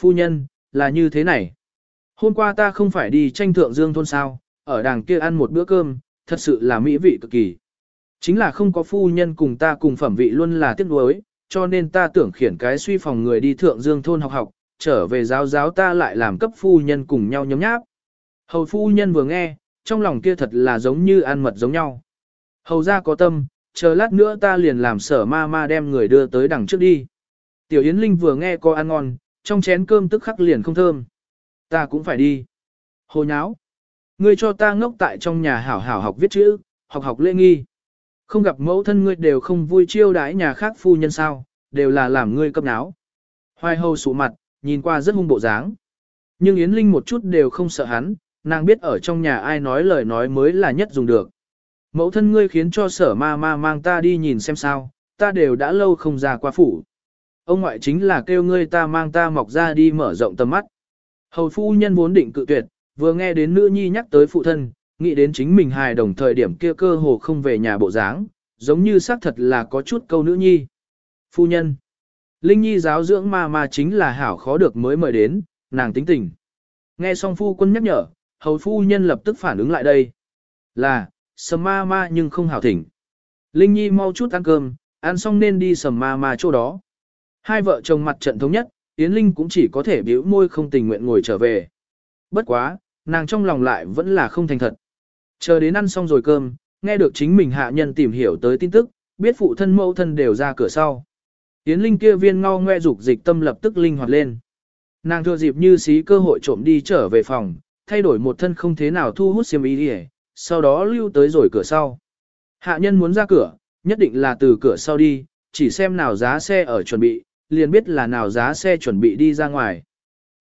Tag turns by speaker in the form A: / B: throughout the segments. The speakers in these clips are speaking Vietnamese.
A: Phu nhân, là như thế này. Hôm qua ta không phải đi tranh thượng dương thôn sao, ở đàng kia ăn một bữa cơm, thật sự là mỹ vị cực kỳ. Chính là không có phu nhân cùng ta cùng phẩm vị luôn là tiếc nuối, cho nên ta tưởng khiển cái suy phòng người đi thượng dương thôn học học, trở về giáo giáo ta lại làm cấp phu nhân cùng nhau nhóm nháp. Hầu phu nhân vừa nghe, trong lòng kia thật là giống như ăn mật giống nhau. Hầu ra có tâm, chờ lát nữa ta liền làm sở ma ma đem người đưa tới đằng trước đi. Tiểu Yến Linh vừa nghe có ăn ngon, trong chén cơm tức khắc liền không thơm. Ta cũng phải đi. Hồ nháo. Ngươi cho ta ngốc tại trong nhà hảo hảo học viết chữ, học học lễ nghi. Không gặp mẫu thân ngươi đều không vui chiêu đãi nhà khác phu nhân sao, đều là làm ngươi cấp náo. Hoài hầu sụ mặt, nhìn qua rất hung bộ dáng. Nhưng Yến Linh một chút đều không sợ hắn, nàng biết ở trong nhà ai nói lời nói mới là nhất dùng được. Mẫu thân ngươi khiến cho sở ma ma mang ta đi nhìn xem sao, ta đều đã lâu không ra qua phủ. Ông ngoại chính là kêu ngươi ta mang ta mọc ra đi mở rộng tầm mắt. Hầu phu nhân vốn định cự tuyệt, vừa nghe đến nữ nhi nhắc tới phụ thân, nghĩ đến chính mình hài đồng thời điểm kia cơ hồ không về nhà bộ dáng, giống như xác thật là có chút câu nữ nhi. Phu nhân. Linh nhi giáo dưỡng ma ma chính là hảo khó được mới mời đến, nàng tính tình. Nghe xong phu quân nhắc nhở, hầu phu nhân lập tức phản ứng lại đây. Là, sầm ma ma nhưng không hảo thỉnh. Linh nhi mau chút ăn cơm, ăn xong nên đi sầm ma ma chỗ đó. Hai vợ chồng mặt trận thống nhất, Yến Linh cũng chỉ có thể biểu môi không tình nguyện ngồi trở về. Bất quá, nàng trong lòng lại vẫn là không thành thật. Chờ đến ăn xong rồi cơm, nghe được chính mình hạ nhân tìm hiểu tới tin tức, biết phụ thân mẫu thân đều ra cửa sau. Yến Linh kia viên ngao ngoe dục dịch tâm lập tức linh hoạt lên. Nàng thừa dịp như xí cơ hội trộm đi trở về phòng, thay đổi một thân không thế nào thu hút xiêm ý đi sau đó lưu tới rồi cửa sau. Hạ nhân muốn ra cửa, nhất định là từ cửa sau đi, chỉ xem nào giá xe ở chuẩn bị, liền biết là nào giá xe chuẩn bị đi ra ngoài.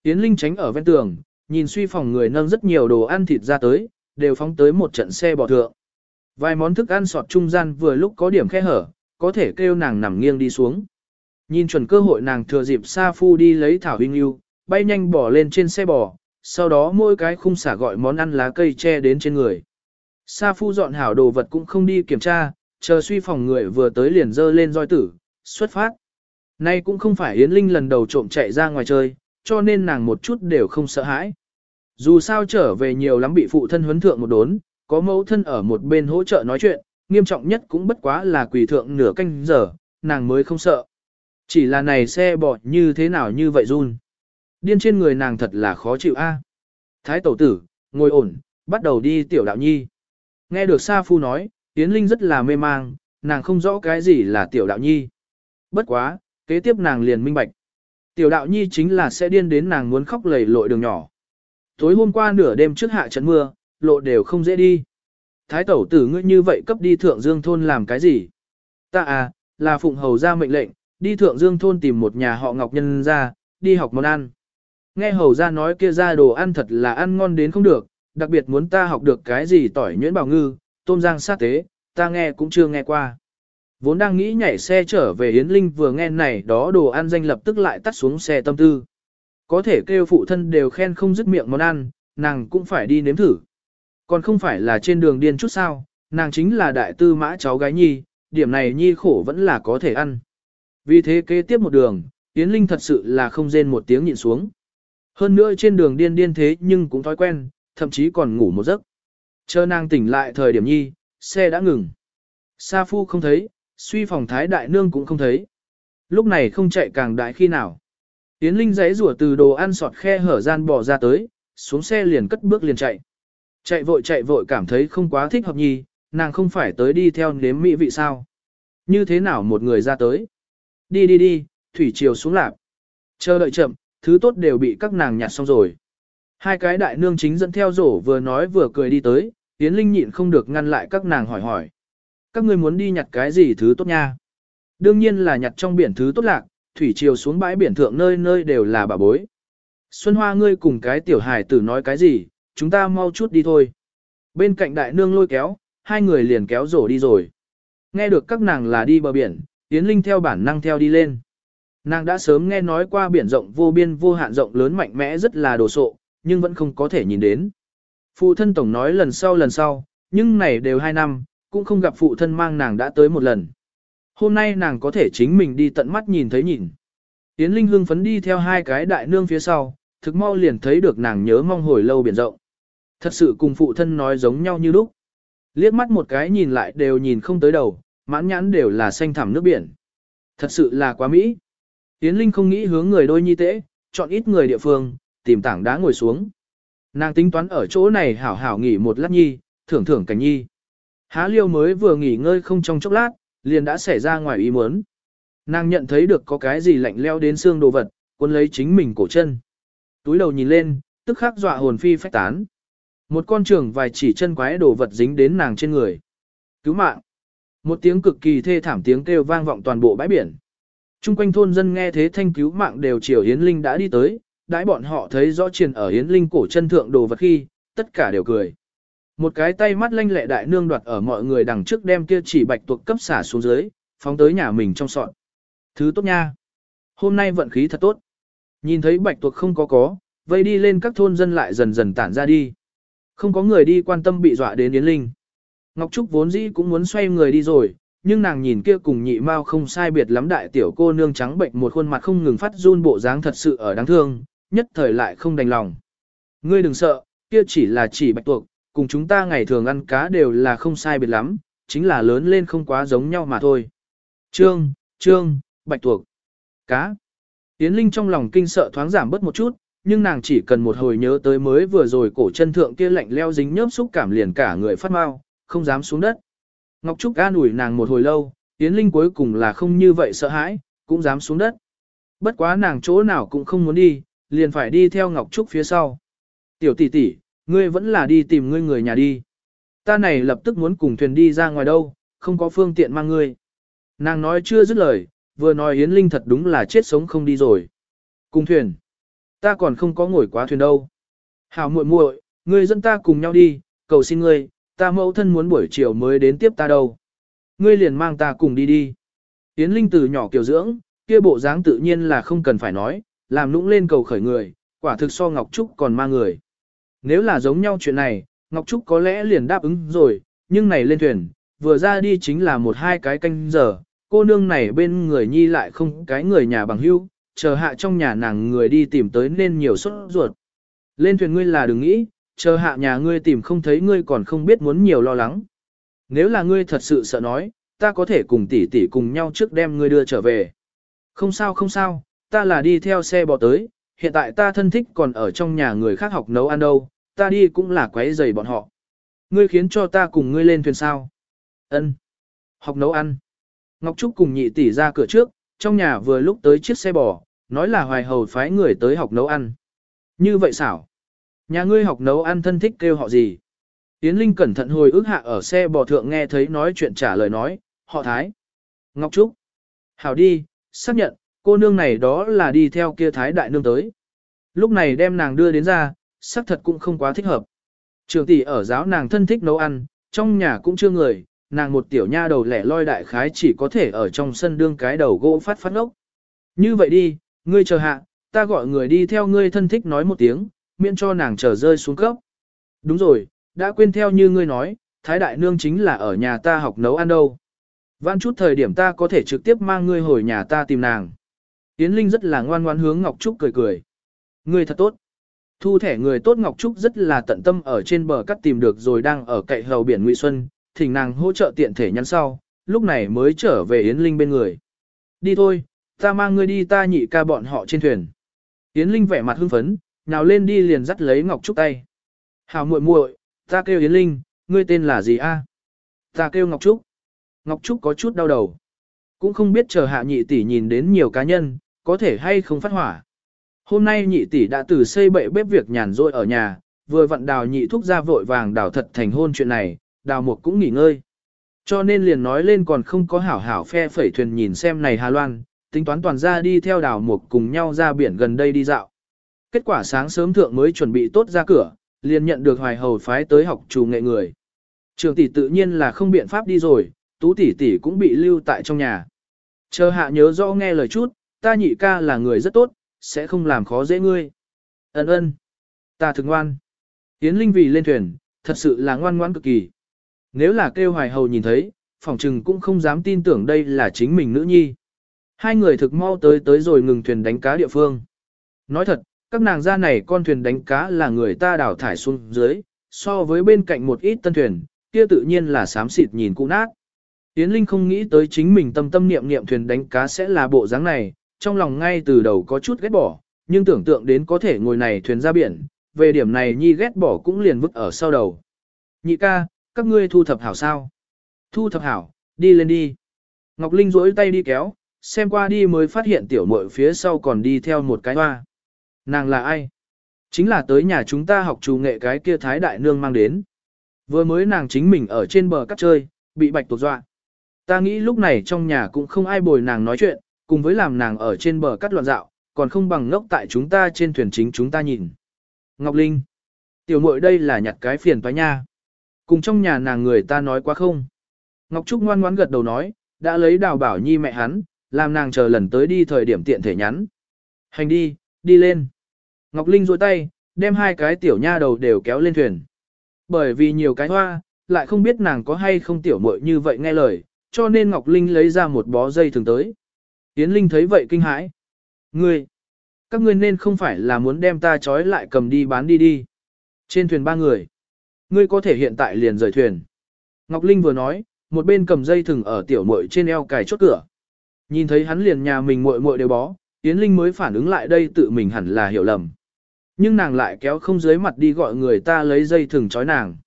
A: Yến Linh tránh ở ven tường, nhìn suy phòng người nâng rất nhiều đồ ăn thịt ra tới, đều phóng tới một trận xe bò thượng. Vài món thức ăn sọt trung gian vừa lúc có điểm khe hở, có thể kêu nàng nằm nghiêng đi xuống. Nhìn chuẩn cơ hội nàng thừa dịp Sa Phu đi lấy thảo huynh yêu, bay nhanh bỏ lên trên xe bò, sau đó mỗi cái khung xả gọi món ăn lá cây che đến trên người. Sa Phu dọn hảo đồ vật cũng không đi kiểm tra, chờ suy phòng người vừa tới liền dơ lên roi tử, xuất phát. Nay cũng không phải Yến Linh lần đầu trộm chạy ra ngoài chơi, cho nên nàng một chút đều không sợ hãi. Dù sao trở về nhiều lắm bị phụ thân huấn thượng một đốn, có mẫu thân ở một bên hỗ trợ nói chuyện, nghiêm trọng nhất cũng bất quá là quỳ thượng nửa canh giờ, nàng mới không sợ. Chỉ là này xe bọt như thế nào như vậy run. Điên trên người nàng thật là khó chịu a. Thái tổ tử, ngồi ổn, bắt đầu đi tiểu đạo nhi. Nghe được Sa Phu nói, Yến Linh rất là mê mang, nàng không rõ cái gì là tiểu đạo nhi. Bất quá, kế tiếp nàng liền minh bạch. Tiểu đạo nhi chính là sẽ điên đến nàng muốn khóc lầy lội đường nhỏ. Tối hôm qua nửa đêm trước hạ trận mưa, lộ đều không dễ đi. Thái tẩu tử ngươi như vậy cấp đi thượng dương thôn làm cái gì? Ta à, là phụng hầu ra mệnh lệnh, đi thượng dương thôn tìm một nhà họ ngọc nhân ra, đi học món ăn. Nghe hầu ra nói kia ra đồ ăn thật là ăn ngon đến không được, đặc biệt muốn ta học được cái gì tỏi nhuyễn bảo ngư, tôm giang sát tế, ta nghe cũng chưa nghe qua. Vốn đang nghĩ nhảy xe trở về Yến Linh vừa nghe này đó đồ ăn danh lập tức lại tắt xuống xe tâm tư. Có thể kêu phụ thân đều khen không dứt miệng món ăn, nàng cũng phải đi nếm thử. Còn không phải là trên đường điên chút sao, nàng chính là đại tư mã cháu gái nhi, điểm này nhi khổ vẫn là có thể ăn. Vì thế kế tiếp một đường, Yến Linh thật sự là không rên một tiếng nhịn xuống. Hơn nữa trên đường điên điên thế nhưng cũng thói quen, thậm chí còn ngủ một giấc. Chờ nàng tỉnh lại thời điểm nhi, xe đã ngừng. Sa Phu không thấy, suy phòng thái đại nương cũng không thấy. Lúc này không chạy càng đại khi nào. Yến Linh giấy rủa từ đồ ăn sọt khe hở gian bỏ ra tới, xuống xe liền cất bước liền chạy. Chạy vội chạy vội cảm thấy không quá thích hợp nhì, nàng không phải tới đi theo nếm mỹ vị sao. Như thế nào một người ra tới. Đi đi đi, thủy chiều xuống lạp. Chờ đợi chậm, thứ tốt đều bị các nàng nhặt xong rồi. Hai cái đại nương chính dẫn theo rổ vừa nói vừa cười đi tới, Yến Linh nhịn không được ngăn lại các nàng hỏi hỏi. Các ngươi muốn đi nhặt cái gì thứ tốt nha? Đương nhiên là nhặt trong biển thứ tốt lạc, thủy chiều xuống bãi biển thượng nơi nơi đều là bà bối. Xuân Hoa ngươi cùng cái tiểu hài tử nói cái gì, chúng ta mau chút đi thôi. Bên cạnh đại nương lôi kéo, hai người liền kéo rổ đi rồi. Nghe được các nàng là đi bờ biển, Yến Linh theo bản năng theo đi lên. Nàng đã sớm nghe nói qua biển rộng vô biên vô hạn rộng lớn mạnh mẽ rất là đồ sộ, nhưng vẫn không có thể nhìn đến. Phụ thân tổng nói lần sau lần sau, nhưng này đều hai năm, cũng không gặp phụ thân mang nàng đã tới một lần. Hôm nay nàng có thể chính mình đi tận mắt nhìn thấy nhìn. Yến Linh hưng phấn đi theo hai cái đại nương phía sau, thực mau liền thấy được nàng nhớ mong hồi lâu biển rộng. Thật sự cùng phụ thân nói giống nhau như lúc. Liếc mắt một cái nhìn lại đều nhìn không tới đầu, mãn nhãn đều là xanh thẳm nước biển. Thật sự là quá mỹ. Yến Linh không nghĩ hướng người đôi nhi tễ, chọn ít người địa phương, tìm tảng đá ngồi xuống. Nàng tính toán ở chỗ này hảo hảo nghỉ một lát nhi, thưởng thưởng cảnh nhi. Há liêu mới vừa nghỉ ngơi không trong chốc lát, liền đã xảy ra ngoài ý muốn. Nàng nhận thấy được có cái gì lạnh leo đến xương đồ vật, cuốn lấy chính mình cổ chân. Túi đầu nhìn lên, tức khắc dọa hồn phi phách tán. Một con trường vài chỉ chân quái đồ vật dính đến nàng trên người. Cứu mạng. Một tiếng cực kỳ thê thảm tiếng kêu vang vọng toàn bộ bãi biển. Trung quanh thôn dân nghe thế thanh cứu mạng đều chiều Yến Linh đã đi tới, đãi bọn họ thấy rõ triền ở Yến Linh cổ chân thượng đồ vật khi, tất cả đều cười. Một cái tay mắt lanh lẹ đại nương đoạt ở mọi người đằng trước đem kia chỉ bạch tuộc cấp xả xuống dưới, phóng tới nhà mình trong sọn. Thứ tốt nha. Hôm nay vận khí thật tốt. Nhìn thấy bạch tuộc không có có, vây đi lên các thôn dân lại dần dần tản ra đi. Không có người đi quan tâm bị dọa đến Yến Linh. Ngọc Trúc vốn dĩ cũng muốn xoay người đi rồi, nhưng nàng nhìn kia cùng nhị mao không sai biệt lắm đại tiểu cô nương trắng bệnh một khuôn mặt không ngừng phát run bộ dáng thật sự ở đáng thương, nhất thời lại không đành lòng. Ngươi đừng sợ, kia chỉ là chỉ bạch tuộc, cùng chúng ta ngày thường ăn cá đều là không sai biệt lắm, chính là lớn lên không quá giống nhau mà thôi. Trương, trương, bạch tuộc, cá. Yến Linh trong lòng kinh sợ thoáng giảm bớt một chút, nhưng nàng chỉ cần một hồi nhớ tới mới vừa rồi cổ chân thượng kia lạnh leo dính nhớp xúc cảm liền cả người phát mau, không dám xuống đất. Ngọc Trúc an ủi nàng một hồi lâu, Yến Linh cuối cùng là không như vậy sợ hãi, cũng dám xuống đất. Bất quá nàng chỗ nào cũng không muốn đi, liền phải đi theo Ngọc Trúc phía sau. Tiểu tỷ tỷ, ngươi vẫn là đi tìm ngươi người nhà đi. Ta này lập tức muốn cùng thuyền đi ra ngoài đâu, không có phương tiện mang ngươi. Nàng nói chưa dứt lời, vừa nói Yến Linh thật đúng là chết sống không đi rồi. Cùng thuyền. Ta còn không có ngồi quá thuyền đâu. Hảo muội muội, ngươi dẫn ta cùng nhau đi, cầu xin ngươi, ta mẫu thân muốn buổi chiều mới đến tiếp ta đâu. Ngươi liền mang ta cùng đi đi. Yến Linh từ nhỏ kiều dưỡng, kia bộ dáng tự nhiên là không cần phải nói, làm nũng lên cầu khởi người, quả thực so Ngọc Trúc còn mang người. Nếu là giống nhau chuyện này, Ngọc Trúc có lẽ liền đáp ứng rồi, nhưng này lên thuyền, vừa ra đi chính là một hai cái canh giờ, cô nương này bên người nhi lại không cái người nhà bằng hữu, chờ hạ trong nhà nàng người đi tìm tới nên nhiều sốt ruột. Lên thuyền ngươi là đừng nghĩ, chờ hạ nhà ngươi tìm không thấy ngươi còn không biết muốn nhiều lo lắng. Nếu là ngươi thật sự sợ nói, ta có thể cùng tỷ tỷ cùng nhau trước đem ngươi đưa trở về. Không sao không sao, ta là đi theo xe bò tới, hiện tại ta thân thích còn ở trong nhà người khác học nấu ăn đâu, ta đi cũng là quấy rầy bọn họ. Ngươi khiến cho ta cùng ngươi lên thuyền sao? Ân. Học nấu ăn. Ngọc Trúc cùng nhị tỷ ra cửa trước, trong nhà vừa lúc tới chiếc xe bò, nói là hoài hầu phái người tới học nấu ăn. Như vậy xảo. Nhà ngươi học nấu ăn thân thích kêu họ gì? Yến Linh cẩn thận hồi ức hạ ở xe bò thượng nghe thấy nói chuyện trả lời nói, họ Thái. Ngọc Trúc. Hảo đi, xác nhận, cô nương này đó là đi theo kia Thái đại nương tới. Lúc này đem nàng đưa đến ra, xác thật cũng không quá thích hợp. Trường tỷ ở giáo nàng thân thích nấu ăn, trong nhà cũng chưa người, nàng một tiểu nha đầu lẻ loi đại khái chỉ có thể ở trong sân đương cái đầu gỗ phát phát ốc. Như vậy đi, ngươi chờ hạ, ta gọi người đi theo ngươi thân thích nói một tiếng, miễn cho nàng trở rơi xuống cấp. Đúng rồi, đã quên theo như ngươi nói, Thái Đại Nương chính là ở nhà ta học nấu ăn đâu. Vãn chút thời điểm ta có thể trực tiếp mang ngươi hồi nhà ta tìm nàng. Yến Linh rất là ngoan ngoan hướng Ngọc Trúc cười cười. Ngươi thật tốt. Thu thẻ người tốt Ngọc Trúc rất là tận tâm ở trên bờ cắt tìm được rồi đang ở cậy hầu biển Ngụy Xuân, thỉnh nàng hỗ trợ tiện thể nhắn sau, lúc này mới trở về Yến Linh bên người. Đi thôi, ta mang ngươi đi ta nhị ca bọn họ trên thuyền. Yến Linh vẻ mặt hưng phấn, nào lên đi liền dắt lấy Ngọc Trúc tay. Hào muội muội, ta kêu Yến Linh, ngươi tên là gì a? Ta kêu Ngọc Trúc. Ngọc Trúc có chút đau đầu. Cũng không biết chờ hạ nhị tỷ nhìn đến nhiều cá nhân, có thể hay không phát hỏa. Hôm nay nhị tỷ đã từ xây bậy bếp việc nhàn rỗi ở nhà, vừa vặn đào nhị thúc ra vội vàng đào thật thành hôn chuyện này, đào mục cũng nghỉ ngơi. Cho nên liền nói lên còn không có hảo hảo phe phẩy thuyền nhìn xem này Hà Loan, tính toán toàn ra đi theo đào mục cùng nhau ra biển gần đây đi dạo. Kết quả sáng sớm thượng mới chuẩn bị tốt ra cửa, liền nhận được hoài hầu phái tới học chủ nghệ người. Trường tỷ tự nhiên là không biện pháp đi rồi, tú tỷ tỷ cũng bị lưu tại trong nhà. Chờ hạ nhớ rõ nghe lời chút, ta nhị ca là người rất tốt, sẽ không làm khó dễ ngươi. Ấn ơn. Ta thực ngoan. Yến Linh vì lên thuyền, thật sự là ngoan ngoãn cực kỳ. Nếu là kêu hoài hầu nhìn thấy, phòng trừng cũng không dám tin tưởng đây là chính mình nữ nhi. Hai người thực mau tới tới rồi ngừng thuyền đánh cá địa phương. Nói thật, các nàng ra này con thuyền đánh cá là người ta đào thải xuống dưới, so với bên cạnh một ít tân thuyền, kia tự nhiên là xám xịt nhìn cũ nát. Yến Linh không nghĩ tới chính mình tâm tâm niệm niệm thuyền đánh cá sẽ là bộ dáng này, trong lòng ngay từ đầu có chút ghét bỏ, nhưng tưởng tượng đến có thể ngồi này thuyền ra biển, về điểm này nhi ghét bỏ cũng liền vứt ở sau đầu. Nhị ca, các ngươi thu thập hảo sao? Thu thập hảo, đi lên đi. Ngọc Linh duỗi tay đi kéo, xem qua đi mới phát hiện tiểu muội phía sau còn đi theo một cái hoa. Nàng là ai? Chính là tới nhà chúng ta học chủ nghệ cái kia thái đại nương mang đến. Vừa mới nàng chính mình ở trên bờ cắt chơi, bị bạch tổ dọa. Ta nghĩ lúc này trong nhà cũng không ai bồi nàng nói chuyện, cùng với làm nàng ở trên bờ cắt loạn dạo, còn không bằng ngốc tại chúng ta trên thuyền chính chúng ta nhìn. Ngọc Linh, tiểu muội đây là nhặt cái phiền toái nha. Cùng trong nhà nàng người ta nói quá không. Ngọc Trúc ngoan ngoãn gật đầu nói, đã lấy đào bảo nhi mẹ hắn, làm nàng chờ lần tới đi thời điểm tiện thể nhắn. Hành đi, đi lên. Ngọc Linh duỗi tay, đem hai cái tiểu nha đầu đều kéo lên thuyền. Bởi vì nhiều cái hoa, lại không biết nàng có hay không tiểu muội như vậy nghe lời, cho nên Ngọc Linh lấy ra một bó dây thường tới. Yến Linh thấy vậy kinh hãi. Ngươi, các ngươi nên không phải là muốn đem ta trói lại cầm đi bán đi đi. Trên thuyền ba người. Ngươi có thể hiện tại liền rời thuyền. Ngọc Linh vừa nói, một bên cầm dây thừng ở tiểu muội trên eo cài chốt cửa. Nhìn thấy hắn liền nhà mình muội muội đều bó, Yến Linh mới phản ứng lại đây tự mình hẳn là hiểu lầm. Nhưng nàng lại kéo không dưới mặt đi gọi người ta lấy dây thừng trói nàng.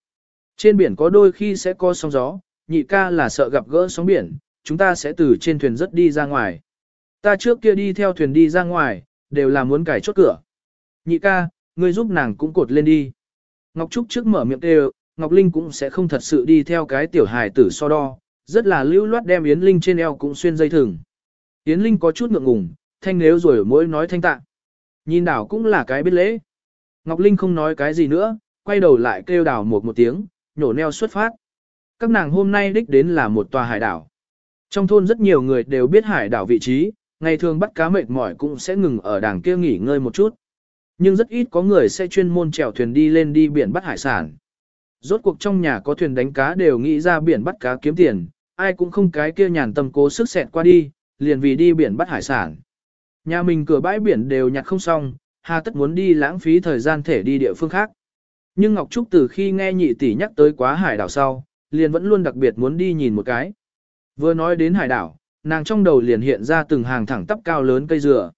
A: Trên biển có đôi khi sẽ có sóng gió, nhị ca là sợ gặp gỡ sóng biển, chúng ta sẽ từ trên thuyền rất đi ra ngoài. Ta trước kia đi theo thuyền đi ra ngoài, đều là muốn cài chốt cửa. Nhị ca, ngươi giúp nàng cũng cột lên đi. Ngọc Trúc trước mở miệng kêu, Ngọc Linh cũng sẽ không thật sự đi theo cái tiểu hài tử so đo, rất là lưu loát đem Yến Linh trên eo cũng xuyên dây thừng. Yến Linh có chút ngượng ngùng, thanh nếu rồi mỗi nói thanh tạ. Nhìn đảo cũng là cái biết lễ. Ngọc Linh không nói cái gì nữa, quay đầu lại kêu đảo một một tiếng, nhổ neo xuất phát. Các nàng hôm nay đích đến là một tòa hải đảo. Trong thôn rất nhiều người đều biết hải đảo vị trí, ngày thường bắt cá mệt mỏi cũng sẽ ngừng ở đảng kia nghỉ ngơi một chút. Nhưng rất ít có người sẽ chuyên môn chèo thuyền đi lên đi biển bắt hải sản. Rốt cuộc trong nhà có thuyền đánh cá đều nghĩ ra biển bắt cá kiếm tiền, ai cũng không cái kia nhàn tâm cố sức xẹt qua đi, liền vì đi biển bắt hải sản. Nhà mình cửa bãi biển đều nhặt không xong, hà tất muốn đi lãng phí thời gian thể đi địa phương khác. Nhưng Ngọc Trúc từ khi nghe nhị tỷ nhắc tới quá hải đảo sau, liền vẫn luôn đặc biệt muốn đi nhìn một cái. Vừa nói đến hải đảo, nàng trong đầu liền hiện ra từng hàng thẳng tắp cao lớn cây dừa.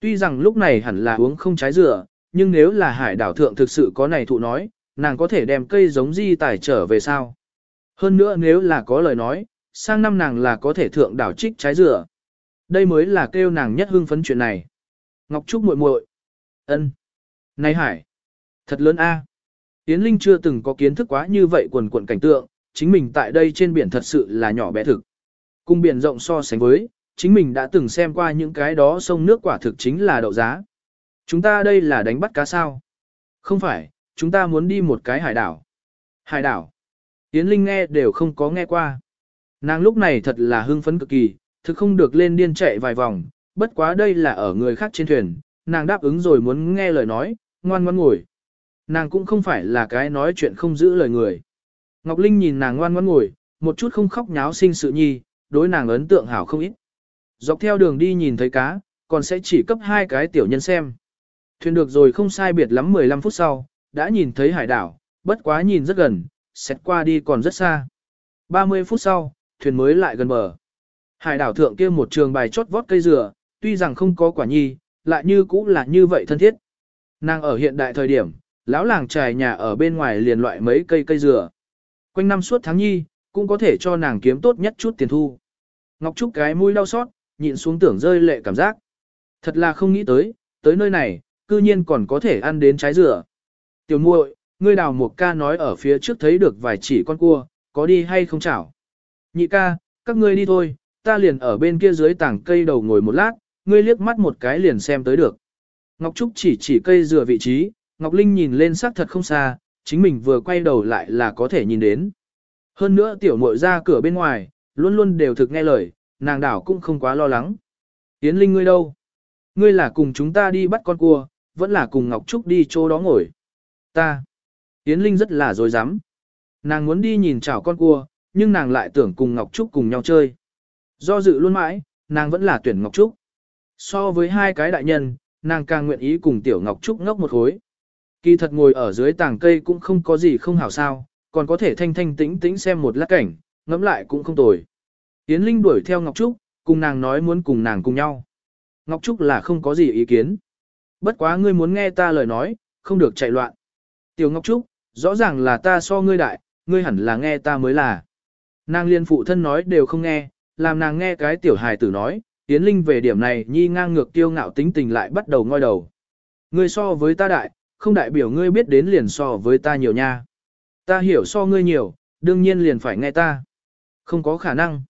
A: Tuy rằng lúc này hẳn là uống không trái dừa, nhưng nếu là hải đảo thượng thực sự có này thụ nói, nàng có thể đem cây giống di tải trở về sao. Hơn nữa nếu là có lời nói, sang năm nàng là có thể thượng đảo trích trái dừa. Đây mới là kêu nàng nhất hưng phấn chuyện này. Ngọc Trúc muội muội, ân, này hải, thật lớn a. Yến Linh chưa từng có kiến thức quá như vậy quần quần cảnh tượng, chính mình tại đây trên biển thật sự là nhỏ bé thực. Cung biển rộng so sánh với, chính mình đã từng xem qua những cái đó sông nước quả thực chính là đậu giá. Chúng ta đây là đánh bắt cá sao? Không phải, chúng ta muốn đi một cái hải đảo. Hải đảo. Yến Linh nghe đều không có nghe qua. Nàng lúc này thật là hưng phấn cực kỳ, thực không được lên điên chạy vài vòng, bất quá đây là ở người khác trên thuyền, nàng đáp ứng rồi muốn nghe lời nói, ngoan ngoan ngồi. Nàng cũng không phải là cái nói chuyện không giữ lời người. Ngọc Linh nhìn nàng ngoan ngoãn ngồi, một chút không khóc nháo sinh sự nhi, đối nàng ấn tượng hảo không ít. Dọc theo đường đi nhìn thấy cá, còn sẽ chỉ cấp hai cái tiểu nhân xem. Thuyền được rồi không sai biệt lắm 15 phút sau, đã nhìn thấy hải đảo, bất quá nhìn rất gần, xét qua đi còn rất xa. 30 phút sau, thuyền mới lại gần bờ. Hải đảo thượng kia một trường bài chót vót cây dừa, tuy rằng không có quả nhi, lại như cũng là như vậy thân thiết. Nàng ở hiện đại thời điểm, lão làng trài nhà ở bên ngoài liền loại mấy cây cây dừa. Quanh năm suốt tháng nhi, cũng có thể cho nàng kiếm tốt nhất chút tiền thu. Ngọc Trúc cái mũi đau xót, nhịn xuống tưởng rơi lệ cảm giác. Thật là không nghĩ tới, tới nơi này, cư nhiên còn có thể ăn đến trái dừa. Tiểu muội, ngươi đào một ca nói ở phía trước thấy được vài chỉ con cua, có đi hay không chảo. Nhị ca, các ngươi đi thôi, ta liền ở bên kia dưới tảng cây đầu ngồi một lát, ngươi liếc mắt một cái liền xem tới được. Ngọc Trúc chỉ chỉ cây dừa vị trí, Ngọc Linh nhìn lên sắc thật không xa, chính mình vừa quay đầu lại là có thể nhìn đến. Hơn nữa tiểu muội ra cửa bên ngoài, luôn luôn đều thực nghe lời, nàng đảo cũng không quá lo lắng. Yến Linh ngươi đâu? Ngươi là cùng chúng ta đi bắt con cua, vẫn là cùng Ngọc Trúc đi chỗ đó ngồi. Ta. Yến Linh rất là dối rắm Nàng muốn đi nhìn chảo con cua, nhưng nàng lại tưởng cùng Ngọc Trúc cùng nhau chơi. Do dự luôn mãi, nàng vẫn là tuyển Ngọc Trúc. So với hai cái đại nhân, nàng càng nguyện ý cùng Tiểu Ngọc Trúc ngốc một khối. Kỳ thật ngồi ở dưới tàng cây cũng không có gì không hảo sao, còn có thể thanh thanh tĩnh tĩnh xem một lát cảnh, ngẫm lại cũng không tồi. Yến Linh đuổi theo Ngọc Trúc, cùng nàng nói muốn cùng nàng cùng nhau. Ngọc Trúc là không có gì ý kiến. Bất quá ngươi muốn nghe ta lời nói, không được chạy loạn. Tiểu Ngọc Trúc, rõ ràng là ta so ngươi đại, ngươi hẳn là nghe ta mới là. Nàng liên phụ thân nói đều không nghe, làm nàng nghe cái tiểu hài tử nói, Yến Linh về điểm này nhi ngang ngược tiêu ngạo tính tình lại bắt đầu ngoi đầu. Ngươi so với ta đại, không đại biểu ngươi biết đến liền so với ta nhiều nha. Ta hiểu so ngươi nhiều, đương nhiên liền phải nghe ta. Không có khả năng.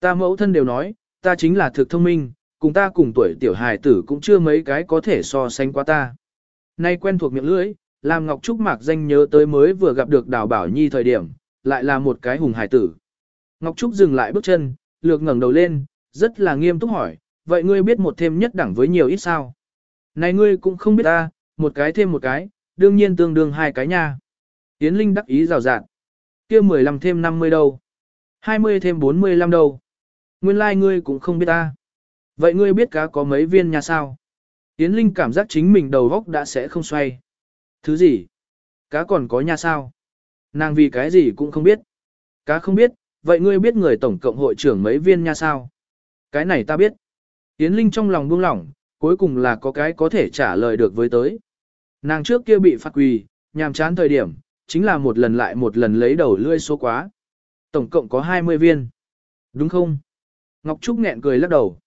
A: Ta mẫu thân đều nói, ta chính là thực thông minh, cùng ta cùng tuổi tiểu hài tử cũng chưa mấy cái có thể so sánh qua ta. Nay quen thuộc miệng lưỡi, làm Ngọc Trúc mạc danh nhớ tới mới vừa gặp được Đào Bảo Nhi thời điểm, lại là một cái hùng hài tử. Ngọc Trúc dừng lại bước chân, lược ngẩng đầu lên, rất là nghiêm túc hỏi, vậy ngươi biết một thêm nhất đẳng với nhiều ít sao? Này ngươi cũng không biết ta, một cái thêm một cái, đương nhiên tương đương hai cái nha. Yến Linh đắc ý rào rạt. kia 15 thêm 50 đâu? 20 thêm 45 đâu? Nguyên lai like ngươi cũng không biết ta. Vậy ngươi biết cá có mấy viên nha sao? Yến Linh cảm giác chính mình đầu góc đã sẽ không xoay. Thứ gì? Cá còn có nha sao? Nàng vì cái gì cũng không biết. Cá không biết, vậy ngươi biết người tổng cộng hội trưởng mấy viên nha sao? Cái này ta biết. Yến Linh trong lòng buông lỏng, cuối cùng là có cái có thể trả lời được với tới. Nàng trước kia bị phạt quỳ, nhàm chán thời điểm, chính là một lần lại một lần lấy đầu lươi số quá. Tổng cộng có 20 viên. Đúng không? Ngọc Trúc nghẹn cười lắc đầu.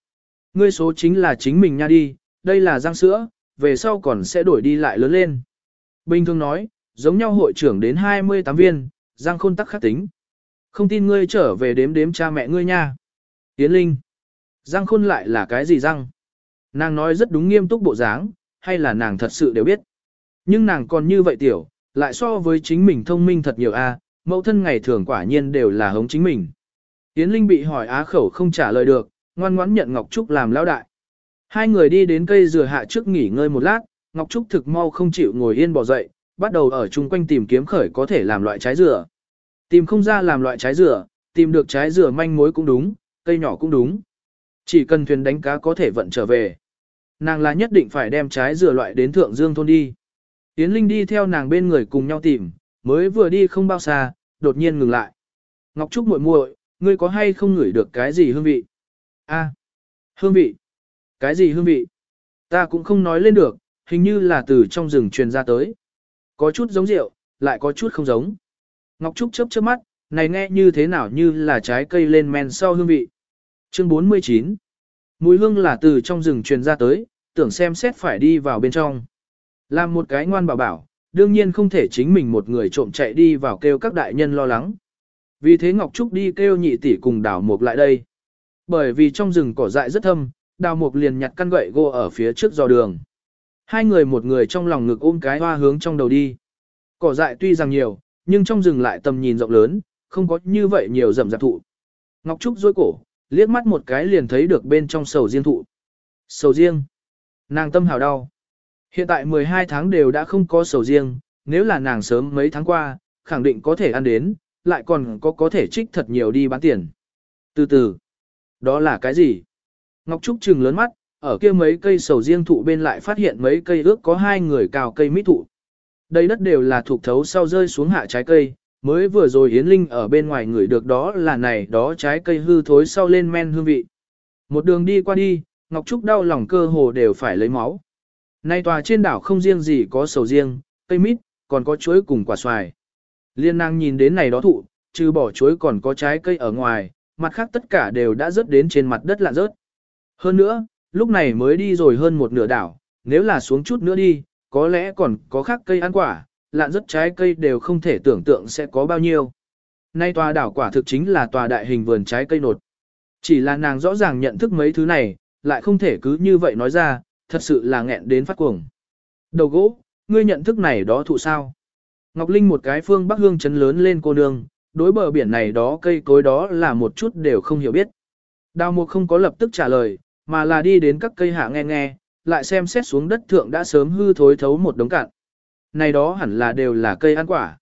A: Ngươi số chính là chính mình nha đi, đây là răng sữa, về sau còn sẽ đổi đi lại lớn lên. Bình thường nói, giống nhau hội trưởng đến 28 viên, răng khôn tắc khắc tính. Không tin ngươi trở về đếm đếm cha mẹ ngươi nha. Yến Linh. Răng khôn lại là cái gì răng? Nàng nói rất đúng nghiêm túc bộ dáng, hay là nàng thật sự đều biết. Nhưng nàng còn như vậy tiểu, lại so với chính mình thông minh thật nhiều a, mẫu thân ngày thường quả nhiên đều là hống chính mình. Yến Linh bị hỏi á khẩu không trả lời được, ngoan ngoãn nhận Ngọc Trúc làm lão đại. Hai người đi đến cây dừa hạ trước nghỉ ngơi một lát, Ngọc Trúc thực mau không chịu ngồi yên bỏ dậy, bắt đầu ở chung quanh tìm kiếm khởi có thể làm loại trái dừa. Tìm không ra làm loại trái dừa, tìm được trái dừa manh mối cũng đúng, cây nhỏ cũng đúng. Chỉ cần thuyền đánh cá có thể vận trở về. Nàng là nhất định phải đem trái dừa loại đến Thượng Dương thôn đi. Yến Linh đi theo nàng bên người cùng nhau tìm, mới vừa đi không bao xa, đột nhiên ngừng lại. Ngọc Trúc muội muội, ngươi có hay không ngửi được cái gì hương vị? A, hương vị. Cái gì hương vị? Ta cũng không nói lên được, hình như là từ trong rừng truyền ra tới. Có chút giống rượu, lại có chút không giống. Ngọc Trúc chớp chớp mắt, này nghe như thế nào như là trái cây lên men sau hương vị. Chương 49 Mùi hương là từ trong rừng truyền ra tới, tưởng xem xét phải đi vào bên trong. Làm một cái ngoan bảo bảo, đương nhiên không thể chính mình một người trộm chạy đi vào kêu các đại nhân lo lắng. Vì thế Ngọc Trúc đi kêu nhị tỷ cùng đảo mục lại đây. Bởi vì trong rừng cỏ dại rất thâm, đào mục liền nhặt căn gậy gỗ ở phía trước dò đường. Hai người một người trong lòng ngực ôm cái hoa hướng trong đầu đi. Cỏ dại tuy rằng nhiều, nhưng trong rừng lại tầm nhìn rộng lớn, không có như vậy nhiều rậm rạp thụ. Ngọc Trúc dối cổ, liếc mắt một cái liền thấy được bên trong sầu riêng thụ. Sầu riêng. Nàng tâm hào đau. Hiện tại 12 tháng đều đã không có sầu riêng, nếu là nàng sớm mấy tháng qua, khẳng định có thể ăn đến, lại còn có có thể trích thật nhiều đi bán tiền. Từ từ, đó là cái gì? Ngọc Trúc trừng lớn mắt, ở kia mấy cây sầu riêng thụ bên lại phát hiện mấy cây ước có hai người cào cây mít thụ. Đây đất đều là thuộc thấu sau rơi xuống hạ trái cây, mới vừa rồi Yến Linh ở bên ngoài người được đó là này đó trái cây hư thối sau lên men hương vị. Một đường đi qua đi, Ngọc Trúc đau lòng cơ hồ đều phải lấy máu. Nay tòa trên đảo không riêng gì có sầu riêng, cây mít, còn có chuối cùng quả xoài. Liên năng nhìn đến này đó thụ, trừ bỏ chuối còn có trái cây ở ngoài, mặt khác tất cả đều đã rớt đến trên mặt đất lạ rớt. Hơn nữa, lúc này mới đi rồi hơn một nửa đảo, nếu là xuống chút nữa đi, có lẽ còn có khác cây ăn quả, lạn rất trái cây đều không thể tưởng tượng sẽ có bao nhiêu. Nay tòa đảo quả thực chính là tòa đại hình vườn trái cây nột. Chỉ là nàng rõ ràng nhận thức mấy thứ này, lại không thể cứ như vậy nói ra, thật sự là nghẹn đến phát cuồng. Đầu gỗ, ngươi nhận thức này đó thụ sao? Ngọc Linh một cái phương bắc hương chấn lớn lên cô nương, đối bờ biển này đó cây cối đó là một chút đều không hiểu biết. Đào mục không có lập tức trả lời, mà là đi đến các cây hạ nghe nghe, lại xem xét xuống đất thượng đã sớm hư thối thấu một đống cạn. Này đó hẳn là đều là cây ăn quả.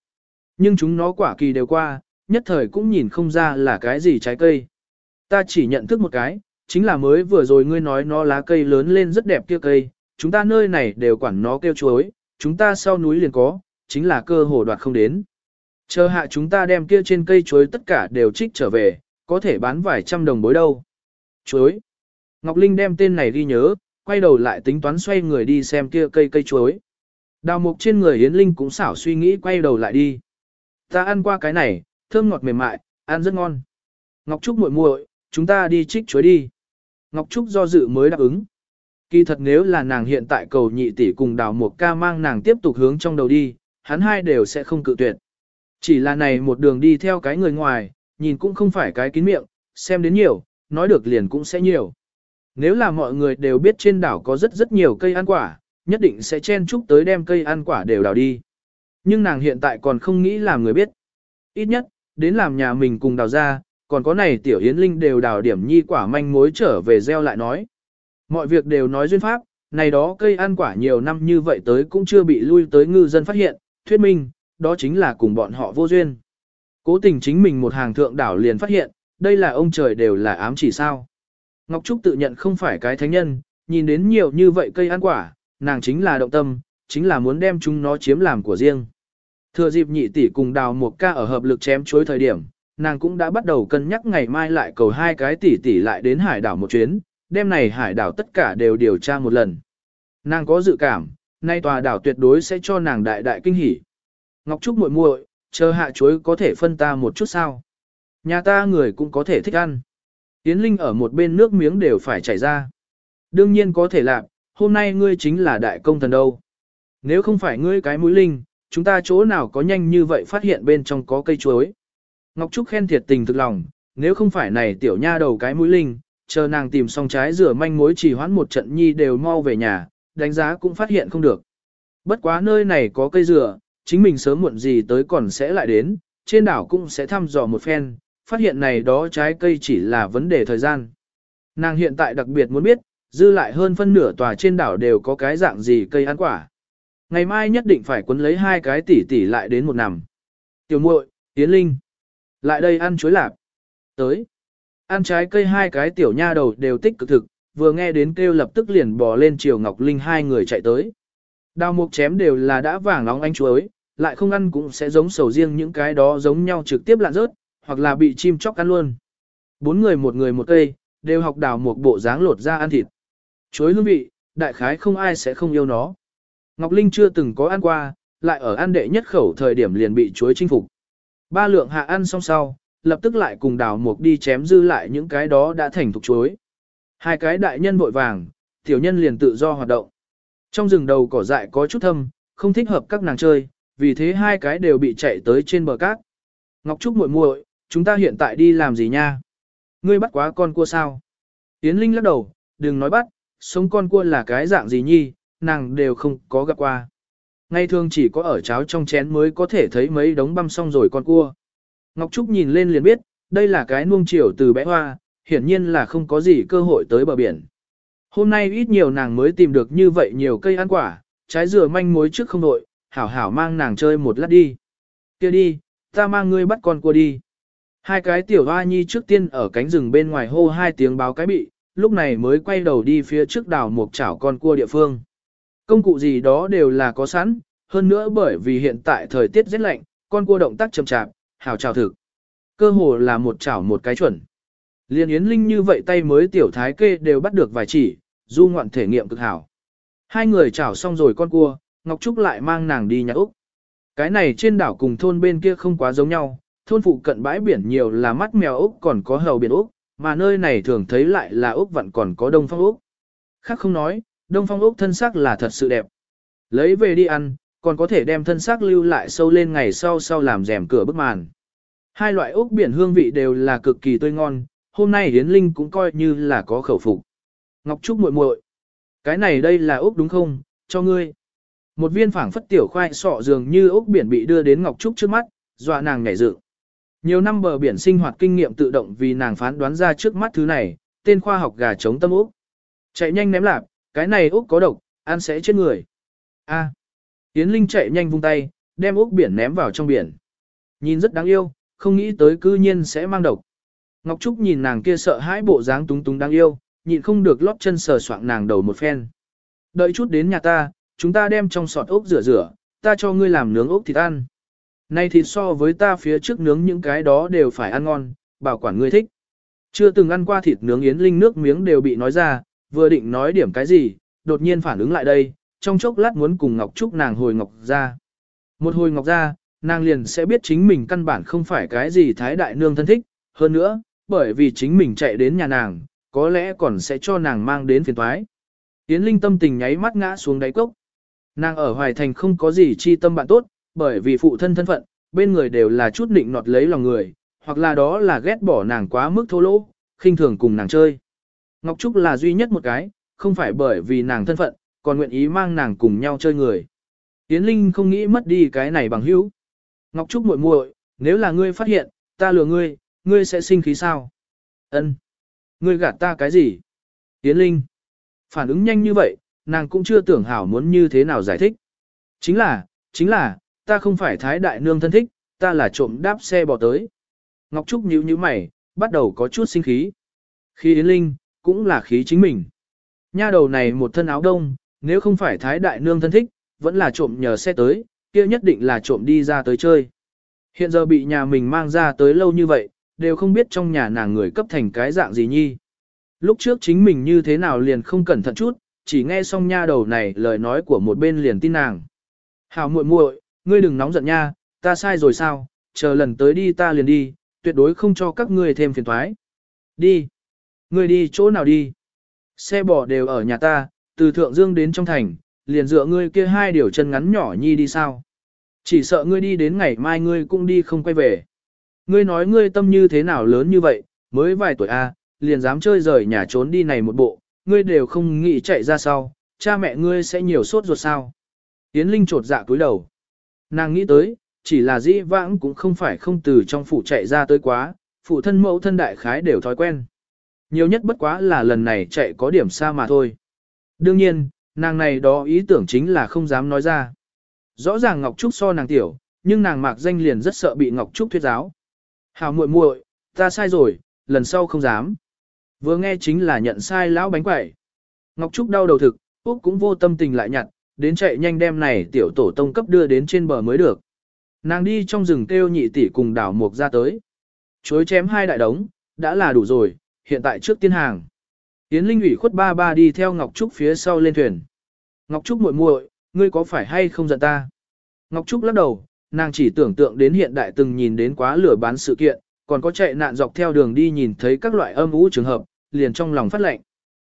A: Nhưng chúng nó quả kỳ đều qua, nhất thời cũng nhìn không ra là cái gì trái cây. Ta chỉ nhận thức một cái, chính là mới vừa rồi ngươi nói nó lá cây lớn lên rất đẹp kia cây, chúng ta nơi này đều quản nó kêu chuối, chúng ta sau núi liền có, chính là cơ hồ đoạt không đến. Chờ hạ chúng ta đem kia trên cây chuối tất cả đều trích trở về, có thể bán vài trăm đồng bối đâu. Chuối. Ngọc Linh đem tên này ghi nhớ, quay đầu lại tính toán xoay người đi xem kia cây cây chuối. Đào mục trên người Yến Linh cũng xảo suy nghĩ quay đầu lại đi. Ta ăn qua cái này, thơm ngọt mềm mại, ăn rất ngon. Ngọc Trúc muội muội, chúng ta đi trích chuối đi. Ngọc Trúc do dự mới đáp ứng. Kỳ thật nếu là nàng hiện tại cầu nhị tỷ cùng đào mục ca mang nàng tiếp tục hướng trong đầu đi, hắn hai đều sẽ không cự tuyệt. Chỉ là này một đường đi theo cái người ngoài, nhìn cũng không phải cái kín miệng, xem đến nhiều, nói được liền cũng sẽ nhiều. Nếu là mọi người đều biết trên đảo có rất rất nhiều cây ăn quả, nhất định sẽ chen chúc tới đem cây ăn quả đều đào đi. Nhưng nàng hiện tại còn không nghĩ làm người biết. Ít nhất, đến làm nhà mình cùng đào ra, còn có này tiểu yến linh đều đào điểm nhi quả manh mối trở về gieo lại nói. Mọi việc đều nói duyên pháp, này đó cây ăn quả nhiều năm như vậy tới cũng chưa bị lui tới ngư dân phát hiện, thuyết minh, đó chính là cùng bọn họ vô duyên. Cố tình chính mình một hàng thượng đảo liền phát hiện, đây là ông trời đều là ám chỉ sao. Ngọc Trúc tự nhận không phải cái thánh nhân, nhìn đến nhiều như vậy cây ăn quả, nàng chính là động tâm, chính là muốn đem chúng nó chiếm làm của riêng. Thừa dịp nhị tỷ cùng đào một ca ở hợp lực chém chối thời điểm, nàng cũng đã bắt đầu cân nhắc ngày mai lại cầu hai cái tỷ tỷ lại đến hải đảo một chuyến, đêm này hải đảo tất cả đều điều tra một lần. Nàng có dự cảm, nay tòa đảo tuyệt đối sẽ cho nàng đại đại kinh hỉ. Ngọc Trúc muội muội, chờ hạ chuối có thể phân ta một chút sao? Nhà ta người cũng có thể thích ăn. Yến Linh ở một bên nước miếng đều phải chảy ra. Đương nhiên có thể làm, hôm nay ngươi chính là đại công thần đâu. Nếu không phải ngươi cái mũi linh, chúng ta chỗ nào có nhanh như vậy phát hiện bên trong có cây chuối. Ngọc Trúc khen thiệt tình thực lòng, nếu không phải này tiểu nha đầu cái mũi linh, chờ nàng tìm xong trái rửa manh mối chỉ hoãn một trận nhi đều mau về nhà, đánh giá cũng phát hiện không được. Bất quá nơi này có cây dừa, chính mình sớm muộn gì tới còn sẽ lại đến, trên đảo cũng sẽ thăm dò một phen, phát hiện này đó trái cây chỉ là vấn đề thời gian. Nàng hiện tại đặc biệt muốn biết, dư lại hơn phân nửa tòa trên đảo đều có cái dạng gì cây ăn quả. Ngày mai nhất định phải quấn lấy hai cái tỷ tỷ lại đến một nằm. Tiểu muội, Yến Linh, lại đây ăn chuối lạp. Tới. Ăn trái cây hai cái tiểu nha đầu đều tích cực thực, vừa nghe đến kêu lập tức liền bò lên chiều Ngọc Linh hai người chạy tới. Đào mục chém đều là đã vàng nóng ánh chuối, lại không ăn cũng sẽ giống sầu riêng những cái đó giống nhau trực tiếp lạn rớt, hoặc là bị chim chóc ăn luôn. Bốn người một người một cây, đều học đào Mục bộ dáng lột ra ăn thịt. Chuối hương vị, đại khái không ai sẽ không yêu nó. Ngọc Linh chưa từng có ăn qua, lại ở ăn đệ nhất khẩu thời điểm liền bị chuối chinh phục. Ba lượng hạ ăn xong sau, lập tức lại cùng đào mục đi chém dư lại những cái đó đã thành thục chuối. Hai cái đại nhân vội vàng, tiểu nhân liền tự do hoạt động. Trong rừng đầu cỏ dại có chút thâm, không thích hợp các nàng chơi, vì thế hai cái đều bị chạy tới trên bờ cát. Ngọc Trúc muội muội, chúng ta hiện tại đi làm gì nha? Ngươi bắt quá con cua sao? Yến Linh lắc đầu, đừng nói bắt, sống con cua là cái dạng gì nhi, nàng đều không có gặp qua. Ngay thường chỉ có ở cháo trong chén mới có thể thấy mấy đống băm xong rồi con cua. Ngọc Trúc nhìn lên liền biết, đây là cái nuông chiều từ bé hoa, hiển nhiên là không có gì cơ hội tới bờ biển. Hôm nay ít nhiều nàng mới tìm được như vậy nhiều cây ăn quả, trái dừa manh mối trước không đội, hảo hảo mang nàng chơi một lát đi. kia đi, ta mang ngươi bắt con cua đi. Hai cái tiểu hoa nhi trước tiên ở cánh rừng bên ngoài hô hai tiếng báo cái bị, lúc này mới quay đầu đi phía trước đảo một chảo con cua địa phương. Công cụ gì đó đều là có sẵn, hơn nữa bởi vì hiện tại thời tiết rất lạnh, con cua động tác chậm chạp, hảo chảo thực. Cơ hồ là một chảo một cái chuẩn. Liên Yến Linh như vậy tay mới tiểu thái kê đều bắt được vài chỉ, du ngoạn thể nghiệm cực hảo. Hai người chảo xong rồi con cua, Ngọc Trúc lại mang nàng đi nhà Úc. Cái này trên đảo cùng thôn bên kia không quá giống nhau, thôn phụ cận bãi biển nhiều là mắt mèo Úc còn có hầu biển Úc, mà nơi này thường thấy lại là Úc vẫn còn có đông phong Úc. Khác không nói, đông phong Úc thân sắc là thật sự đẹp. Lấy về đi ăn, còn có thể đem thân xác lưu lại sâu lên ngày sau sau làm rèm cửa bức màn. Hai loại ốc biển hương vị đều là cực kỳ tươi ngon, hôm nay Hiến Linh cũng coi như là có khẩu phục. Ngọc Trúc muội muội, cái này đây là ốc đúng không, cho ngươi. Một viên phảng phất tiểu khoai sọ dường như ốc biển bị đưa đến Ngọc Trúc trước mắt, dọa nàng nhảy dựng. Nhiều năm bờ biển sinh hoạt kinh nghiệm tự động vì nàng phán đoán ra trước mắt thứ này, tên khoa học gà chống tâm úc Chạy nhanh ném lạp, cái này úc có độc, ăn sẽ chết người. A. À. Yến Linh chạy nhanh vung tay, đem úc biển ném vào trong biển. Nhìn rất đáng yêu, không nghĩ tới cư nhiên sẽ mang độc. Ngọc Trúc nhìn nàng kia sợ hãi bộ dáng túng túng đáng yêu, nhịn không được lót chân sờ soạng nàng đầu một phen. Đợi chút đến nhà ta, chúng ta đem trong sọt ốc rửa rửa, ta cho ngươi làm nướng ốc thịt ăn. Nay thịt so với ta phía trước nướng những cái đó đều phải ăn ngon, bảo quản ngươi thích. Chưa từng ăn qua thịt nướng yến linh nước miếng đều bị nói ra, vừa định nói điểm cái gì, đột nhiên phản ứng lại đây, trong chốc lát muốn cùng Ngọc Trúc nàng hồi Ngọc ra. Một hồi Ngọc ra, nàng liền sẽ biết chính mình căn bản không phải cái gì thái đại nương thân thích, hơn nữa, bởi vì chính mình chạy đến nhà nàng, có lẽ còn sẽ cho nàng mang đến phiền thoái. Yến Linh tâm tình nháy mắt ngã xuống đáy cốc. Nàng ở Hoài Thành không có gì chi tâm bạn tốt, bởi vì phụ thân thân phận, bên người đều là chút định nọt lấy lòng người, hoặc là đó là ghét bỏ nàng quá mức thô lỗ, khinh thường cùng nàng chơi. Ngọc Trúc là duy nhất một cái, không phải bởi vì nàng thân phận, còn nguyện ý mang nàng cùng nhau chơi người. Yến Linh không nghĩ mất đi cái này bằng hữu. Ngọc Trúc muội muội, nếu là ngươi phát hiện, ta lừa ngươi, ngươi sẽ sinh khí sao? Ân, Ngươi gạt ta cái gì? Yến Linh. Phản ứng nhanh như vậy, nàng cũng chưa tưởng hảo muốn như thế nào giải thích. Chính là, chính là, ta không phải thái đại nương thân thích, ta là trộm đáp xe bỏ tới. Ngọc Trúc nhíu nhíu mày, bắt đầu có chút sinh khí. Khi Yến Linh, cũng là khí chính mình. Nha đầu này một thân áo đông, nếu không phải thái đại nương thân thích, vẫn là trộm nhờ xe tới, kia nhất định là trộm đi ra tới chơi. Hiện giờ bị nhà mình mang ra tới lâu như vậy, đều không biết trong nhà nàng người cấp thành cái dạng gì nhi. Lúc trước chính mình như thế nào liền không cẩn thận chút, chỉ nghe xong nha đầu này lời nói của một bên liền tin nàng. Hào muội muội, ngươi đừng nóng giận nha, ta sai rồi sao, chờ lần tới đi ta liền đi, tuyệt đối không cho các ngươi thêm phiền toái. Đi. Ngươi đi chỗ nào đi? Xe bò đều ở nhà ta, từ Thượng Dương đến trong thành, liền dựa ngươi kia hai điều chân ngắn nhỏ nhi đi sao? Chỉ sợ ngươi đi đến ngày mai ngươi cũng đi không quay về. Ngươi nói ngươi tâm như thế nào lớn như vậy, mới vài tuổi a, liền dám chơi rời nhà trốn đi này một bộ, ngươi đều không nghĩ chạy ra sau, cha mẹ ngươi sẽ nhiều sốt ruột sao. Yến Linh trột dạ cúi đầu. Nàng nghĩ tới, chỉ là dĩ vãng cũng không phải không từ trong phủ chạy ra tới quá, phụ thân mẫu thân đại khái đều thói quen. Nhiều nhất bất quá là lần này chạy có điểm xa mà thôi. Đương nhiên, nàng này đó ý tưởng chính là không dám nói ra. Rõ ràng Ngọc Trúc so nàng tiểu, nhưng nàng mạc danh liền rất sợ bị Ngọc Trúc thuyết giáo. Hào muội muội, ta sai rồi, lần sau không dám. Vừa nghe chính là nhận sai lão bánh quẩy. Ngọc Trúc đau đầu thực, Úc cũng vô tâm tình lại nhặt, đến chạy nhanh đem này tiểu tổ tông cấp đưa đến trên bờ mới được. Nàng đi trong rừng kêu nhị tỷ cùng đảo mục ra tới. Chối chém hai đại đống, đã là đủ rồi, hiện tại trước tiên hàng. Yến Linh ủy khuất ba ba đi theo Ngọc Trúc phía sau lên thuyền. Ngọc Trúc muội muội, ngươi có phải hay không giận ta? Ngọc Trúc lắc đầu, nàng chỉ tưởng tượng đến hiện đại từng nhìn đến quá lửa bán sự kiện, còn có chạy nạn dọc theo đường đi nhìn thấy các loại âm ú trường hợp, liền trong lòng phát lệnh.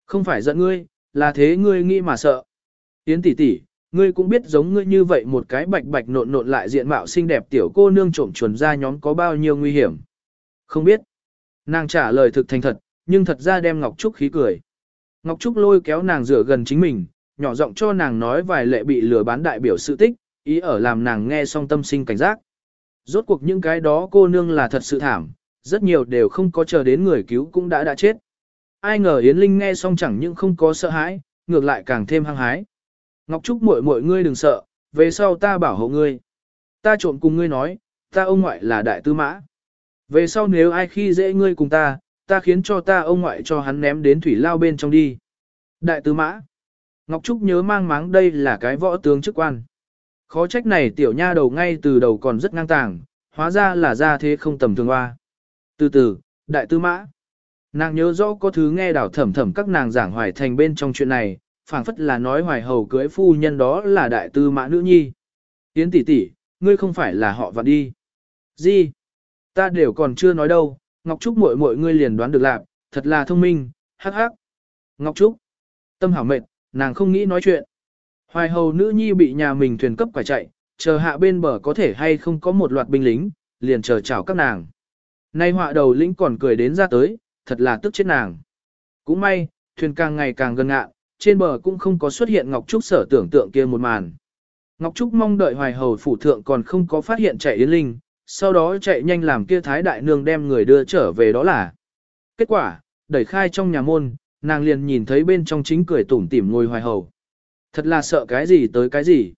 A: Không phải giận ngươi, là thế ngươi nghĩ mà sợ. Yến tỷ tỷ, ngươi cũng biết giống ngươi như vậy một cái bạch bạch nộn nộn lại diện mạo xinh đẹp tiểu cô nương trộm chuồn ra nhóm có bao nhiêu nguy hiểm. Không biết. Nàng trả lời thực thành thật, nhưng thật ra đem Ngọc Trúc khí cười. Ngọc Trúc lôi kéo nàng rửa gần chính mình, nhỏ giọng cho nàng nói vài lệ bị lừa bán đại biểu sự tích, ý ở làm nàng nghe xong tâm sinh cảnh giác. Rốt cuộc những cái đó cô nương là thật sự thảm, rất nhiều đều không có chờ đến người cứu cũng đã đã chết. Ai ngờ Yến Linh nghe xong chẳng những không có sợ hãi, ngược lại càng thêm hăng hái. Ngọc Trúc muội muội ngươi đừng sợ, về sau ta bảo hộ ngươi. Ta trộm cùng ngươi nói, ta ông ngoại là đại tư mã. Về sau nếu ai khi dễ ngươi cùng ta, ta khiến cho ta ông ngoại cho hắn ném đến thủy lao bên trong đi. Đại tư mã. Ngọc Trúc nhớ mang máng đây là cái võ tướng chức quan. Khó trách này tiểu nha đầu ngay từ đầu còn rất ngang tàng, hóa ra là ra thế không tầm thường hoa. Từ từ, đại tư mã. Nàng nhớ rõ có thứ nghe đảo thẩm thẩm các nàng giảng hoài thành bên trong chuyện này, phảng phất là nói hoài hầu cưới phu nhân đó là đại tư mã nữ nhi. Yến tỷ tỷ, ngươi không phải là họ vặn đi. Gì? Ta đều còn chưa nói đâu, Ngọc Trúc muội muội ngươi liền đoán được lạc, thật là thông minh, hắc hắc. Ngọc Trúc. Tâm hảo mệt, nàng không nghĩ nói chuyện. Hoài hầu nữ nhi bị nhà mình thuyền cấp quả chạy, chờ hạ bên bờ có thể hay không có một loạt binh lính, liền chờ chào các nàng. Nay họa đầu lĩnh còn cười đến ra tới, thật là tức chết nàng. Cũng may, thuyền càng ngày càng gần ngạ, trên bờ cũng không có xuất hiện Ngọc Trúc sở tưởng tượng kia một màn. Ngọc Trúc mong đợi hoài hầu phủ thượng còn không có phát hiện chạy Yến Linh, sau đó chạy nhanh làm kia thái đại nương đem người đưa trở về đó là. Kết quả, đẩy khai trong nhà môn, nàng liền nhìn thấy bên trong chính cười tủm tỉm ngồi hoài hầu. Thật là sợ cái gì tới cái gì.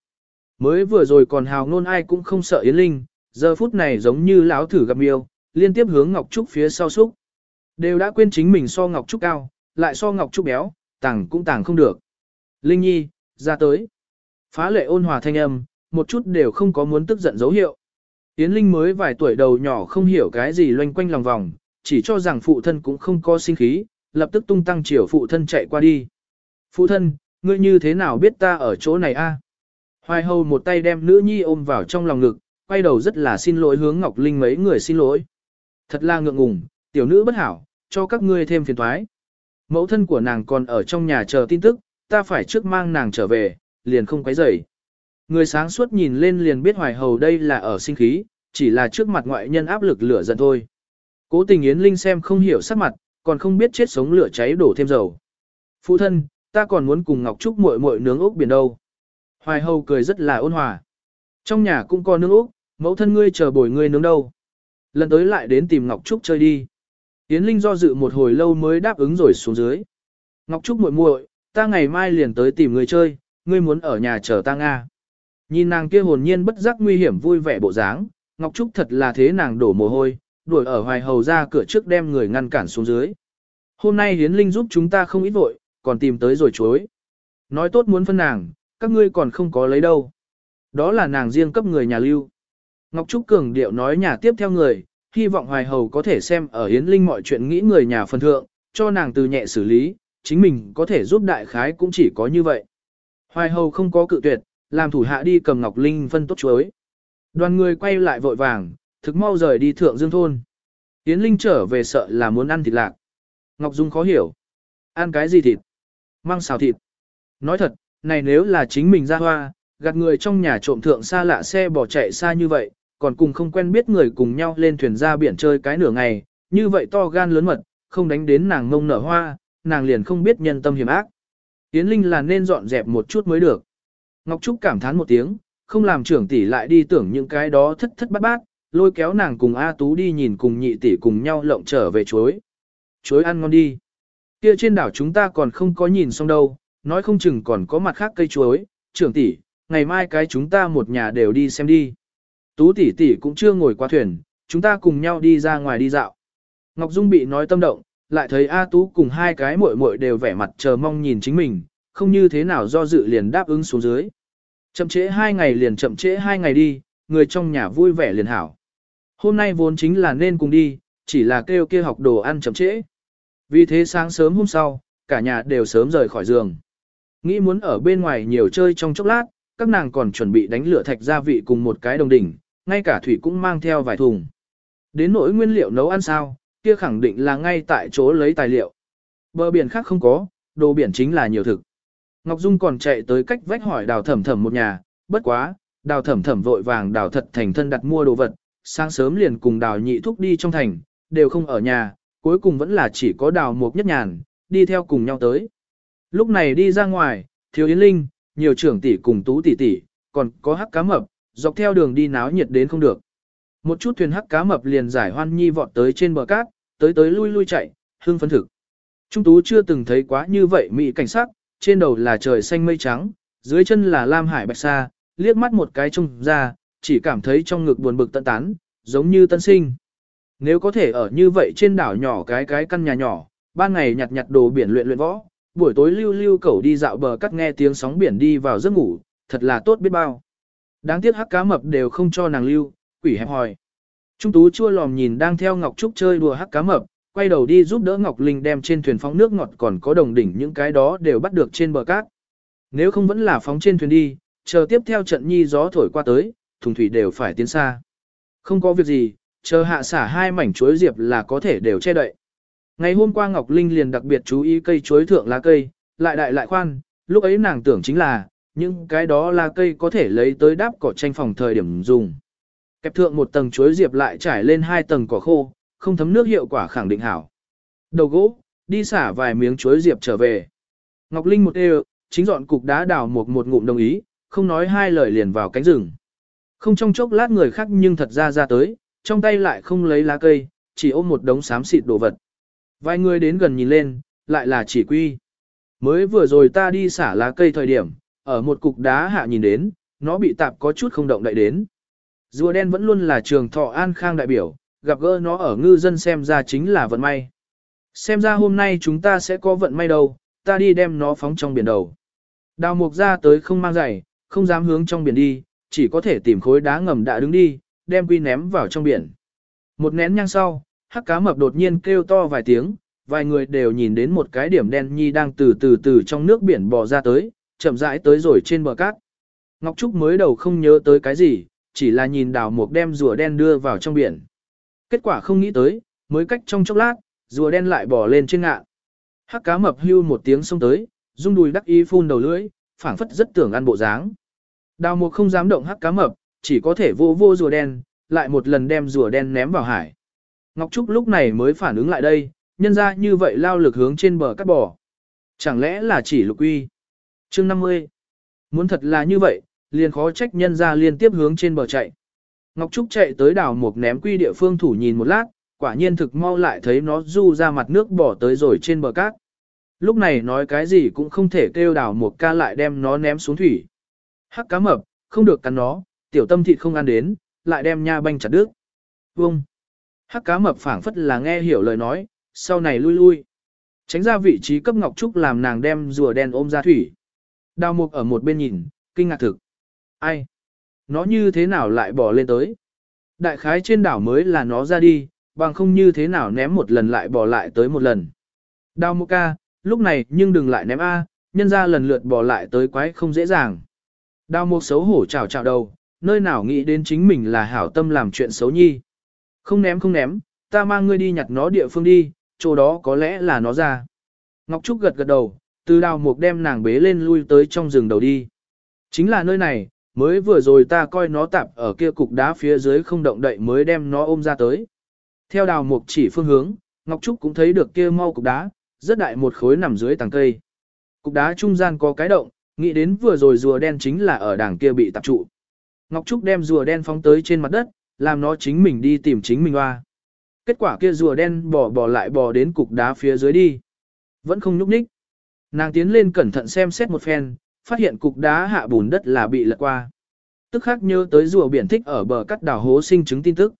A: Mới vừa rồi còn hào ngôn ai cũng không sợ Yến Linh, giờ phút này giống như lão thử gặp yêu, liên tiếp hướng Ngọc Trúc phía sau xúc. Đều đã quên chính mình so Ngọc Trúc cao, lại so Ngọc Trúc béo, tàng cũng tàng không được. Linh Nhi, ra tới. Phá lệ ôn hòa thanh âm, một chút đều không có muốn tức giận dấu hiệu. Yến Linh mới vài tuổi đầu nhỏ không hiểu cái gì loanh quanh lòng vòng, chỉ cho rằng phụ thân cũng không có sinh khí, lập tức tung tăng chiều phụ thân chạy qua đi. Phụ thân, ngươi như thế nào biết ta ở chỗ này a? Hoài hầu một tay đem nữ nhi ôm vào trong lòng ngực, quay đầu rất là xin lỗi hướng Ngọc Linh mấy người xin lỗi. Thật là ngượng ngùng, tiểu nữ bất hảo, cho các ngươi thêm phiền toái. Mẫu thân của nàng còn ở trong nhà chờ tin tức, ta phải trước mang nàng trở về, liền không quấy rầy. Người sáng suốt nhìn lên liền biết hoài hầu đây là ở sinh khí, chỉ là trước mặt ngoại nhân áp lực lửa giận thôi. Cố tình Yến Linh xem không hiểu sắc mặt, còn không biết chết sống lửa cháy đổ thêm dầu. Phụ thân, ta còn muốn cùng Ngọc Trúc muội muội nướng ốc biển đâu. Hoài hầu cười rất là ôn hòa. Trong nhà cũng có nướng ốc, mẫu thân ngươi chờ bồi ngươi nướng đâu. Lần tới lại đến tìm Ngọc Trúc chơi đi. Yến Linh do dự một hồi lâu mới đáp ứng rồi xuống dưới. Ngọc Trúc muội muội, ta ngày mai liền tới tìm người chơi, ngươi muốn ở nhà chờ ta nga. Nhìn nàng kia hồn nhiên bất giác nguy hiểm vui vẻ bộ dáng, Ngọc Trúc thật là thế nàng đổ mồ hôi, đuổi ở hoài hầu ra cửa trước đem người ngăn cản xuống dưới. Hôm nay Hiến Linh giúp chúng ta không ít vội, còn tìm tới rồi chối. Nói tốt muốn phân nàng, các ngươi còn không có lấy đâu. Đó là nàng riêng cấp người nhà lưu. Ngọc Trúc cường điệu nói nhà tiếp theo người, hy vọng hoài hầu có thể xem ở Yến Linh mọi chuyện nghĩ người nhà phân thượng, cho nàng từ nhẹ xử lý, chính mình có thể giúp đại khái cũng chỉ có như vậy. Hoài hầu không có cự tuyệt, làm thủ hạ đi cầm Ngọc Linh phân tốt chuối. Đoàn người quay lại vội vàng, thực mau rời đi thượng dương thôn. Yến Linh trở về sợ là muốn ăn thịt lạc. Ngọc Dung khó hiểu. Ăn cái gì thịt? Mang xào thịt. Nói thật, này nếu là chính mình ra hoa, gạt người trong nhà trộm thượng xa lạ xe bỏ chạy xa như vậy, còn cùng không quen biết người cùng nhau lên thuyền ra biển chơi cái nửa ngày, như vậy to gan lớn mật, không đánh đến nàng ngông nở hoa, nàng liền không biết nhân tâm hiểm ác. Yến Linh là nên dọn dẹp một chút mới được. Ngọc Trúc cảm thán một tiếng, không làm trưởng tỷ lại đi tưởng những cái đó thất thất bát bát, lôi kéo nàng cùng A Tú đi nhìn cùng nhị tỷ cùng nhau lộng trở về chuối. Chuối ăn ngon đi. Kia trên đảo chúng ta còn không có nhìn xong đâu, nói không chừng còn có mặt khác cây chuối, trưởng tỷ, ngày mai cái chúng ta một nhà đều đi xem đi. Tú tỷ tỷ cũng chưa ngồi qua thuyền, chúng ta cùng nhau đi ra ngoài đi dạo. Ngọc Dung bị nói tâm động, lại thấy A Tú cùng hai cái muội muội đều vẻ mặt chờ mong nhìn chính mình, không như thế nào do dự liền đáp ứng xuống dưới. Chậm trễ hai ngày liền chậm trễ hai ngày đi, người trong nhà vui vẻ liền hảo. Hôm nay vốn chính là nên cùng đi, chỉ là kêu kia học đồ ăn chậm trễ. Vì thế sáng sớm hôm sau, cả nhà đều sớm rời khỏi giường. Nghĩ muốn ở bên ngoài nhiều chơi trong chốc lát, các nàng còn chuẩn bị đánh lửa thạch gia vị cùng một cái đồng đỉnh, ngay cả thủy cũng mang theo vài thùng. Đến nỗi nguyên liệu nấu ăn sao, kia khẳng định là ngay tại chỗ lấy tài liệu. Bờ biển khác không có, đồ biển chính là nhiều thực. Ngọc Dung còn chạy tới cách vách hỏi đào thẩm thẩm một nhà, bất quá, đào thẩm thẩm vội vàng đào thật thành thân đặt mua đồ vật, sáng sớm liền cùng đào nhị thúc đi trong thành, đều không ở nhà, cuối cùng vẫn là chỉ có đào mục nhất nhàn, đi theo cùng nhau tới. Lúc này đi ra ngoài, thiếu yến linh, nhiều trưởng tỷ cùng tú tỷ tỷ, còn có hắc cá mập, dọc theo đường đi náo nhiệt đến không được. Một chút thuyền hắc cá mập liền giải hoan nhi vọt tới trên bờ cát, tới tới lui lui chạy, hương phấn thực. Trung tú chưa từng thấy quá như vậy mỹ cảnh sắc, trên đầu là trời xanh mây trắng, dưới chân là lam hải bạch sa, liếc mắt một cái trông ra, chỉ cảm thấy trong ngực buồn bực tận tán, giống như tân sinh. Nếu có thể ở như vậy trên đảo nhỏ cái cái căn nhà nhỏ, ban ngày nhặt nhặt đồ biển luyện luyện võ, buổi tối lưu lưu cẩu đi dạo bờ cắt nghe tiếng sóng biển đi vào giấc ngủ, thật là tốt biết bao. Đáng tiếc hắc cá mập đều không cho nàng lưu, quỷ hẹp hòi. Trung tú chua lòm nhìn đang theo Ngọc Trúc chơi đùa hắc cá mập, quay đầu đi giúp đỡ Ngọc Linh đem trên thuyền phóng nước ngọt còn có đồng đỉnh những cái đó đều bắt được trên bờ cát. Nếu không vẫn là phóng trên thuyền đi, chờ tiếp theo trận nhi gió thổi qua tới, thùng thủy đều phải tiến xa. Không có việc gì, chờ hạ xả hai mảnh chuối diệp là có thể đều che đậy. Ngày hôm qua Ngọc Linh liền đặc biệt chú ý cây chuối thượng lá cây, lại đại lại khoan, lúc ấy nàng tưởng chính là, những cái đó là cây có thể lấy tới đáp cỏ tranh phòng thời điểm dùng. Kẹp thượng một tầng chuối diệp lại trải lên hai tầng cỏ khô, không thấm nước hiệu quả khẳng định hảo. Đầu gỗ, đi xả vài miếng chuối diệp trở về. Ngọc Linh một đều, chính dọn cục đá đào một một ngụm đồng ý, không nói hai lời liền vào cánh rừng. Không trong chốc lát người khác nhưng thật ra ra tới, trong tay lại không lấy lá cây, chỉ ôm một đống xám xịt đồ vật. Vài người đến gần nhìn lên, lại là chỉ quy. Mới vừa rồi ta đi xả lá cây thời điểm, ở một cục đá hạ nhìn đến, nó bị tạp có chút không động đậy đến. Rùa đen vẫn luôn là trường thọ an khang đại biểu, gặp gỡ nó ở ngư dân xem ra chính là vận may. Xem ra hôm nay chúng ta sẽ có vận may đâu, ta đi đem nó phóng trong biển đầu. Đào mục ra tới không mang giày, không dám hướng trong biển đi, chỉ có thể tìm khối đá ngầm đã đứng đi, đem quy ném vào trong biển. Một nén nhang sau, hắc cá mập đột nhiên kêu to vài tiếng, vài người đều nhìn đến một cái điểm đen nhi đang từ từ từ trong nước biển bò ra tới, chậm rãi tới rồi trên bờ cát. Ngọc Trúc mới đầu không nhớ tới cái gì, chỉ là nhìn đào mục đem rùa đen đưa vào trong biển. Kết quả không nghĩ tới, mới cách trong chốc lát, rùa đen lại bò lên trên ngạn. Hắc cá mập hưu một tiếng xông tới, rung đùi đắc ý phun đầu lưỡi, phảng phất rất tưởng ăn bộ dáng. Đào mục không dám động hắc cá mập, chỉ có thể vô vô rùa đen, lại một lần đem rùa đen ném vào hải. Ngọc Trúc lúc này mới phản ứng lại đây, nhân ra như vậy lao lực hướng trên bờ cắt bò. Chẳng lẽ là chỉ lục uy? Chương 50. Muốn thật là như vậy, liền khó trách nhân ra liên tiếp hướng trên bờ chạy. Ngọc Trúc chạy tới đảo một ném quy địa phương thủ nhìn một lát, quả nhiên thực mau lại thấy nó du ra mặt nước bỏ tới rồi trên bờ cát. Lúc này nói cái gì cũng không thể kêu đảo một ca lại đem nó ném xuống thủy. Hắc cá mập, không được cắn nó, tiểu tâm thịt không ăn đến, lại đem nha banh chặt đứt. Vông. Hắc cá mập phảng phất là nghe hiểu lời nói, sau này lui lui. Tránh ra vị trí cấp Ngọc Trúc làm nàng đem rùa đen ôm ra thủy. Đào mục ở một bên nhìn, kinh ngạc thực. Ai? Nó như thế nào lại bỏ lên tới? Đại khái trên đảo mới là nó ra đi, bằng không như thế nào ném một lần lại bỏ lại tới một lần. Đào mục ca, lúc này nhưng đừng lại ném A, nhân ra lần lượt bỏ lại tới quái không dễ dàng. Đào mục xấu hổ chào chào đầu, nơi nào nghĩ đến chính mình là hảo tâm làm chuyện xấu nhi. Không ném không ném, ta mang ngươi đi nhặt nó địa phương đi, chỗ đó có lẽ là nó ra. Ngọc Trúc gật gật đầu, từ đào mục đem nàng bế lên lui tới trong rừng đầu đi. Chính là nơi này, mới vừa rồi ta coi nó tạp ở kia cục đá phía dưới không động đậy mới đem nó ôm ra tới. Theo đào mục chỉ phương hướng, Ngọc Trúc cũng thấy được kia mau cục đá, rất đại một khối nằm dưới tàng cây. Cục đá trung gian có cái động, nghĩ đến vừa rồi rùa đen chính là ở đằng kia bị tạp trụ. Ngọc Trúc đem rùa đen phóng tới trên mặt đất, làm nó chính mình đi tìm chính mình hoa. Kết quả kia rùa đen bò bò lại bò đến cục đá phía dưới đi. Vẫn không nhúc nhích. Nàng tiến lên cẩn thận xem xét một phen, phát hiện cục đá hạ bùn đất là bị lật qua. Tức khắc nhớ tới rùa biển thích ở bờ cắt đảo hố sinh chứng tin tức.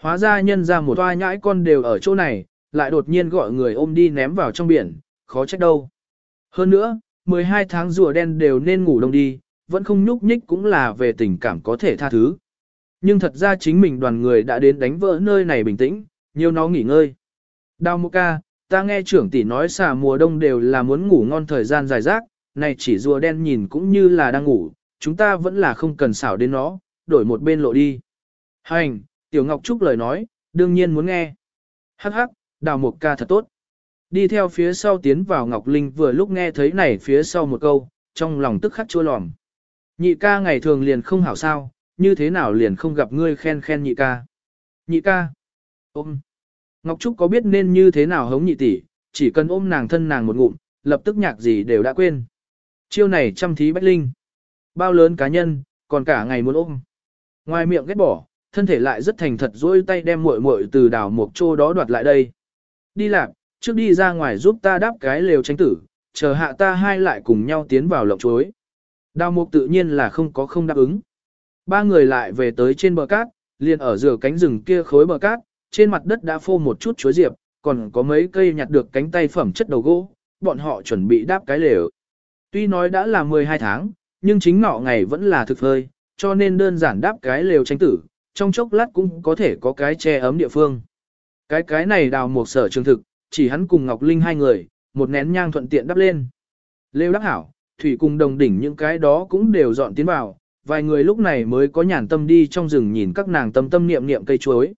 A: Hóa ra nhân ra một toa nhãi con đều ở chỗ này, lại đột nhiên gọi người ôm đi ném vào trong biển, khó trách đâu. Hơn nữa, 12 tháng rùa đen đều nên ngủ đông đi, vẫn không nhúc nhích cũng là về tình cảm có thể tha thứ. Nhưng thật ra chính mình đoàn người đã đến đánh vỡ nơi này bình tĩnh, nhiều nó nghỉ ngơi. Đào mô ca, ta nghe trưởng tỷ nói xà mùa đông đều là muốn ngủ ngon thời gian dài rác, này chỉ rùa đen nhìn cũng như là đang ngủ, chúng ta vẫn là không cần xảo đến nó, đổi một bên lộ đi. Hành, Tiểu Ngọc Trúc lời nói, đương nhiên muốn nghe. Hắc hắc, đào một ca thật tốt. Đi theo phía sau tiến vào Ngọc Linh vừa lúc nghe thấy này phía sau một câu, trong lòng tức khắc chua lòm. Nhị ca ngày thường liền không hảo sao, như thế nào liền không gặp ngươi khen khen nhị ca. Nhị ca. Ôm. Ngọc Trúc có biết nên như thế nào hống nhị tỷ, chỉ cần ôm nàng thân nàng một ngụm, lập tức nhạc gì đều đã quên. Chiêu này chăm thí bách linh. Bao lớn cá nhân, còn cả ngày muốn ôm. Ngoài miệng ghét bỏ, thân thể lại rất thành thật dỗi tay đem muội muội từ đảo một chỗ đó đoạt lại đây. Đi lạc, trước đi ra ngoài giúp ta đáp cái lều tránh tử, chờ hạ ta hai lại cùng nhau tiến vào lộng chuối. Đào mục tự nhiên là không có không đáp ứng. Ba người lại về tới trên bờ cát, liền ở giữa cánh rừng kia khối bờ cát, trên mặt đất đã phô một chút chuối diệp, còn có mấy cây nhặt được cánh tay phẩm chất đầu gỗ, bọn họ chuẩn bị đáp cái lều. Tuy nói đã là 12 tháng, nhưng chính ngọ ngày vẫn là thực hơi, cho nên đơn giản đáp cái lều tranh tử, trong chốc lát cũng có thể có cái che ấm địa phương. Cái cái này đào một sở trường thực, chỉ hắn cùng Ngọc Linh hai người, một nén nhang thuận tiện đắp lên. Lêu Đắc hảo, thủy cùng đồng đỉnh những cái đó cũng đều dọn tiến vào, vài người lúc này mới có nhàn tâm đi trong rừng nhìn các nàng tâm tâm niệm niệm cây chuối.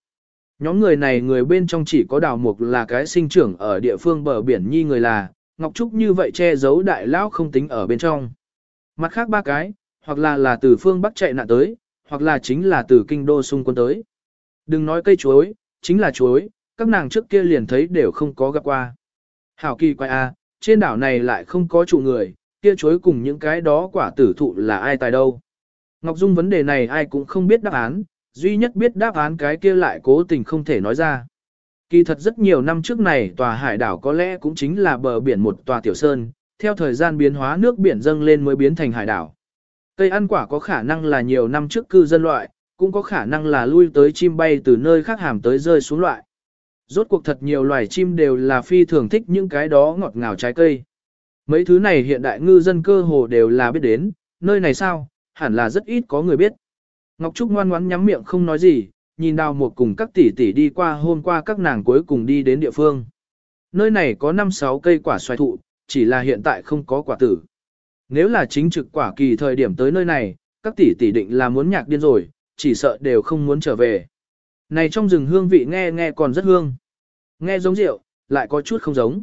A: Nhóm người này người bên trong chỉ có đào mục là cái sinh trưởng ở địa phương bờ biển nhi người là, Ngọc Trúc như vậy che giấu đại lão không tính ở bên trong. Mặt khác ba cái, hoặc là là từ phương Bắc chạy nạn tới, hoặc là chính là từ kinh đô xung quân tới. Đừng nói cây chuối, chính là chuối, các nàng trước kia liền thấy đều không có gặp qua. Hảo kỳ quay a, à, trên đảo này lại không có trụ người, kia chuối cùng những cái đó quả tử thụ là ai tài đâu. Ngọc Dung vấn đề này ai cũng không biết đáp án, duy nhất biết đáp án cái kia lại cố tình không thể nói ra. Kỳ thật rất nhiều năm trước này tòa hải đảo có lẽ cũng chính là bờ biển một tòa tiểu sơn, theo thời gian biến hóa nước biển dâng lên mới biến thành hải đảo. Cây ăn quả có khả năng là nhiều năm trước cư dân loại, cũng có khả năng là lui tới chim bay từ nơi khác hàm tới rơi xuống loại. Rốt cuộc thật nhiều loài chim đều là phi thường thích những cái đó ngọt ngào trái cây. Mấy thứ này hiện đại ngư dân cơ hồ đều là biết đến, nơi này sao, hẳn là rất ít có người biết. Ngọc Trúc ngoan ngoãn nhắm miệng không nói gì, nhìn đào một cùng các tỷ tỷ đi qua hôm qua các nàng cuối cùng đi đến địa phương. Nơi này có 5-6 cây quả xoài thụ, chỉ là hiện tại không có quả tử. Nếu là chính trực quả kỳ thời điểm tới nơi này, các tỷ tỷ định là muốn nhạc điên rồi, chỉ sợ đều không muốn trở về. Này trong rừng hương vị nghe nghe còn rất hương. Nghe giống rượu, lại có chút không giống.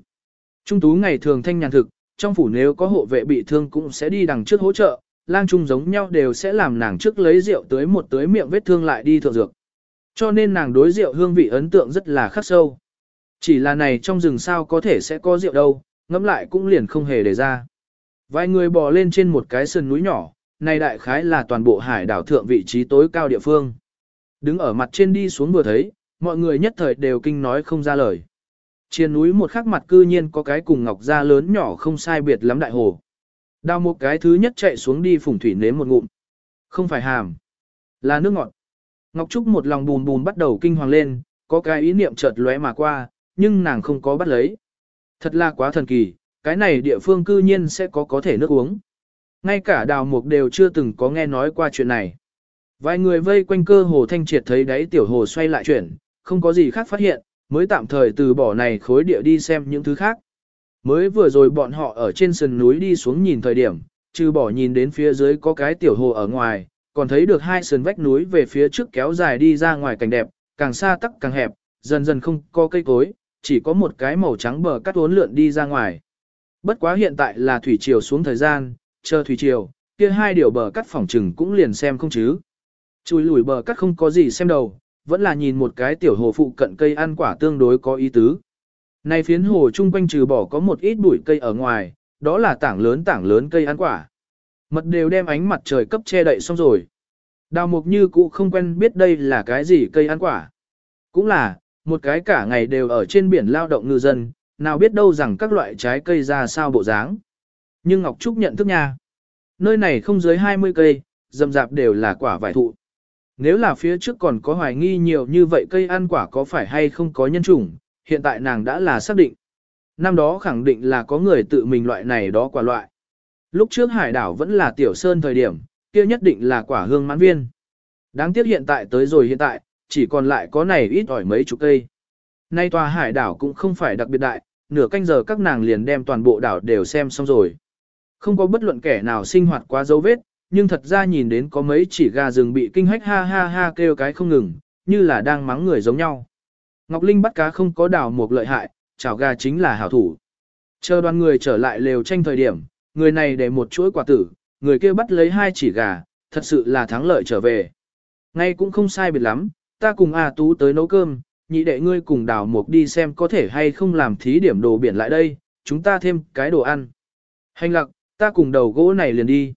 A: Trung tú ngày thường thanh nhàn thực, trong phủ nếu có hộ vệ bị thương cũng sẽ đi đằng trước hỗ trợ, lang trung giống nhau đều sẽ làm nàng trước lấy rượu tới một tới miệng vết thương lại đi thượng dược. Cho nên nàng đối rượu hương vị ấn tượng rất là khắc sâu. Chỉ là này trong rừng sao có thể sẽ có rượu đâu, ngẫm lại cũng liền không hề để ra. Vài người bò lên trên một cái sườn núi nhỏ, này đại khái là toàn bộ hải đảo thượng vị trí tối cao địa phương. Đứng ở mặt trên đi xuống vừa thấy, mọi người nhất thời đều kinh nói không ra lời. Trên núi một khắc mặt cư nhiên có cái cùng ngọc da lớn nhỏ không sai biệt lắm đại hồ. Đào một cái thứ nhất chạy xuống đi phùng thủy nếm một ngụm. Không phải hàm, là nước ngọt. Ngọc Trúc một lòng bùn bùn bắt đầu kinh hoàng lên, có cái ý niệm chợt lóe mà qua, nhưng nàng không có bắt lấy. Thật là quá thần kỳ, cái này địa phương cư nhiên sẽ có có thể nước uống. Ngay cả đào mục đều chưa từng có nghe nói qua chuyện này. Vài người vây quanh cơ hồ thanh triệt thấy đáy tiểu hồ xoay lại chuyển, không có gì khác phát hiện, mới tạm thời từ bỏ này khối địa đi xem những thứ khác. Mới vừa rồi bọn họ ở trên sườn núi đi xuống nhìn thời điểm, trừ bỏ nhìn đến phía dưới có cái tiểu hồ ở ngoài, còn thấy được hai sườn vách núi về phía trước kéo dài đi ra ngoài cảnh đẹp, càng xa tắc càng hẹp, dần dần không có cây cối, chỉ có một cái màu trắng bờ cắt uốn lượn đi ra ngoài. Bất quá hiện tại là thủy triều xuống thời gian, chờ thủy triều, kia hai điều bờ cắt phòng trừng cũng liền xem không chứ. Chùi lùi bờ cắt không có gì xem đầu, vẫn là nhìn một cái tiểu hồ phụ cận cây ăn quả tương đối có ý tứ. Này phiến hồ chung quanh trừ bỏ có một ít bụi cây ở ngoài, đó là tảng lớn tảng lớn cây ăn quả. Mật đều đem ánh mặt trời cấp che đậy xong rồi. Đào mục như cũ không quen biết đây là cái gì cây ăn quả. Cũng là, một cái cả ngày đều ở trên biển lao động ngư dân, nào biết đâu rằng các loại trái cây ra sao bộ dáng. Nhưng Ngọc Trúc nhận thức nha. Nơi này không dưới 20 cây, rậm rạp đều là quả vải thụ. Nếu là phía trước còn có hoài nghi nhiều như vậy cây ăn quả có phải hay không có nhân chủng, hiện tại nàng đã là xác định. Năm đó khẳng định là có người tự mình loại này đó quả loại. Lúc trước hải đảo vẫn là tiểu sơn thời điểm, kia nhất định là quả hương mãn viên. Đáng tiếc hiện tại tới rồi hiện tại, chỉ còn lại có này ít ỏi mấy chục cây. Nay tòa hải đảo cũng không phải đặc biệt đại, nửa canh giờ các nàng liền đem toàn bộ đảo đều xem xong rồi. Không có bất luận kẻ nào sinh hoạt quá dấu vết, nhưng thật ra nhìn đến có mấy chỉ gà rừng bị kinh hách ha ha ha kêu cái không ngừng, như là đang mắng người giống nhau. Ngọc Linh bắt cá không có đảo một lợi hại, chảo gà chính là hảo thủ. Chờ đoàn người trở lại lều tranh thời điểm, người này để một chuỗi quả tử, người kia bắt lấy hai chỉ gà, thật sự là thắng lợi trở về. Ngay cũng không sai biệt lắm, ta cùng A Tú tới nấu cơm, nhị đệ ngươi cùng đào mục đi xem có thể hay không làm thí điểm đồ biển lại đây, chúng ta thêm cái đồ ăn. Hành lặc, ta cùng đầu gỗ này liền đi.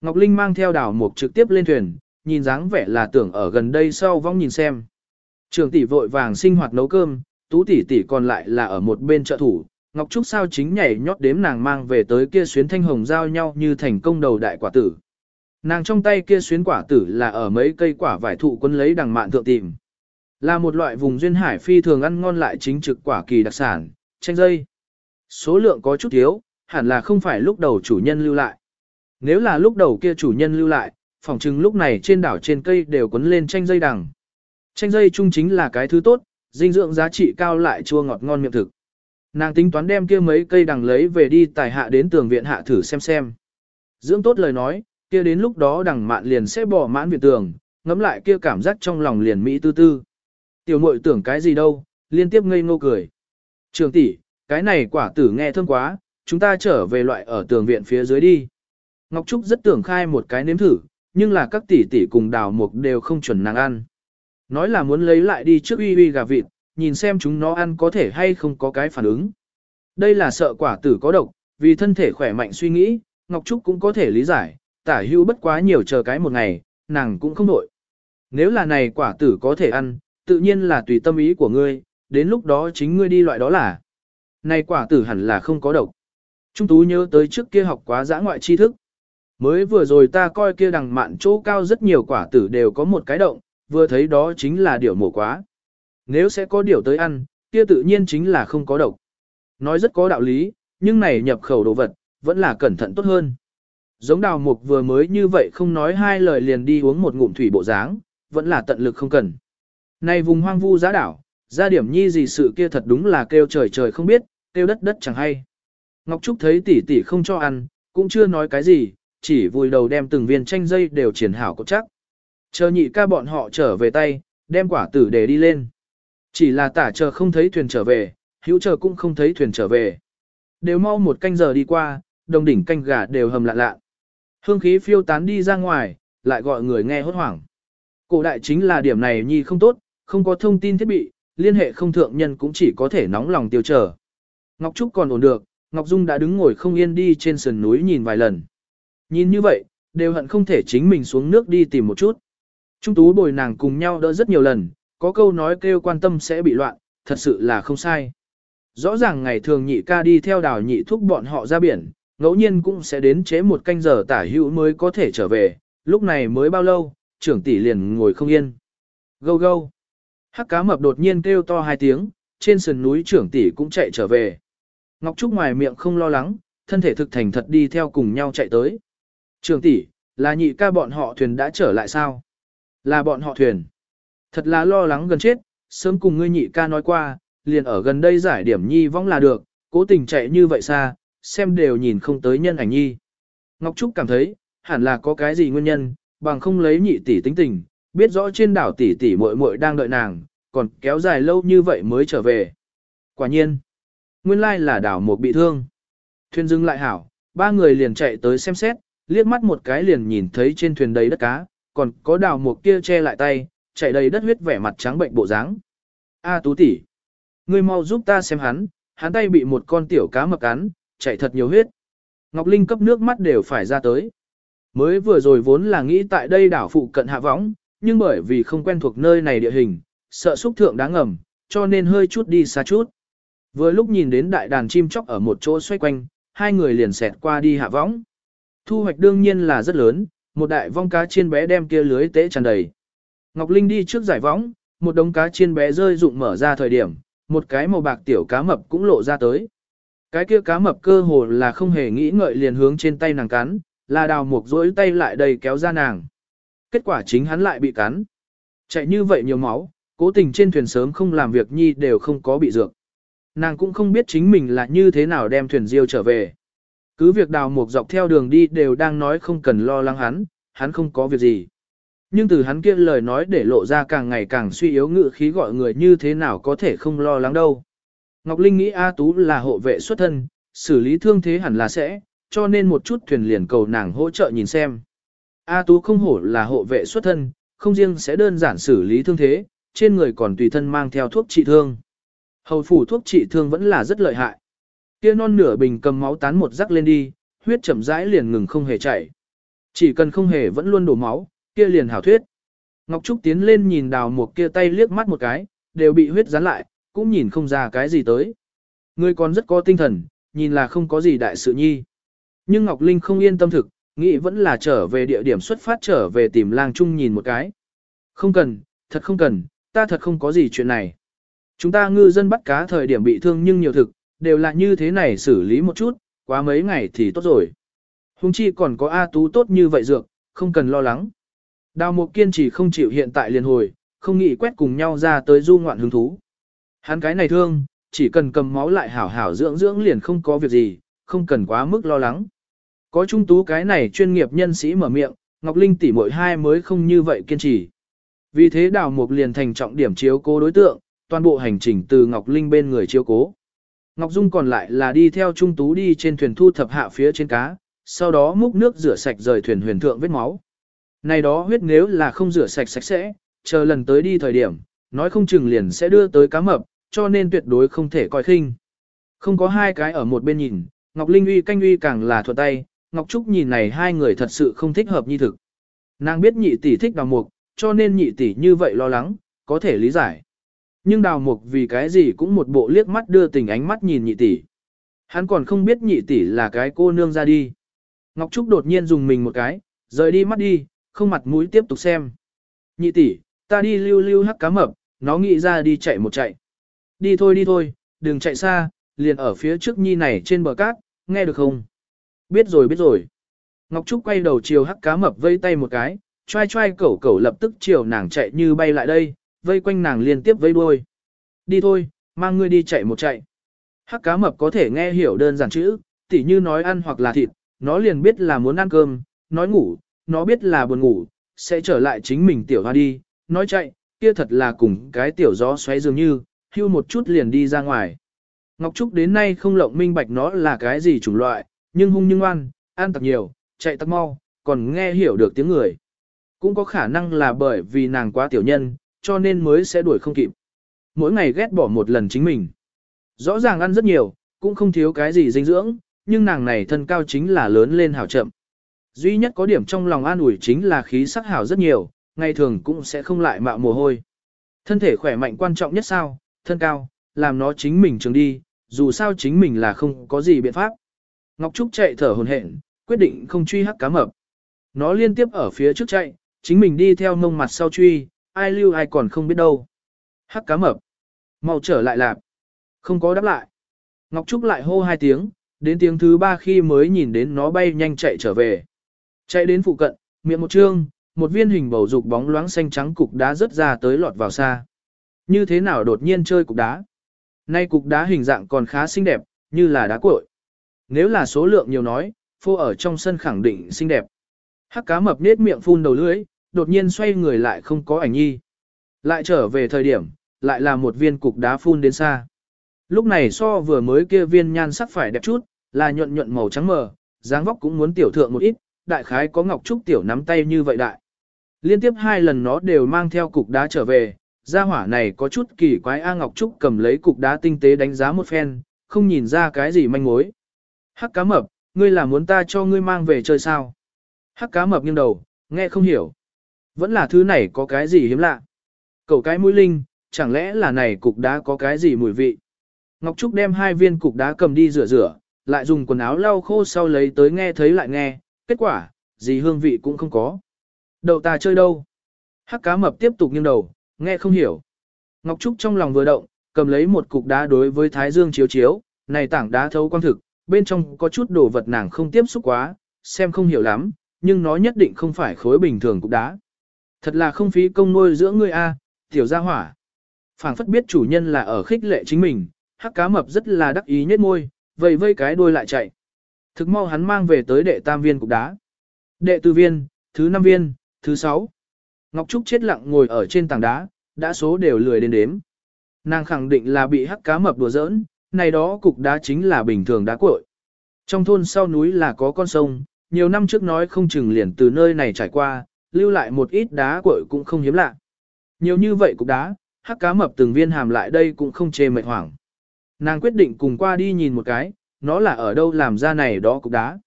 A: Ngọc Linh mang theo đào mục trực tiếp lên thuyền, nhìn dáng vẻ là tưởng ở gần đây sau vong nhìn xem. Trường tỷ vội vàng sinh hoạt nấu cơm, tú tỷ tỷ còn lại là ở một bên trợ thủ. Ngọc Trúc sao chính nhảy nhót đếm nàng mang về tới kia xuyến thanh hồng giao nhau như thành công đầu đại quả tử. Nàng trong tay kia xuyến quả tử là ở mấy cây quả vải thụ quân lấy đằng mạn thượng tìm. Là một loại vùng duyên hải phi thường ăn ngon lại chính trực quả kỳ đặc sản, chanh dây. Số lượng có chút thiếu, hẳn là không phải lúc đầu chủ nhân lưu lại. Nếu là lúc đầu kia chủ nhân lưu lại, phỏng chừng lúc này trên đảo trên cây đều quấn lên chanh dây đằng. Chanh dây chung chính là cái thứ tốt, dinh dưỡng giá trị cao lại chua ngọt ngon miệng thực. Nàng tính toán đem kia mấy cây đằng lấy về đi tài hạ đến tường viện hạ thử xem xem. Dưỡng tốt lời nói, kia đến lúc đó đằng mạn liền sẽ bỏ mãn viện tường, ngấm lại kia cảm giác trong lòng liền mỹ tư tư. Tiểu muội tưởng cái gì đâu, liên tiếp ngây ngô cười. Trường tỷ, cái này quả tử nghe thơm quá, chúng ta trở về loại ở tường viện phía dưới đi. Ngọc Trúc rất tưởng khai một cái nếm thử, nhưng là các tỷ tỷ cùng đào mục đều không chuẩn nàng ăn. Nói là muốn lấy lại đi trước uy uy gà vịt, nhìn xem chúng nó ăn có thể hay không có cái phản ứng. Đây là sợ quả tử có độc, vì thân thể khỏe mạnh suy nghĩ, Ngọc Trúc cũng có thể lý giải, tả hưu bất quá nhiều chờ cái một ngày, nàng cũng không nổi. Nếu là này quả tử có thể ăn, tự nhiên là tùy tâm ý của ngươi, đến lúc đó chính ngươi đi loại đó là. Này quả tử hẳn là không có độc. Trung tú nhớ tới trước kia học quá giã ngoại tri thức. Mới vừa rồi ta coi kia đằng mạn chỗ cao rất nhiều quả tử đều có một cái động, vừa thấy đó chính là điều mổ quá. Nếu sẽ có điều tới ăn, kia tự nhiên chính là không có độc. Nói rất có đạo lý, nhưng này nhập khẩu đồ vật, vẫn là cẩn thận tốt hơn. Giống đào mục vừa mới như vậy không nói hai lời liền đi uống một ngụm thủy bộ dáng, vẫn là tận lực không cần. Này vùng hoang vu giá đảo, ra điểm nhi gì sự kia thật đúng là kêu trời trời không biết, kêu đất đất chẳng hay. Ngọc Trúc thấy tỷ tỷ không cho ăn, cũng chưa nói cái gì, chỉ vùi đầu đem từng viên chanh dây đều triển hảo cột chắc. Chờ nhị ca bọn họ trở về tay, đem quả tử để đi lên. Chỉ là tả chờ không thấy thuyền trở về, hữu chờ cũng không thấy thuyền trở về. Đều mau một canh giờ đi qua, đồng đỉnh canh gà đều hầm lạ lạ. Hương khí phiêu tán đi ra ngoài, lại gọi người nghe hốt hoảng. Cổ đại chính là điểm này nhi không tốt, không có thông tin thiết bị, liên hệ không thượng nhân cũng chỉ có thể nóng lòng tiêu chờ. Ngọc Trúc còn ổn được, Ngọc Dung đã đứng ngồi không yên đi trên sườn núi nhìn vài lần. Nhìn như vậy, đều hận không thể chính mình xuống nước đi tìm một chút. Trung tú bồi nàng cùng nhau đỡ rất nhiều lần, có câu nói kêu quan tâm sẽ bị loạn, thật sự là không sai. Rõ ràng ngày thường nhị ca đi theo đào nhị thúc bọn họ ra biển, ngẫu nhiên cũng sẽ đến chế một canh giờ tả hữu mới có thể trở về, lúc này mới bao lâu, trưởng tỷ liền ngồi không yên. Gâu gâu. Hắc cá mập đột nhiên kêu to hai tiếng, trên sườn núi trưởng tỷ cũng chạy trở về. Ngọc Trúc ngoài miệng không lo lắng, thân thể thực thành thật đi theo cùng nhau chạy tới. Trưởng tỷ, là nhị ca bọn họ thuyền đã trở lại sao? Là bọn họ thuyền. Thật là lo lắng gần chết, sớm cùng ngươi nhị ca nói qua, liền ở gần đây giải điểm nhi vong là được, cố tình chạy như vậy xa, xem đều nhìn không tới nhân ảnh nhi. Ngọc Trúc cảm thấy, hẳn là có cái gì nguyên nhân, bằng không lấy nhị tỷ tính tình, biết rõ trên đảo tỷ tỷ muội muội đang đợi nàng, còn kéo dài lâu như vậy mới trở về. Quả nhiên, nguyên lai là đảo một bị thương. Thuyền dừng lại hảo, ba người liền chạy tới xem xét, liếc mắt một cái liền nhìn thấy trên thuyền đầy đất cá, còn có đào một kia che lại tay, chạy đầy đất huyết vẻ mặt trắng bệnh bộ dáng. A tú tỷ, ngươi mau giúp ta xem hắn, hắn tay bị một con tiểu cá mập cắn, chạy thật nhiều huyết. Ngọc Linh cấp nước mắt đều phải ra tới. Mới vừa rồi vốn là nghĩ tại đây đảo phụ cận hạ võng, nhưng bởi vì không quen thuộc nơi này địa hình, sợ xúc thượng đáng ngầm, cho nên hơi chút đi xa chút. Vừa lúc nhìn đến đại đàn chim chóc ở một chỗ xoay quanh, hai người liền xẹt qua đi hạ võng. Thu hoạch đương nhiên là rất lớn, một đại vong cá chiên bé đem kia lưới tế tràn đầy. Ngọc Linh đi trước giải võng, một đống cá chiên bé rơi rụng mở ra thời điểm, một cái màu bạc tiểu cá mập cũng lộ ra tới. Cái kia cá mập cơ hồ là không hề nghĩ ngợi liền hướng trên tay nàng cắn, là đào mục rỗi tay lại đầy kéo ra nàng. Kết quả chính hắn lại bị cắn. Chạy như vậy nhiều máu, cố tình trên thuyền sớm không làm việc nhi đều không có bị dược. Nàng cũng không biết chính mình là như thế nào đem thuyền diêu trở về. Cứ việc đào mục dọc theo đường đi đều đang nói không cần lo lắng hắn, hắn không có việc gì. Nhưng từ hắn kia lời nói để lộ ra càng ngày càng suy yếu ngự khí gọi người như thế nào có thể không lo lắng đâu. Ngọc Linh nghĩ A Tú là hộ vệ xuất thân, xử lý thương thế hẳn là sẽ, cho nên một chút thuyền liền cầu nàng hỗ trợ nhìn xem. A Tú không hổ là hộ vệ xuất thân, không riêng sẽ đơn giản xử lý thương thế, trên người còn tùy thân mang theo thuốc trị thương. Hầu phủ thuốc trị thương vẫn là rất lợi hại. Kia non nửa bình cầm máu tán một rắc lên đi, huyết chậm rãi liền ngừng không hề chảy. Chỉ cần không hề vẫn luôn đổ máu, kia liền hảo thuyết. Ngọc Trúc tiến lên nhìn đào một kia tay liếc mắt một cái, đều bị huyết dán lại, cũng nhìn không ra cái gì tới. Người còn rất có tinh thần, nhìn là không có gì đại sự nhi. Nhưng Ngọc Linh không yên tâm thực, nghĩ vẫn là trở về địa điểm xuất phát trở về tìm lang trung nhìn một cái. Không cần, thật không cần, ta thật không có gì chuyện này. Chúng ta ngư dân bắt cá thời điểm bị thương nhưng nhiều thực, đều là như thế này xử lý một chút, quá mấy ngày thì tốt rồi. Hùng chi còn có A Tú tốt như vậy dược, không cần lo lắng. Đào Mục kiên trì không chịu hiện tại liền hồi, không nghĩ quét cùng nhau ra tới du ngoạn hứng thú. Hắn cái này thương, chỉ cần cầm máu lại hảo hảo dưỡng dưỡng liền không có việc gì, không cần quá mức lo lắng. Có trung tú cái này chuyên nghiệp nhân sĩ mở miệng, Ngọc Linh tỷ mỗi hai mới không như vậy kiên trì. Vì thế đào mục liền thành trọng điểm chiếu cố đối tượng, toàn bộ hành trình từ Ngọc Linh bên người chiếu cố. Ngọc Dung còn lại là đi theo trung tú đi trên thuyền thu thập hạ phía trên cá, sau đó múc nước rửa sạch rời thuyền huyền thượng vết máu. Này đó huyết nếu là không rửa sạch sạch sẽ, chờ lần tới đi thời điểm, nói không chừng liền sẽ đưa tới cá mập, cho nên tuyệt đối không thể coi khinh. Không có hai cái ở một bên nhìn, Ngọc Linh uy canh uy càng là thuận tay, Ngọc Trúc nhìn này hai người thật sự không thích hợp nhi thực. Nàng biết nhị tỷ thích đào mục, cho nên nhị tỷ như vậy lo lắng, có thể lý giải. Nhưng đào mục vì cái gì cũng một bộ liếc mắt đưa tình ánh mắt nhìn nhị tỷ. Hắn còn không biết nhị tỷ là cái cô nương ra đi. Ngọc Trúc đột nhiên dùng mình một cái, rời đi mắt đi, không mặt mũi tiếp tục xem. Nhị tỷ, ta đi lưu lưu hắc cá mập, nó nghĩ ra đi chạy một chạy. đi thôi đi thôi, đừng chạy xa, liền ở phía trước nhi này trên bờ cát, nghe được không? Biết rồi biết rồi. Ngọc Trúc quay đầu chiều hắc cá mập vây tay một cái, trai trai cẩu cẩu lập tức chiều nàng chạy như bay lại đây, vây quanh nàng liên tiếp vây đuôi. Đi thôi, mang ngươi đi chạy một chạy. Hắc cá mập có thể nghe hiểu đơn giản chữ, tỉ như nói ăn hoặc là thịt, nó liền biết là muốn ăn cơm, nói ngủ, nó biết là buồn ngủ, sẽ trở lại chính mình tiểu hoa đi, nói chạy, kia thật là cùng cái tiểu gió xoáy dường như, hưu một chút liền đi ra ngoài. Ngọc Trúc đến nay không lộng minh bạch nó là cái gì chủng loại, nhưng hung nhưng ngoan, ăn tặc nhiều, chạy tặc mau, còn nghe hiểu được tiếng người. Cũng có khả năng là bởi vì nàng quá tiểu nhân, cho nên mới sẽ đuổi không kịp. Mỗi ngày ghét bỏ một lần chính mình. Rõ ràng ăn rất nhiều, cũng không thiếu cái gì dinh dưỡng, nhưng nàng này thân cao chính là lớn lên hảo chậm. Duy nhất có điểm trong lòng an ủi chính là khí sắc hảo rất nhiều, ngày thường cũng sẽ không lại mạo mồ hôi. Thân thể khỏe mạnh quan trọng nhất sao, thân cao, làm nó chính mình trường đi, dù sao chính mình là không có gì biện pháp. Ngọc Trúc chạy thở hồn hển, quyết định không truy hắc cá mập. Nó liên tiếp ở phía trước chạy, chính mình đi theo mông mặt sau truy, ai lưu ai còn không biết đâu. Hắc cá mập. mau trở lại lạp. Không có đáp lại. Ngọc Trúc lại hô hai tiếng, đến tiếng thứ ba khi mới nhìn đến nó bay nhanh chạy trở về. Chạy đến phụ cận, miệng một trương, một viên hình bầu dục bóng loáng xanh trắng cục đá rớt ra tới lọt vào xa. Như thế nào đột nhiên chơi cục đá? Nay cục đá hình dạng còn khá xinh đẹp, như là đá cội. Nếu là số lượng nhiều nói, phô ở trong sân khẳng định xinh đẹp. Hắc cá mập nết miệng phun đầu lưỡi, đột nhiên xoay người lại không có ảnh nhi. Lại trở về thời điểm, lại là một viên cục đá phun đến xa. Lúc này so vừa mới kia viên nhan sắc phải đẹp chút, là nhuận nhuận màu trắng mờ, dáng vóc cũng muốn tiểu thượng một ít, đại khái có ngọc trúc tiểu nắm tay như vậy đại. Liên tiếp hai lần nó đều mang theo cục đá trở về, gia hỏa này có chút kỳ quái A Ngọc Trúc cầm lấy cục đá tinh tế đánh giá một phen, không nhìn ra cái gì manh mối. Hắc cá mập, ngươi là muốn ta cho ngươi mang về chơi sao? Hắc cá mập nghiêng đầu, nghe không hiểu. Vẫn là thứ này có cái gì hiếm lạ. Cậu cái mũi linh, chẳng lẽ là này cục đá có cái gì mùi vị? Ngọc Trúc đem hai viên cục đá cầm đi rửa rửa, lại dùng quần áo lau khô sau lấy tới nghe thấy lại nghe, kết quả, gì hương vị cũng không có. Đậu ta chơi đâu? Hắc cá mập tiếp tục nghiêng đầu, nghe không hiểu. Ngọc Trúc trong lòng vừa động, cầm lấy một cục đá đối với Thái Dương chiếu chiếu, này tảng đá thấu quang thực, bên trong có chút đồ vật nàng không tiếp xúc quá, xem không hiểu lắm, nhưng nó nhất định không phải khối bình thường cục đá. Thật là không phí công nuôi giữa ngươi a, tiểu gia hỏa. Phảng phất biết chủ nhân là ở khích lệ chính mình, hắc cá mập rất là đắc ý nhất môi, vây vây cái đuôi lại chạy. Thực mau hắn mang về tới đệ tam viên cục đá. Đệ tư viên, thứ năm viên, thứ sáu. Ngọc Trúc chết lặng ngồi ở trên tảng đá, đã số đều lười đến đếm. Nàng khẳng định là bị hắc cá mập đùa giỡn, này đó cục đá chính là bình thường đá cội. Trong thôn sau núi là có con sông, nhiều năm trước nói không chừng liền từ nơi này trải qua, lưu lại một ít đá cội cũng không hiếm lạ. Nhiều như vậy cục đá, hắc cá mập từng viên hàm lại đây cũng không chê mệt hoảng. Nàng quyết định cùng qua đi nhìn một cái, nó là ở đâu làm ra này đó cục đá.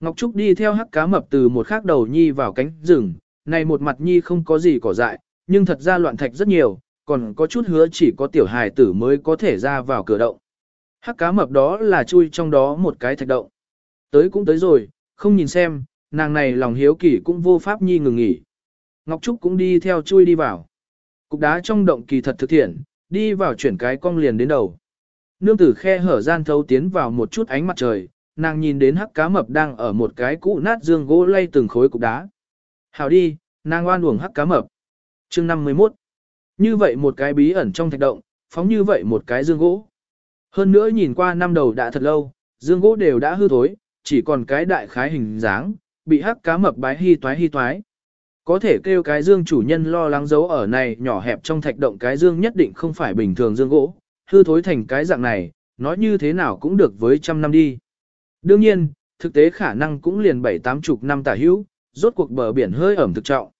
A: Ngọc Trúc đi theo hắc cá mập từ một khác đầu nhi vào cánh rừng, này một mặt nhi không có gì cỏ dại, nhưng thật ra loạn thạch rất nhiều, còn có chút hứa chỉ có tiểu hài tử mới có thể ra vào cửa động. Hắc cá mập đó là chui trong đó một cái thạch động. Tới cũng tới rồi, không nhìn xem, nàng này lòng hiếu kỳ cũng vô pháp nhi ngừng nghỉ. Ngọc Trúc cũng đi theo chui đi vào. Cục đá trong động kỳ thật thực thiện, đi vào chuyển cái cong liền đến đầu. Nương tử khe hở gian thấu tiến vào một chút ánh mặt trời, nàng nhìn đến hắc cá mập đang ở một cái cũ nát dương gỗ lay từng khối cục đá. Hào đi, nàng oan uổng hắc cá mập. chương 51. Như vậy một cái bí ẩn trong thạch động, phóng như vậy một cái dương gỗ. Hơn nữa nhìn qua năm đầu đã thật lâu, dương gỗ đều đã hư thối, chỉ còn cái đại khái hình dáng, bị hắc cá mập bái hy toái hy toái. Có thể kêu cái dương chủ nhân lo lắng giấu ở này nhỏ hẹp trong thạch động cái dương nhất định không phải bình thường dương gỗ, hư thối thành cái dạng này, nói như thế nào cũng được với trăm năm đi. Đương nhiên, thực tế khả năng cũng liền bảy tám chục năm tả hữu, rốt cuộc bờ biển hơi ẩm thực trọng.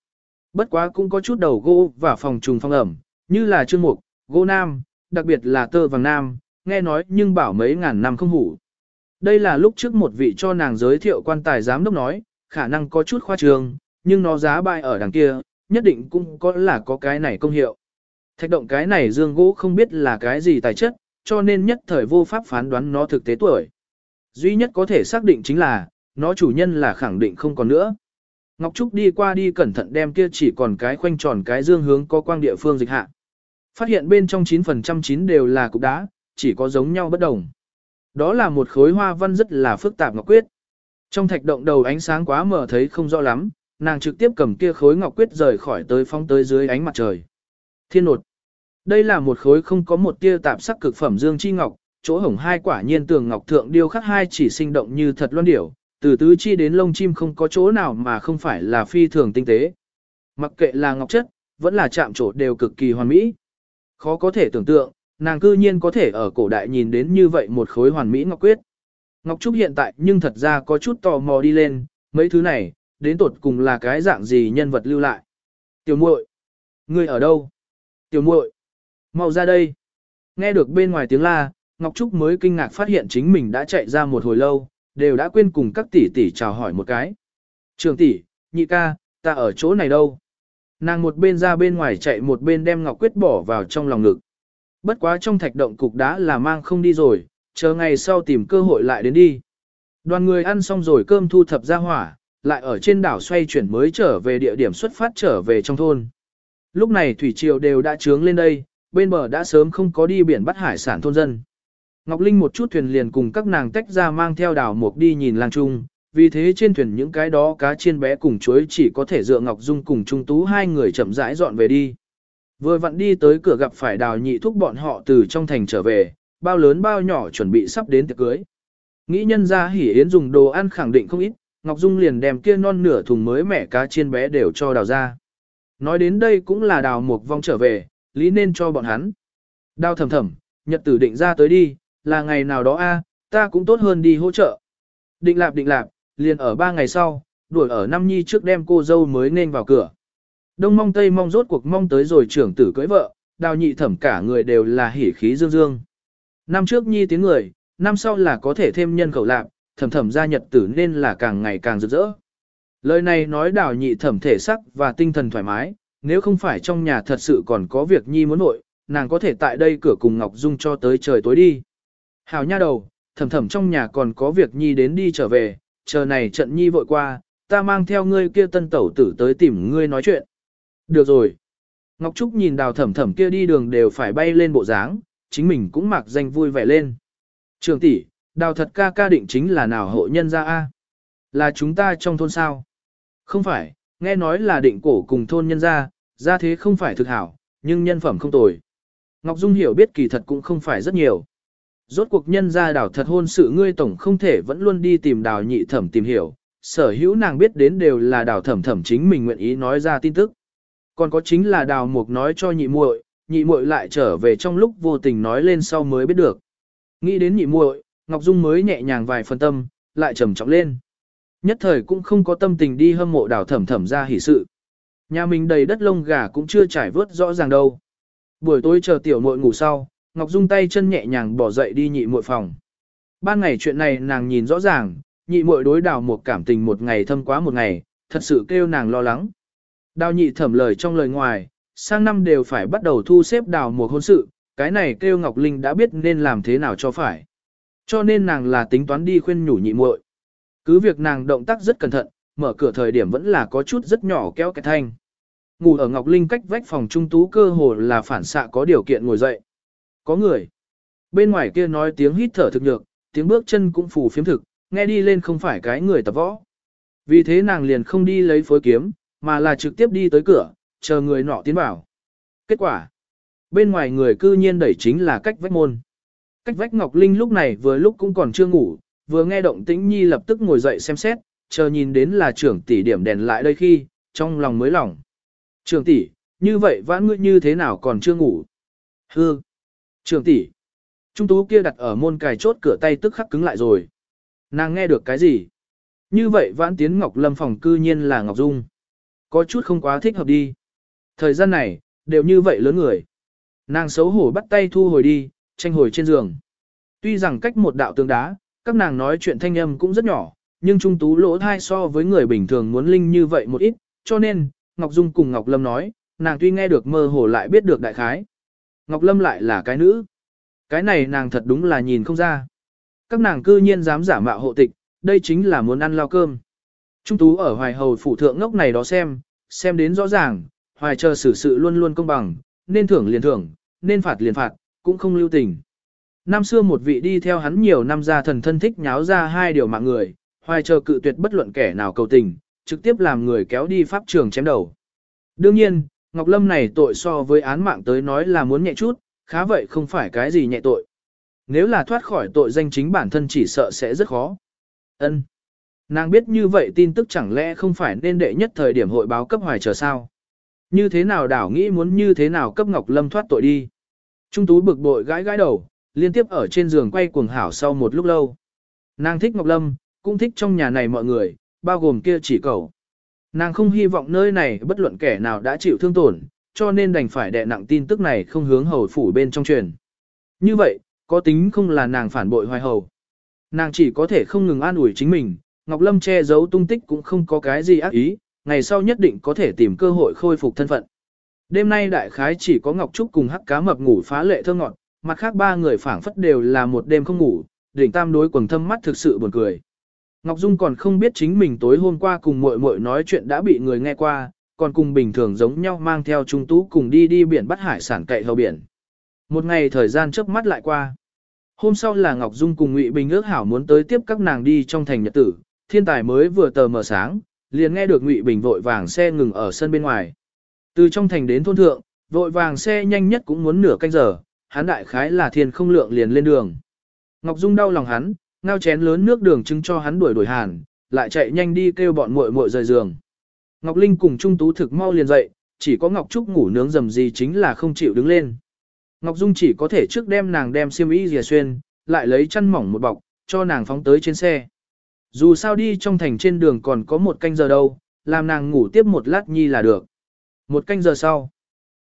A: Bất quá cũng có chút đầu gỗ và phòng trùng phong ẩm, như là trương mục, gỗ nam, đặc biệt là tơ vàng nam, nghe nói nhưng bảo mấy ngàn năm không hủ. Đây là lúc trước một vị cho nàng giới thiệu quan tài giám đốc nói, khả năng có chút khoa trương, nhưng nó giá bại ở đằng kia, nhất định cũng có là có cái này công hiệu. Thạch động cái này dương gỗ không biết là cái gì tài chất, cho nên nhất thời vô pháp phán đoán nó thực tế tuổi. Duy nhất có thể xác định chính là, nó chủ nhân là khẳng định không còn nữa. Ngọc Trúc đi qua đi cẩn thận đem kia chỉ còn cái khoanh tròn cái dương hướng có quang địa phương dịch hạ. Phát hiện bên trong 9% chín đều là cục đá, chỉ có giống nhau bất đồng. Đó là một khối hoa văn rất là phức tạp ngọc quyết. Trong thạch động đầu ánh sáng quá mờ thấy không rõ lắm, nàng trực tiếp cầm kia khối ngọc quyết rời khỏi tới phong tới dưới ánh mặt trời. Thiên nột. Đây là một khối không có một tia tạp sắc cực phẩm dương chi ngọc, chỗ hổng hai quả nhiên tường ngọc thượng điêu khắc hai chỉ sinh động như thật loan điểu, từ tứ chi đến lông chim không có chỗ nào mà không phải là phi thường tinh tế. Mặc kệ là ngọc chất, vẫn là chạm trổ đều cực kỳ hoàn mỹ. Khó có thể tưởng tượng, nàng cư nhiên có thể ở cổ đại nhìn đến như vậy một khối hoàn mỹ ngọc quyết. Ngọc Trúc hiện tại nhưng thật ra có chút tò mò đi lên, mấy thứ này, đến tột cùng là cái dạng gì nhân vật lưu lại. Tiểu muội, ngươi ở đâu? Tiểu muội, mau ra đây. Nghe được bên ngoài tiếng la, Ngọc Trúc mới kinh ngạc phát hiện chính mình đã chạy ra một hồi lâu, đều đã quên cùng các tỷ tỷ chào hỏi một cái. Trường tỷ, nhị ca, ta ở chỗ này đâu? Nàng một bên ra bên ngoài chạy một bên đem Ngọc Quyết bỏ vào trong lòng ngực. Bất quá trong thạch động cục đá là mang không đi rồi, chờ ngày sau tìm cơ hội lại đến đi. Đoàn người ăn xong rồi cơm thu thập ra hỏa, lại ở trên đảo xoay chuyển mới trở về địa điểm xuất phát trở về trong thôn. Lúc này thủy triều đều đã trướng lên đây, bên bờ đã sớm không có đi biển bắt hải sản thôn dân. Ngọc Linh một chút thuyền liền cùng các nàng tách ra mang theo đảo mục đi nhìn lang trung, vì thế trên thuyền những cái đó cá chiên bé cùng chuối chỉ có thể dựa Ngọc Dung cùng Trung Tú hai người chậm rãi dọn về đi. Vừa vặn đi tới cửa gặp phải đào nhị thúc bọn họ từ trong thành trở về, bao lớn bao nhỏ chuẩn bị sắp đến tiệc cưới. Nghĩ nhân ra hỉ yến dùng đồ ăn khẳng định không ít, Ngọc Dung liền đem kia non nửa thùng mới mẻ cá chiên bé đều cho đào ra. Nói đến đây cũng là đào một vong trở về, lý nên cho bọn hắn. Đào thầm thầm, nhật tử định ra tới đi, là ngày nào đó a, ta cũng tốt hơn đi hỗ trợ. Định lạp định lạp, liền ở ba ngày sau, đuổi ở năm nhi trước đem cô dâu mới nên vào cửa. Đông mong tây mong rốt cuộc mong tới rồi trưởng tử cưới vợ, đào nhị thẩm cả người đều là hỉ khí dương dương. Năm trước nhi tiếng người, năm sau là có thể thêm nhân khẩu lạc, thẩm thẩm gia nhật tử nên là càng ngày càng rực rỡ. Lời này nói đào nhị thẩm thể sắc và tinh thần thoải mái, nếu không phải trong nhà thật sự còn có việc nhi muốn nội, nàng có thể tại đây cửa cùng Ngọc Dung cho tới trời tối đi. Hào nha đầu, thẩm thẩm trong nhà còn có việc nhi đến đi trở về, chờ này trận nhi vội qua, ta mang theo ngươi kia tân tẩu tử tới tìm ngươi nói chuyện. Được rồi. Ngọc Trúc nhìn đào thẩm thẩm kia đi đường đều phải bay lên bộ dáng, chính mình cũng mặc danh vui vẻ lên. Trường tỷ, đào thật ca ca định chính là nào hộ nhân ra a? Là chúng ta trong thôn sao? Không phải, nghe nói là định cổ cùng thôn nhân ra, ra thế không phải thực hảo, nhưng nhân phẩm không tồi. Ngọc Dung hiểu biết kỳ thật cũng không phải rất nhiều. Rốt cuộc nhân ra đào thật hôn sự ngươi tổng không thể vẫn luôn đi tìm đào nhị thẩm tìm hiểu, sở hữu nàng biết đến đều là đào thẩm thẩm chính mình nguyện ý nói ra tin tức. Còn có chính là đào mục nói cho nhị muội, nhị muội lại trở về trong lúc vô tình nói lên sau mới biết được. Nghĩ đến nhị muội, Ngọc Dung mới nhẹ nhàng vài phần tâm, lại trầm trọng lên. Nhất thời cũng không có tâm tình đi hâm mộ đào thẩm thẩm ra hỉ sự. Nhà mình đầy đất lông gà cũng chưa trải vớt rõ ràng đâu. Buổi tối chờ tiểu muội ngủ sau, Ngọc Dung tay chân nhẹ nhàng bỏ dậy đi nhị muội phòng. Ban ngày chuyện này nàng nhìn rõ ràng, nhị muội đối đào một cảm tình một ngày thâm quá một ngày, thật sự kêu nàng lo lắng. Đào nhị thẩm lời trong lời ngoài, sang năm đều phải bắt đầu thu xếp đào mùa hôn sự, cái này kêu Ngọc Linh đã biết nên làm thế nào cho phải. Cho nên nàng là tính toán đi khuyên nhủ nhị muội. Cứ việc nàng động tác rất cẩn thận, mở cửa thời điểm vẫn là có chút rất nhỏ kéo cái thanh. Ngủ ở Ngọc Linh cách vách phòng trung tú cơ hồ là phản xạ có điều kiện ngồi dậy. Có người. Bên ngoài kia nói tiếng hít thở thực nhược, tiếng bước chân cũng phù phiếm thực, nghe đi lên không phải cái người tập võ. Vì thế nàng liền không đi lấy phối kiếm, mà là trực tiếp đi tới cửa, chờ người nọ tiến vào. Kết quả, bên ngoài người cư nhiên đẩy chính là cách vách môn. Cách vách Ngọc Linh lúc này vừa lúc cũng còn chưa ngủ, vừa nghe động tĩnh nhi lập tức ngồi dậy xem xét, chờ nhìn đến là trưởng tỷ điểm đèn lại đây khi, trong lòng mới lỏng. Trưởng tỷ, như vậy vãn ngươi như thế nào còn chưa ngủ? Hư. Trưởng tỷ. Trung tú kia đặt ở môn cài chốt cửa tay tức khắc cứng lại rồi. Nàng nghe được cái gì? Như vậy vãn tiến Ngọc Lâm phòng cư nhiên là Ngọc Dung. Có chút không quá thích hợp đi. Thời gian này, đều như vậy lớn người. Nàng xấu hổ bắt tay thu hồi đi, tranh hồi trên giường. Tuy rằng cách một đạo tường đá, các nàng nói chuyện thanh âm cũng rất nhỏ, nhưng trung tú lỗ thai so với người bình thường muốn linh như vậy một ít, cho nên, Ngọc Dung cùng Ngọc Lâm nói, nàng tuy nghe được mơ hồ lại biết được đại khái. Ngọc Lâm lại là cái nữ. Cái này nàng thật đúng là nhìn không ra. Các nàng cư nhiên dám giả mạo hộ tịch, đây chính là muốn ăn lao cơm. Trung tú ở hoài hầu phủ thượng ngốc này đó xem, xem đến rõ ràng, hoài chờ xử sự luôn luôn công bằng, nên thưởng liền thưởng, nên phạt liền phạt, cũng không lưu tình. Năm xưa một vị đi theo hắn nhiều năm ra thần thân thích nháo ra hai điều mạng người, hoài chờ cự tuyệt bất luận kẻ nào cầu tình, trực tiếp làm người kéo đi pháp trường chém đầu. Đương nhiên, Ngọc Lâm này tội so với án mạng tới nói là muốn nhẹ chút, khá vậy không phải cái gì nhẹ tội. Nếu là thoát khỏi tội danh chính bản thân chỉ sợ sẽ rất khó. Ân. Nàng biết như vậy tin tức chẳng lẽ không phải nên đệ nhất thời điểm hội báo cấp hoài chờ sao? Như thế nào đảo nghĩ muốn như thế nào cấp Ngọc Lâm thoát tội đi? Trung tú bực bội gãi gãi đầu, liên tiếp ở trên giường quay cuồng hảo sau một lúc lâu. Nàng thích Ngọc Lâm, cũng thích trong nhà này mọi người, bao gồm kia chỉ cầu. Nàng không hy vọng nơi này bất luận kẻ nào đã chịu thương tổn, cho nên đành phải đè nặng tin tức này không hướng hầu phủ bên trong truyền. Như vậy, có tính không là nàng phản bội hoài hầu. Nàng chỉ có thể không ngừng an ủi chính mình, Ngọc Lâm che giấu tung tích cũng không có cái gì ác ý, ngày sau nhất định có thể tìm cơ hội khôi phục thân phận. Đêm nay đại khái chỉ có Ngọc Trúc cùng hắc cá mập ngủ phá lệ thơ ngọt, mặt khác ba người phảng phất đều là một đêm không ngủ, đỉnh tam đối quần thâm mắt thực sự buồn cười. Ngọc Dung còn không biết chính mình tối hôm qua cùng muội muội nói chuyện đã bị người nghe qua, còn cùng bình thường giống nhau mang theo trung tú cùng đi đi biển bắt hải sản cậy hầu biển. Một ngày thời gian chớp mắt lại qua. Hôm sau là Ngọc Dung cùng Ngụy Bình ước hảo muốn tới tiếp các nàng đi trong thành nhật tử, thiên tài mới vừa tờ mờ sáng, liền nghe được Ngụy Bình vội vàng xe ngừng ở sân bên ngoài. Từ trong thành đến thôn thượng, vội vàng xe nhanh nhất cũng muốn nửa canh giờ, hắn đại khái là thiên không lượng liền lên đường. Ngọc Dung đau lòng hắn, ngao chén lớn nước đường trưng cho hắn đuổi đuổi hàn, lại chạy nhanh đi kêu bọn muội muội rời giường. Ngọc Linh cùng Trung Tú thực mau liền dậy, chỉ có Ngọc Trúc ngủ nướng dầm gì chính là không chịu đứng lên. Ngọc Dung chỉ có thể trước đem nàng đem xiêm y rìa xuyên, lại lấy chăn mỏng một bọc, cho nàng phóng tới trên xe. Dù sao đi trong thành trên đường còn có một canh giờ đâu, làm nàng ngủ tiếp một lát nhi là được. Một canh giờ sau,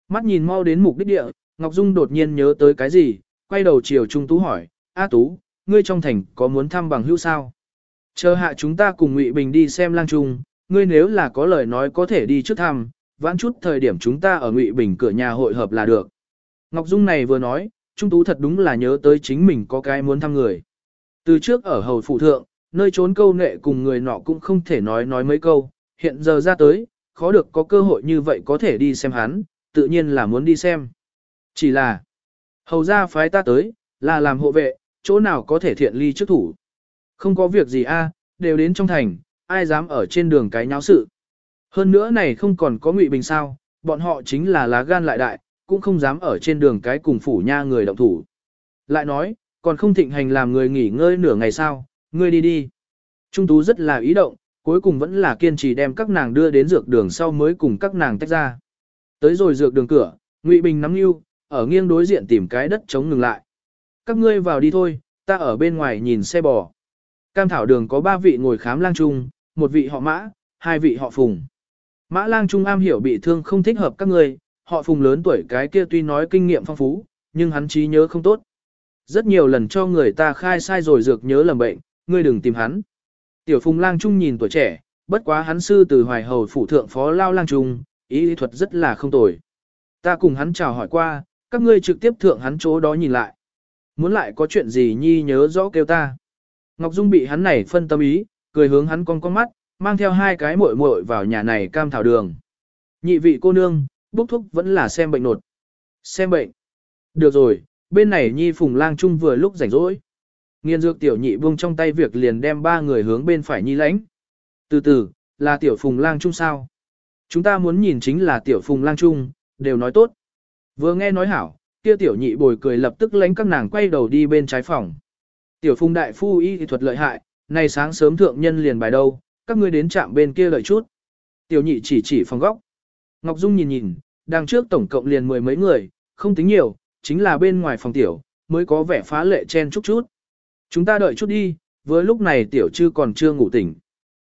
A: mắt nhìn mau đến mục đích địa, Ngọc Dung đột nhiên nhớ tới cái gì, quay đầu chiều Trung Tú hỏi, A Tú, ngươi trong thành có muốn thăm bằng hữu sao? Chờ hạ chúng ta cùng Ngụy Bình đi xem lang trung, ngươi nếu là có lời nói có thể đi trước thăm, vãn chút thời điểm chúng ta ở Ngụy Bình cửa nhà hội hợp là được. Ngọc Dung này vừa nói, Trung Tú thật đúng là nhớ tới chính mình có cái muốn thăm người. Từ trước ở hầu phụ thượng, nơi trốn câu nệ cùng người nọ cũng không thể nói nói mấy câu, hiện giờ ra tới, khó được có cơ hội như vậy có thể đi xem hắn, tự nhiên là muốn đi xem. Chỉ là, hầu ra phái ta tới, là làm hộ vệ, chỗ nào có thể thiện ly trước thủ. Không có việc gì a, đều đến trong thành, ai dám ở trên đường cái nháo sự. Hơn nữa này không còn có ngụy bình sao, bọn họ chính là lá gan lại đại, cũng không dám ở trên đường cái cùng phủ nha người động thủ. Lại nói, còn không thịnh hành làm người nghỉ ngơi nửa ngày sao, ngươi đi đi. Trung tú rất là ý động, cuối cùng vẫn là kiên trì đem các nàng đưa đến dược đường sau mới cùng các nàng tách ra. Tới rồi dược đường cửa, Ngụy Bình nắm lưu, ở nghiêng đối diện tìm cái đất chống ngừng lại. Các ngươi vào đi thôi, ta ở bên ngoài nhìn xe bò. Cam thảo đường có ba vị ngồi khám lang trung, một vị họ mã, hai vị họ phùng. Mã lang trung am hiểu bị thương không thích hợp các ngươi, họ phùng lớn tuổi cái kia tuy nói kinh nghiệm phong phú, nhưng hắn trí nhớ không tốt. Rất nhiều lần cho người ta khai sai rồi dược nhớ lầm bệnh, ngươi đừng tìm hắn. Tiểu phùng lang trung nhìn tuổi trẻ, bất quá hắn sư từ hoài hầu phủ thượng phó lao lang trung, ý lý thuật rất là không tồi. Ta cùng hắn chào hỏi qua, các ngươi trực tiếp thượng hắn chỗ đó nhìn lại. Muốn lại có chuyện gì nhi nhớ rõ kêu ta. Ngọc Dung bị hắn này phân tâm ý, cười hướng hắn con con mắt, mang theo hai cái muội muội vào nhà này cam thảo đường. Nhị vị cô nương, bốc thuốc vẫn là xem bệnh nột. Xem bệnh. Được rồi, bên này nhi phùng lang trung vừa lúc rảnh rỗi. Nghiên dược tiểu nhị buông trong tay việc liền đem ba người hướng bên phải nhi lãnh. Từ từ, là tiểu phùng lang trung sao? Chúng ta muốn nhìn chính là tiểu phùng lang trung, đều nói tốt. Vừa nghe nói hảo, kia tiểu nhị bồi cười lập tức lãnh các nàng quay đầu đi bên trái phòng. Tiểu phùng đại phu y thì thuật lợi hại, nay sáng sớm thượng nhân liền bài đâu, các ngươi đến chạm bên kia lợi chút. Tiểu nhị chỉ chỉ phòng góc. Ngọc Dung nhìn nhìn, đằng trước tổng cộng liền mười mấy người, không tính nhiều, chính là bên ngoài phòng tiểu, mới có vẻ phá lệ chen chút chút. Chúng ta đợi chút đi, với lúc này tiểu trư còn chưa ngủ tỉnh.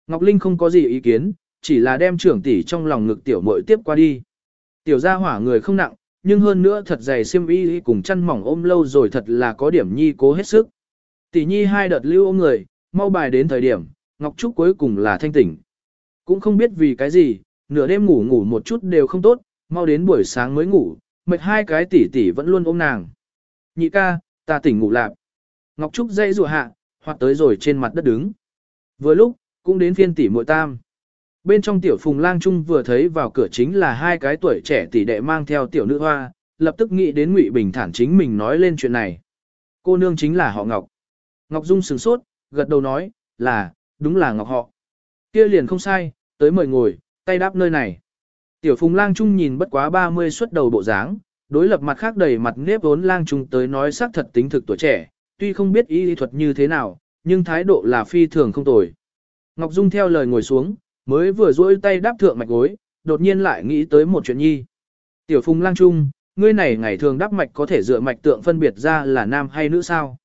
A: Ngọc Linh không có gì ý kiến, chỉ là đem trưởng tỷ trong lòng ngực tiểu muội tiếp qua đi. Tiểu gia hỏa người không nặng, nhưng hơn nữa thật dày xiêm y cùng chăn mỏng ôm lâu rồi thật là có điểm nhi cố hết sức. Tỷ nhi hai đợt lưu ôm người, mau bài đến thời điểm, Ngọc Trúc cuối cùng là thanh tỉnh. Cũng không biết vì cái gì, nửa đêm ngủ ngủ một chút đều không tốt, mau đến buổi sáng mới ngủ, mệt hai cái tỷ tỷ vẫn luôn ôm nàng. Nhị ca, ta tỉnh ngủ lạp. Ngọc Trúc dây rùa hạ, hoặc tới rồi trên mặt đất đứng. Vừa lúc, cũng đến phiên tỷ muội tam. Bên trong tiểu phùng lang trung vừa thấy vào cửa chính là hai cái tuổi trẻ tỷ đệ mang theo tiểu nữ hoa, lập tức nghĩ đến Ngụy Bình thản chính mình nói lên chuyện này. Cô nương chính là họ Ngọc. Ngọc Dung sửng sốt, gật đầu nói, là, đúng là Ngọc họ. Kia liền không sai, tới mời ngồi, tay đáp nơi này. Tiểu Phùng Lang Trung nhìn bất quá 30 xuất đầu bộ dáng, đối lập mặt khác đầy mặt nếp vốn Lang Trung tới nói xác thật tính thực tuổi trẻ, tuy không biết y thuật như thế nào, nhưng thái độ là phi thường không tồi. Ngọc Dung theo lời ngồi xuống, mới vừa duỗi tay đáp thượng mạch gối, đột nhiên lại nghĩ tới một chuyện nhi. Tiểu Phùng Lang Trung, ngươi này ngày thường đắp mạch có thể dựa mạch tượng phân biệt ra là nam hay nữ sao?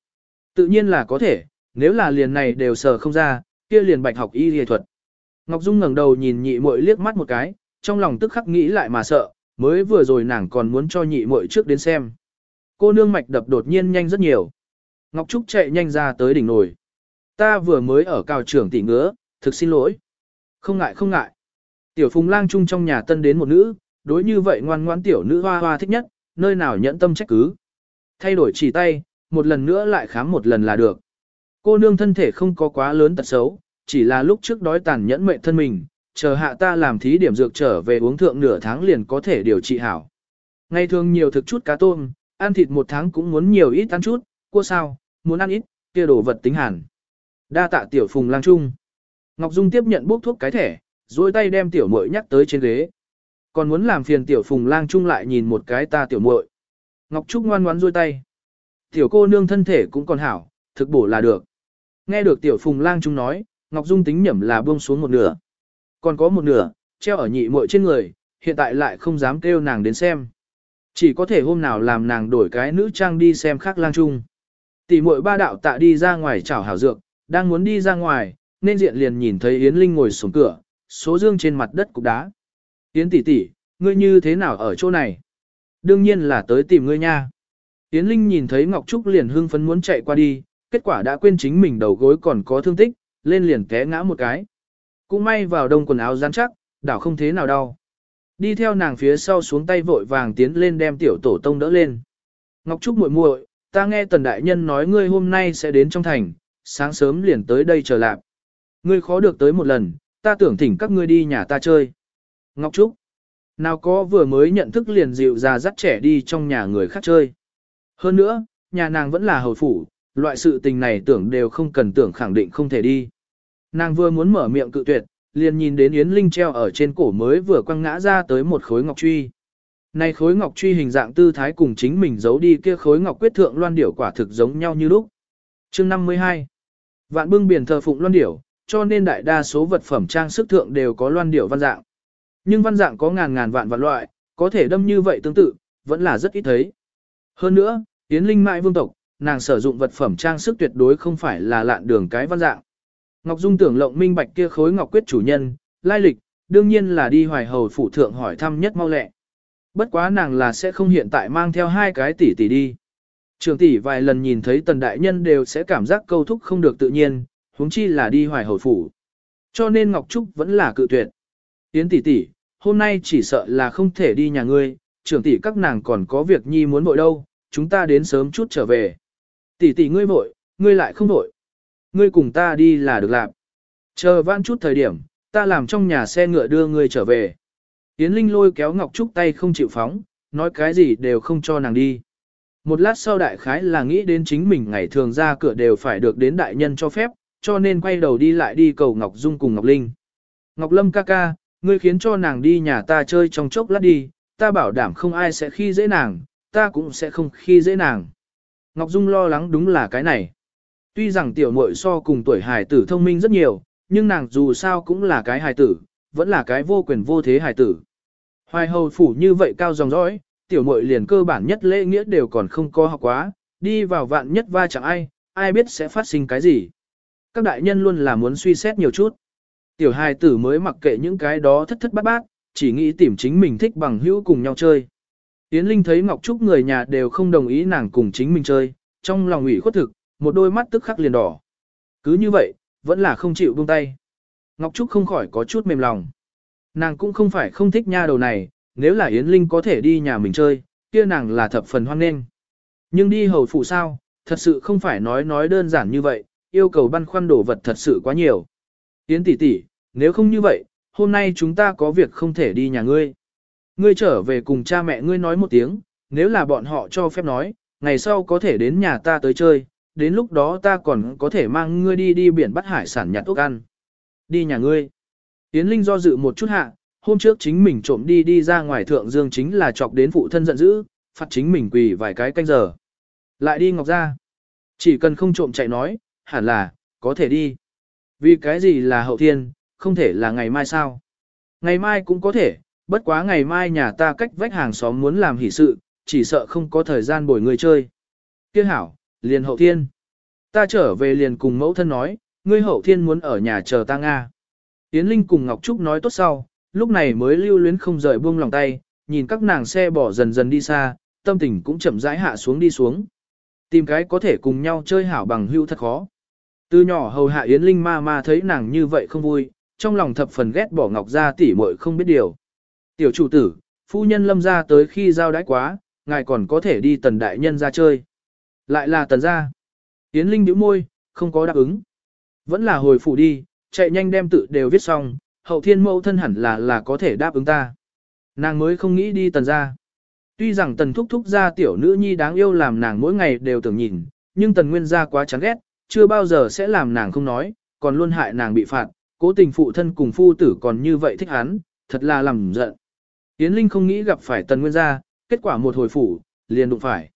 A: Tự nhiên là có thể, nếu là liền này đều sờ không ra, kia liền bạch học y y thuật. Ngọc Dung ngẩng đầu nhìn nhị muội liếc mắt một cái, trong lòng tức khắc nghĩ lại mà sợ, mới vừa rồi nàng còn muốn cho nhị muội trước đến xem. Cô nương mạch đập đột nhiên nhanh rất nhiều. Ngọc Trúc chạy nhanh ra tới đỉnh nồi. Ta vừa mới ở cào trưởng tỷ ngứa, thực xin lỗi. Không ngại không ngại. Tiểu Phùng Lang chung trong nhà tân đến một nữ, đối như vậy ngoan ngoãn tiểu nữ hoa hoa thích nhất, nơi nào nhẫn tâm trách cứ. Thay đổi chỉ tay, một lần nữa lại khám một lần là được. Cô nương thân thể không có quá lớn tật xấu, chỉ là lúc trước đói tàn nhẫn mệnh thân mình, chờ hạ ta làm thí điểm dược trở về uống thượng nửa tháng liền có thể điều trị hảo. Ngày thường nhiều thực chút cá tôm, ăn thịt một tháng cũng muốn nhiều ít ăn chút, cua sao, muốn ăn ít, kia đồ vật tính hàn Đa tạ tiểu phùng lang trung. Ngọc Dung tiếp nhận bốc thuốc cái thẻ, duỗi tay đem tiểu muội nhắc tới trên ghế. Còn muốn làm phiền tiểu phùng lang trung lại nhìn một cái ta tiểu muội. Ngọc Trúc ngoan ngoãn duỗi tay. Tiểu cô nương thân thể cũng còn hảo, thực bổ là được. Nghe được tiểu phùng lang trung nói, Ngọc Dung tính nhẩm là buông xuống một nửa. Còn có một nửa, treo ở nhị muội trên người, hiện tại lại không dám kêu nàng đến xem. Chỉ có thể hôm nào làm nàng đổi cái nữ trang đi xem khác lang trung. Tỷ muội ba đạo tạ đi ra ngoài chảo hảo dược, đang muốn đi ra ngoài, nên diện liền nhìn thấy Yến Linh ngồi xuống cửa, số dương trên mặt đất cục đá. Yến tỷ tỷ, ngươi như thế nào ở chỗ này? Đương nhiên là tới tìm ngươi nha. Yến Linh nhìn thấy Ngọc Trúc liền hưng phấn muốn chạy qua đi, kết quả đã quên chính mình đầu gối còn có thương tích, lên liền té ngã một cái. Cũng may vào đông quần áo rắn chắc, đảo không thế nào đau. Đi theo nàng phía sau xuống tay vội vàng tiến lên đem tiểu tổ tông đỡ lên. Ngọc Trúc muội muội, ta nghe tần đại nhân nói ngươi hôm nay sẽ đến trong thành, sáng sớm liền tới đây chờ lạp. Ngươi khó được tới một lần, ta tưởng thỉnh các ngươi đi nhà ta chơi. Ngọc Trúc, nào có vừa mới nhận thức liền dịu ra dắt trẻ đi trong nhà người khác chơi. Hơn nữa, nhà nàng vẫn là hầu phủ, loại sự tình này tưởng đều không cần tưởng khẳng định không thể đi. Nàng vừa muốn mở miệng cự tuyệt, liền nhìn đến Yến Linh treo ở trên cổ mới vừa quăng ngã ra tới một khối ngọc truy. Này khối ngọc truy hình dạng tư thái cùng chính mình giấu đi kia khối ngọc quyết thượng loan điểu quả thực giống nhau như lúc. Chương 52 Vạn bưng biển thờ phụng loan điểu, cho nên đại đa số vật phẩm trang sức thượng đều có loan điểu văn dạng. Nhưng văn dạng có ngàn ngàn vạn vạn loại, có thể đâm như vậy tương tự, vẫn là rất ít thấy. Hơn nữa, Yến Linh mại vương tộc, nàng sử dụng vật phẩm trang sức tuyệt đối không phải là lạn đường cái văn dạng. Ngọc Dung tưởng lộng minh bạch kia khối ngọc quyết chủ nhân, lai lịch, đương nhiên là đi hoài hầu phủ thượng hỏi thăm nhất mau lẹ. Bất quá nàng là sẽ không hiện tại mang theo hai cái tỷ tỷ đi. Trường tỷ vài lần nhìn thấy tần đại nhân đều sẽ cảm giác câu thúc không được tự nhiên, huống chi là đi hoài hồi phủ. Cho nên Ngọc Trúc vẫn là cự tuyệt. Yến tỷ tỷ, hôm nay chỉ sợ là không thể đi nhà ngươi, trưởng tỷ các nàng còn có việc nhi muốn vội đâu, chúng ta đến sớm chút trở về. Tỷ tỷ ngươi vội, ngươi lại không vội. Ngươi cùng ta đi là được làm. Chờ vãn chút thời điểm, ta làm trong nhà xe ngựa đưa ngươi trở về. Yến Linh lôi kéo Ngọc Trúc tay không chịu phóng, nói cái gì đều không cho nàng đi. Một lát sau đại khái là nghĩ đến chính mình ngày thường ra cửa đều phải được đến đại nhân cho phép, cho nên quay đầu đi lại đi cầu Ngọc Dung cùng Ngọc Linh. Ngọc Lâm ca ca, ngươi khiến cho nàng đi nhà ta chơi trong chốc lát đi, ta bảo đảm không ai sẽ khi dễ nàng, ta cũng sẽ không khi dễ nàng. Ngọc Dung lo lắng đúng là cái này. Tuy rằng tiểu muội so cùng tuổi hài tử thông minh rất nhiều, nhưng nàng dù sao cũng là cái hài tử, vẫn là cái vô quyền vô thế hài tử. Hoài hầu phủ như vậy cao dòng dõi, tiểu muội liền cơ bản nhất lễ nghĩa đều còn không có học quá, đi vào vạn nhất va chẳng ai, ai biết sẽ phát sinh cái gì. Các đại nhân luôn là muốn suy xét nhiều chút. Tiểu hài tử mới mặc kệ những cái đó thất thất bát bát, chỉ nghĩ tìm chính mình thích bằng hữu cùng nhau chơi. Yến Linh thấy Ngọc Trúc người nhà đều không đồng ý nàng cùng chính mình chơi, trong lòng ủy khuất thực, một đôi mắt tức khắc liền đỏ. Cứ như vậy, vẫn là không chịu buông tay. Ngọc Trúc không khỏi có chút mềm lòng. Nàng cũng không phải không thích nha đầu này, nếu là Yến Linh có thể đi nhà mình chơi, kia nàng là thập phần hoan nghênh. Nhưng đi hầu phủ sao, thật sự không phải nói nói đơn giản như vậy, yêu cầu băn khoăn đổ vật thật sự quá nhiều. Yến tỷ tỷ, nếu không như vậy, hôm nay chúng ta có việc không thể đi nhà ngươi. Ngươi trở về cùng cha mẹ ngươi nói một tiếng, nếu là bọn họ cho phép nói, ngày sau có thể đến nhà ta tới chơi, đến lúc đó ta còn có thể mang ngươi đi đi biển bắt hải sản nhặt ốc ăn. Đi nhà ngươi. Yến Linh do dự một chút hạ, hôm trước chính mình trộm đi đi ra ngoài thượng dương chính là chọc đến phụ thân giận dữ, phạt chính mình quỳ vài cái canh giờ. Lại đi ngọc ra. Chỉ cần không trộm chạy nói, hẳn là, có thể đi. Vì cái gì là hậu thiên, không thể là ngày mai sao? Ngày mai cũng có thể, bất quá ngày mai nhà ta cách vách hàng xóm muốn làm hỷ sự, chỉ sợ không có thời gian bồi người chơi. Kiếc hảo, liền hậu thiên. Ta trở về liền cùng mẫu thân nói, ngươi hậu thiên muốn ở nhà chờ ta Nga. Yến Linh cùng Ngọc Trúc nói tốt sau, lúc này mới lưu luyến không rời buông lòng tay, nhìn các nàng xe bỏ dần dần đi xa, tâm tình cũng chậm rãi hạ xuống đi xuống. Tìm cái có thể cùng nhau chơi hảo bằng hữu thật khó. Từ nhỏ hầu hạ Yến Linh ma ma thấy nàng như vậy không vui, trong lòng thập phần ghét bỏ Ngọc ra tỉ muội không biết điều. Tiểu chủ tử, phu nhân lâm ra tới khi giao đãi quá, ngài còn có thể đi tần đại nhân ra chơi. Lại là tần gia. Yến Linh bĩu môi, không có đáp ứng. Vẫn là hồi phủ đi, chạy nhanh đem tự đều viết xong, hậu thiên mẫu thân hẳn là là có thể đáp ứng ta. Nàng mới không nghĩ đi tần gia. Tuy rằng tần thúc thúc gia tiểu nữ nhi đáng yêu làm nàng mỗi ngày đều tưởng nhìn, nhưng tần nguyên gia quá chán ghét, chưa bao giờ sẽ làm nàng không nói, còn luôn hại nàng bị phạt, cố tình phụ thân cùng phu tử còn như vậy thích hắn, thật là làm giận. Yến Linh không nghĩ gặp phải tần nguyên gia, kết quả một hồi phủ, liền đụng phải.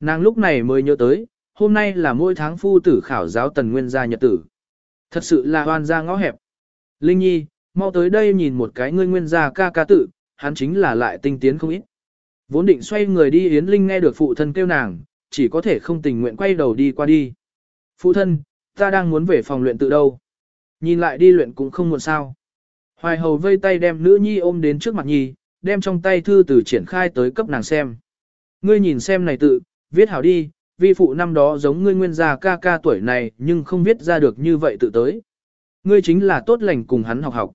A: Nàng lúc này mới nhớ tới, hôm nay là mỗi tháng phu tử khảo giáo tần nguyên gia nhật tử. Thật sự là hoan gia ngõ hẹp. Linh Nhi, mau tới đây nhìn một cái ngươi nguyên gia ca ca tự, hắn chính là lại tinh tiến không ít. Vốn định xoay người đi Yến Linh nghe được phụ thân kêu nàng, chỉ có thể không tình nguyện quay đầu đi qua đi. Phụ thân, ta đang muốn về phòng luyện tự đâu. Nhìn lại đi luyện cũng không muộn sao. Hoài hầu vây tay đem nữ nhi ôm đến trước mặt nhi, đem trong tay thư từ triển khai tới cấp nàng xem. Ngươi nhìn xem này tự, viết hảo đi, vi phụ năm đó giống ngươi nguyên gia ca ca tuổi này nhưng không viết ra được như vậy tự tới. Ngươi chính là tốt lành cùng hắn học học.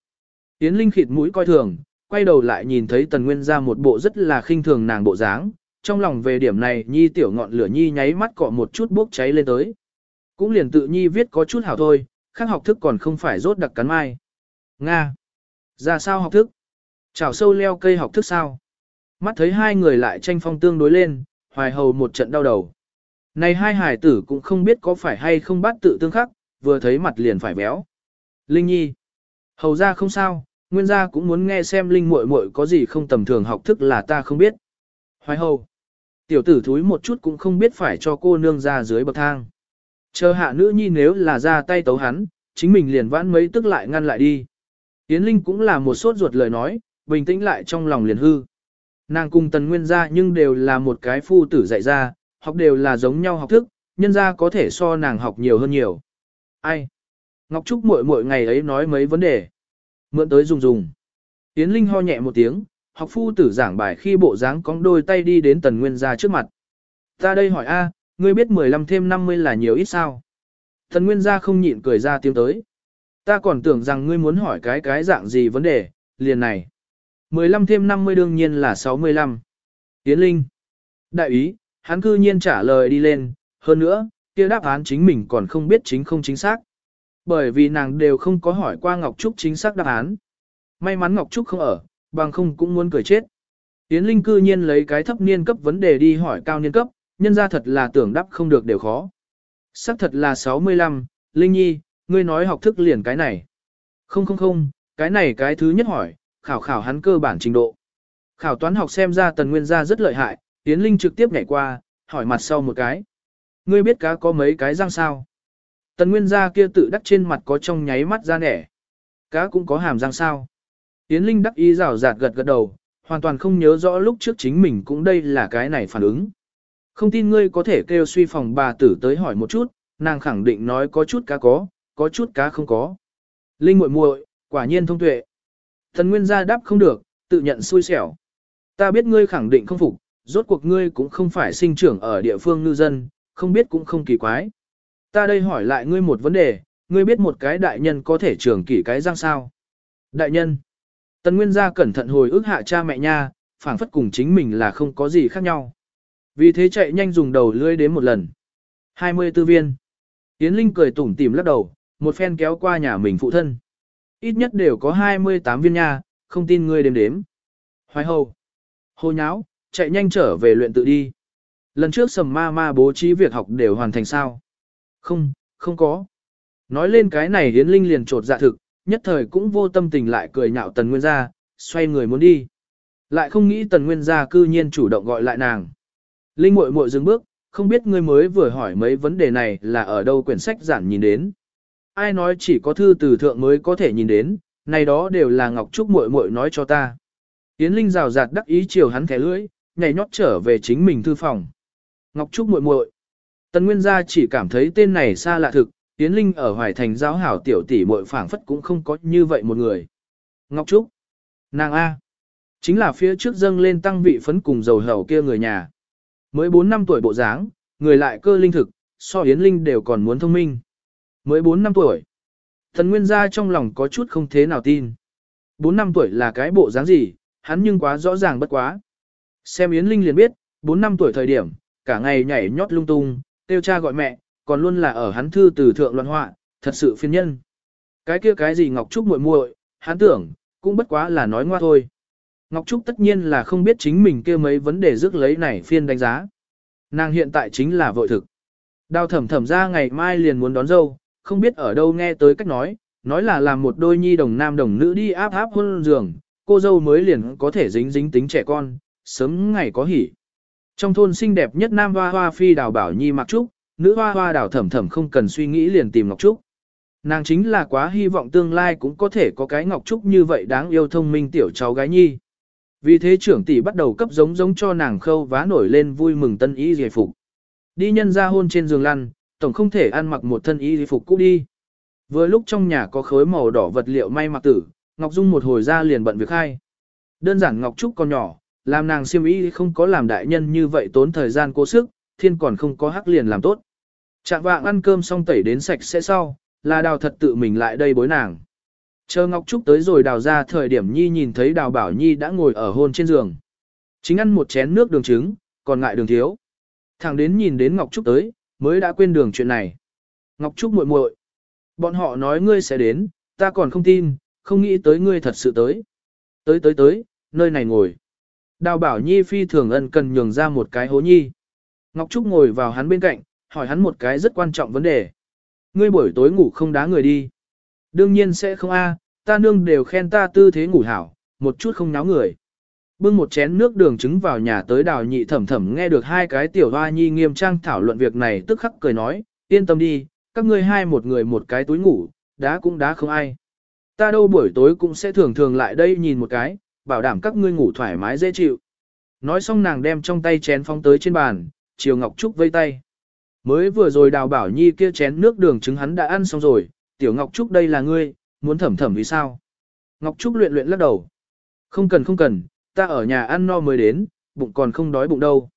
A: Yến Linh khịt mũi coi thường, quay đầu lại nhìn thấy tần nguyên ra một bộ rất là khinh thường nàng bộ dáng, trong lòng về điểm này nhi tiểu ngọn lửa nhi nháy mắt cọ một chút bốc cháy lên tới. Cũng liền tự nhi viết có chút hảo thôi, khác học thức còn không phải rốt đặc cắn mai. Nga. Ra sao học thức? Chảo sâu leo cây học thức sao? Mắt thấy hai người lại tranh phong tương đối lên, hoài hầu một trận đau đầu. Này hai hải tử cũng không biết có phải hay không bắt tự tương khắc, vừa thấy mặt liền phải béo. Linh Nhi. Hầu ra không sao, nguyên gia cũng muốn nghe xem Linh muội muội có gì không tầm thường học thức là ta không biết. Hoài hầu. Tiểu tử thúi một chút cũng không biết phải cho cô nương ra dưới bậc thang. Chờ hạ nữ nhi nếu là ra tay tấu hắn, chính mình liền vãn mấy tức lại ngăn lại đi. Yến Linh cũng là một sốt ruột lời nói, bình tĩnh lại trong lòng liền hư. Nàng cùng tần nguyên gia nhưng đều là một cái phu tử dạy ra, học đều là giống nhau học thức, nhân gia có thể so nàng học nhiều hơn nhiều. Ai? Ngọc Trúc muội muội ngày ấy nói mấy vấn đề. Mượn tới dùng dùng. Yến Linh ho nhẹ một tiếng, học phu tử giảng bài khi bộ dáng cong đôi tay đi đến tần nguyên gia trước mặt. Ta đây hỏi a, ngươi biết 15 thêm 50 là nhiều ít sao? Tần nguyên gia không nhịn cười ra tiếng tới. Ta còn tưởng rằng ngươi muốn hỏi cái cái dạng gì vấn đề, liền này. 15 thêm 50 đương nhiên là 65. Yến Linh. Đại ý, hắn cư nhiên trả lời đi lên, hơn nữa, kia đáp án chính mình còn không biết chính không chính xác. Bởi vì nàng đều không có hỏi qua Ngọc Trúc chính xác đáp án. May mắn Ngọc Trúc không ở, bằng không cũng muốn cười chết. Yến Linh cư nhiên lấy cái thấp niên cấp vấn đề đi hỏi cao niên cấp, nhân ra thật là tưởng đáp không được đều khó. Sắc thật là 65, Linh Nhi, ngươi nói học thức liền cái này. Không không không, cái này cái thứ nhất hỏi, khảo khảo hắn cơ bản trình độ. Khảo toán học xem ra tần nguyên gia rất lợi hại, Yến Linh trực tiếp nhảy qua, hỏi mặt sau một cái. Ngươi biết cá có mấy cái răng sao? Tần nguyên gia kia tự đắc trên mặt có trong nháy mắt ra nẻ. Cá cũng có hàm răng sao? Yến Linh đắc ý rào rạt gật gật đầu, hoàn toàn không nhớ rõ lúc trước chính mình cũng đây là cái này phản ứng. Không tin ngươi có thể kêu suy phòng bà tử tới hỏi một chút, nàng khẳng định nói có chút cá có, có chút cá không có. Linh muội muội, quả nhiên thông tuệ. Thần Nguyên gia đáp không được, tự nhận xui xẻo. Ta biết ngươi khẳng định không phục, rốt cuộc ngươi cũng không phải sinh trưởng ở địa phương ngư dân, không biết cũng không kỳ quái. Ta đây hỏi lại ngươi một vấn đề, ngươi biết một cái đại nhân có thể trưởng kỷ cái răng sao? Đại nhân. Tần Nguyên gia cẩn thận hồi ức hạ cha mẹ nha, phảng phất cùng chính mình là không có gì khác nhau. Vì thế chạy nhanh dùng đầu lưỡi đến một lần. 24 viên. Yến Linh cười tủm tỉm lắc đầu, một phen kéo qua nhà mình phụ thân. Ít nhất đều có 28 viên nha, không tin ngươi đếm đếm. Hoài hầu. Hồ nháo, chạy nhanh trở về luyện tự đi. Lần trước sầm ma ma bố trí việc học đều hoàn thành sao? Không, không có. Nói lên cái này Yến Linh liền trột dạ thực, nhất thời cũng vô tâm tình lại cười nhạo Tần Nguyên gia, xoay người muốn đi. Lại không nghĩ Tần Nguyên gia cư nhiên chủ động gọi lại nàng. Linh muội muội dừng bước, không biết ngươi mới vừa hỏi mấy vấn đề này là ở đâu quyển sách giản nhìn đến. Ai nói chỉ có thư từ thượng mới có thể nhìn đến, này đó đều là Ngọc Trúc muội muội nói cho ta. Yến Linh rào rạt đắc ý chiều hắn thẻ lưỡi, nhảy nhót trở về chính mình thư phòng. Ngọc Trúc muội muội. Tần Nguyên gia chỉ cảm thấy tên này xa lạ thực, Yến Linh ở Hoài Thành giáo hảo tiểu tỷ muội phảng phất cũng không có như vậy một người. Ngọc Trúc. Nàng A. Chính là phía trước dâng lên tăng vị phấn cùng dầu hầu kia người nhà. Mới 4 năm tuổi bộ dáng, người lại cơ linh thực, so Yến Linh đều còn muốn thông minh. Mới 4 năm tuổi. Thần Nguyên gia trong lòng có chút không thế nào tin. 4 năm tuổi là cái bộ dáng gì, hắn nhưng quá rõ ràng bất quá. Xem Yến Linh liền biết, 4 năm tuổi thời điểm, cả ngày nhảy nhót lung tung, tiêu cha gọi mẹ, còn luôn là ở hắn thư từ thượng loạn họa, thật sự phiền nhân. Cái kia cái gì Ngọc Trúc muội muội, hắn tưởng, cũng bất quá là nói ngoa thôi. Ngọc Trúc tất nhiên là không biết chính mình kia mấy vấn đề rước lấy này phiên đánh giá. Nàng hiện tại chính là vội thực. Đào thẩm thẩm ra ngày mai liền muốn đón dâu, không biết ở đâu nghe tới cách nói, nói là làm một đôi nhi đồng nam đồng nữ đi áp áp hôn giường, cô dâu mới liền có thể dính dính tính trẻ con, sớm ngày có hỉ. Trong thôn xinh đẹp nhất nam hoa hoa phi đào bảo nhi mặc trúc, nữ hoa hoa đào thẩm thẩm không cần suy nghĩ liền tìm Ngọc Trúc. Nàng chính là quá hy vọng tương lai cũng có thể có cái Ngọc Trúc như vậy đáng yêu thông minh tiểu cháu gái nhi. Vì thế trưởng tỷ bắt đầu cấp giống giống cho nàng khâu vá nổi lên vui mừng tân y giải phục. Đi nhân ra hôn trên giường lăn, tổng không thể ăn mặc một thân y giải phục cũ đi. Vừa lúc trong nhà có khối màu đỏ vật liệu may mặc tử, Ngọc Dung một hồi ra liền bận việc hai. Đơn giản Ngọc Trúc còn nhỏ, làm nàng siêm y không có làm đại nhân như vậy tốn thời gian cố sức, thiên còn không có hắc liền làm tốt. Trạng vạng ăn cơm xong tẩy đến sạch sẽ sau, là đào thật tự mình lại đây bối nàng. Chờ Ngọc Trúc tới rồi đào ra thời điểm Nhi nhìn thấy đào bảo Nhi đã ngồi ở hôn trên giường. Chính ăn một chén nước đường trứng, còn ngại đường thiếu. Thằng đến nhìn đến Ngọc Trúc tới, mới đã quên đường chuyện này. Ngọc Trúc muội muội, Bọn họ nói ngươi sẽ đến, ta còn không tin, không nghĩ tới ngươi thật sự tới. Tới tới tới, nơi này ngồi. Đào bảo Nhi phi thường ân cần nhường ra một cái hố Nhi. Ngọc Trúc ngồi vào hắn bên cạnh, hỏi hắn một cái rất quan trọng vấn đề. Ngươi buổi tối ngủ không đá người đi. Đương nhiên sẽ không a, ta nương đều khen ta tư thế ngủ hảo, một chút không náo người. Bưng một chén nước đường trứng vào nhà tới đào nhị thẩm thẩm nghe được hai cái tiểu hoa nhi nghiêm trang thảo luận việc này tức khắc cười nói, yên tâm đi, các ngươi hai một người một cái túi ngủ, đá cũng đá không ai. Ta đâu buổi tối cũng sẽ thường thường lại đây nhìn một cái, bảo đảm các ngươi ngủ thoải mái dễ chịu. Nói xong nàng đem trong tay chén phóng tới trên bàn, chiều Ngọc Trúc vây tay. Mới vừa rồi đào bảo nhi kia chén nước đường trứng hắn đã ăn xong rồi, tiểu Ngọc Trúc đây là ngươi, muốn thẩm thẩm vì sao? Ngọc Trúc luyện luyện lắc đầu. Không cần không cần, ta ở nhà ăn no mới đến, bụng còn không đói bụng đâu.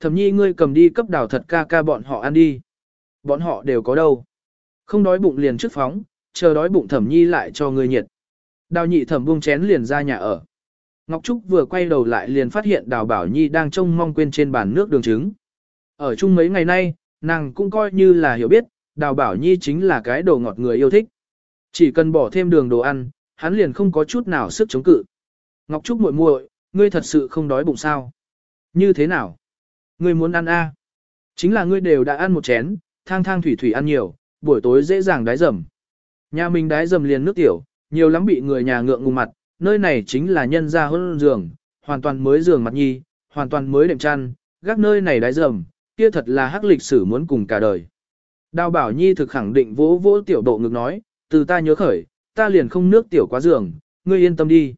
A: Thẩm nhi ngươi cầm đi cấp đào thật ca ca bọn họ ăn đi. Bọn họ đều có đâu. Không đói bụng liền trước phóng, chờ đói bụng thẩm nhi lại cho ngươi nhiệt. Đào nhị thẩm buông chén liền ra nhà ở. Ngọc Trúc vừa quay đầu lại liền phát hiện đào bảo nhi đang trông mong quên trên bàn nước đường trứng. Ở chung mấy ngày nay, nàng cũng coi như là hiểu biết, đào bảo nhi chính là cái đồ ngọt người yêu thích. Chỉ cần bỏ thêm đường đồ ăn, hắn liền không có chút nào sức chống cự. Ngọc Trúc muội muội, ngươi thật sự không đói bụng sao? Như thế nào? Ngươi muốn ăn a? Chính là ngươi đều đã ăn một chén, thang thang thủy thủy ăn nhiều, buổi tối dễ dàng đái dầm. Nhà mình đái dầm liền nước tiểu, nhiều lắm bị người nhà ngượng ngùng mặt, nơi này chính là nhân gia hơn giường, hoàn toàn mới giường mặt nhi, hoàn toàn mới đệm chăn, gác nơi này đái dầm, kia thật là hắc lịch sử muốn cùng cả đời. Đào bảo nhi thực khẳng định vỗ vỗ tiểu độ ngực nói, từ ta nhớ khởi, ta liền không nước tiểu quá giường, ngươi yên tâm đi.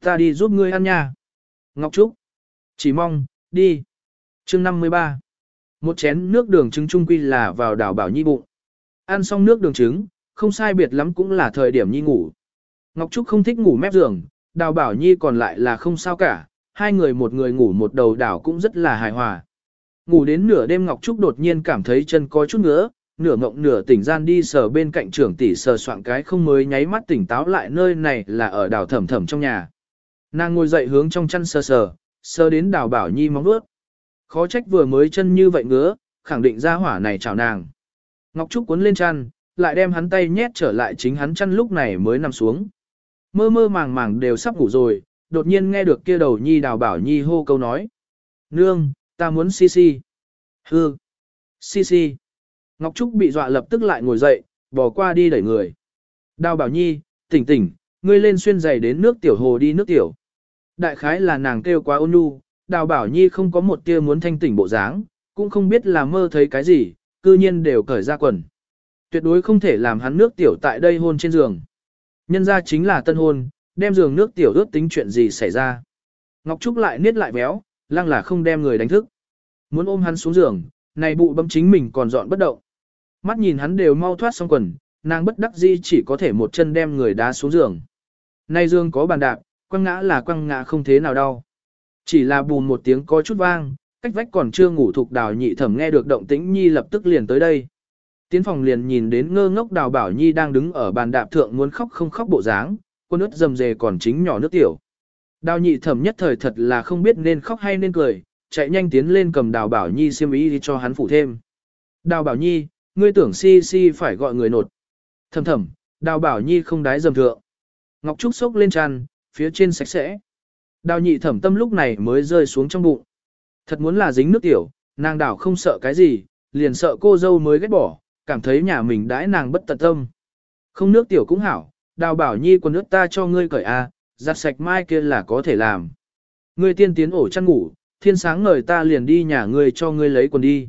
A: Ta đi giúp ngươi ăn nha. Ngọc Trúc. Chỉ mong, đi. chương 53. Một chén nước đường trứng trung quy là vào đảo bảo nhi bụng. Ăn xong nước đường trứng, không sai biệt lắm cũng là thời điểm nhi ngủ. Ngọc Trúc không thích ngủ mép giường, đào bảo nhi còn lại là không sao cả, hai người một người ngủ một đầu đảo cũng rất là hài hòa. Ngủ đến nửa đêm Ngọc Trúc đột nhiên cảm thấy chân có chút nữa, nửa ngộng nửa tỉnh gian đi sờ bên cạnh trưởng tỷ sờ soạn cái không mới nháy mắt tỉnh táo lại nơi này là ở đảo thẩm thẩm trong nhà. Nàng ngồi dậy hướng trong chăn sờ sờ, sờ đến Đào bảo nhi móng bước. Khó trách vừa mới chân như vậy ngứa, khẳng định ra hỏa này chào nàng. Ngọc Trúc cuốn lên chăn, lại đem hắn tay nhét trở lại chính hắn chăn lúc này mới nằm xuống. Mơ mơ màng màng đều sắp ngủ rồi, đột nhiên nghe được kia đầu nhi đào bảo nhi hô câu nói. Nương, ta muốn si si. Hư. Si si. Ngọc Trúc bị dọa lập tức lại ngồi dậy, bỏ qua đi đẩy người. Đào bảo nhi, tỉnh tỉnh, ngươi lên xuyên giày đến nước tiểu hồ đi nước tiểu. Đại khái là nàng kêu quá ôn nhu, đào bảo nhi không có một tia muốn thanh tỉnh bộ dáng, cũng không biết là mơ thấy cái gì, cư nhiên đều cởi ra quần. Tuyệt đối không thể làm hắn nước tiểu tại đây hôn trên giường. Nhân ra chính là tân hôn, đem giường nước tiểu ướt tính chuyện gì xảy ra. Ngọc Trúc lại niết lại béo, lăng là không đem người đánh thức. Muốn ôm hắn xuống giường, này bụ bấm chính mình còn dọn bất động. Mắt nhìn hắn đều mau thoát xong quần, nàng bất đắc dĩ chỉ có thể một chân đem người đá xuống giường. Nay giường có bàn đạp, quăng ngã là quăng ngã không thế nào đau. Chỉ là bùn một tiếng có chút vang, cách vách còn chưa ngủ thuộc đào nhị thẩm nghe được động tĩnh nhi lập tức liền tới đây. Tiến phòng liền nhìn đến ngơ ngốc đào bảo nhi đang đứng ở bàn đạp thượng muốn khóc không khóc bộ dáng, con ướt dầm dề còn chính nhỏ nước tiểu. Đào nhị thẩm nhất thời thật là không biết nên khóc hay nên cười, chạy nhanh tiến lên cầm đào bảo nhi xiêm ý đi cho hắn phụ thêm. Đào bảo nhi, ngươi tưởng si si phải gọi người nột. Thầm thầm, đào bảo nhi không đái dầm thượng. Ngọc Trúc sốc lên tràn, phía trên sạch sẽ. Đào nhị thẩm tâm lúc này mới rơi xuống trong bụng. Thật muốn là dính nước tiểu, nàng đảo không sợ cái gì, liền sợ cô dâu mới ghét bỏ, cảm thấy nhà mình đãi nàng bất tận tâm. Không nước tiểu cũng hảo, đào bảo nhi quần nước ta cho ngươi cởi a, giặt sạch mai kia là có thể làm. Ngươi tiên tiến ổ chăn ngủ, thiên sáng ngời ta liền đi nhà ngươi cho ngươi lấy quần đi.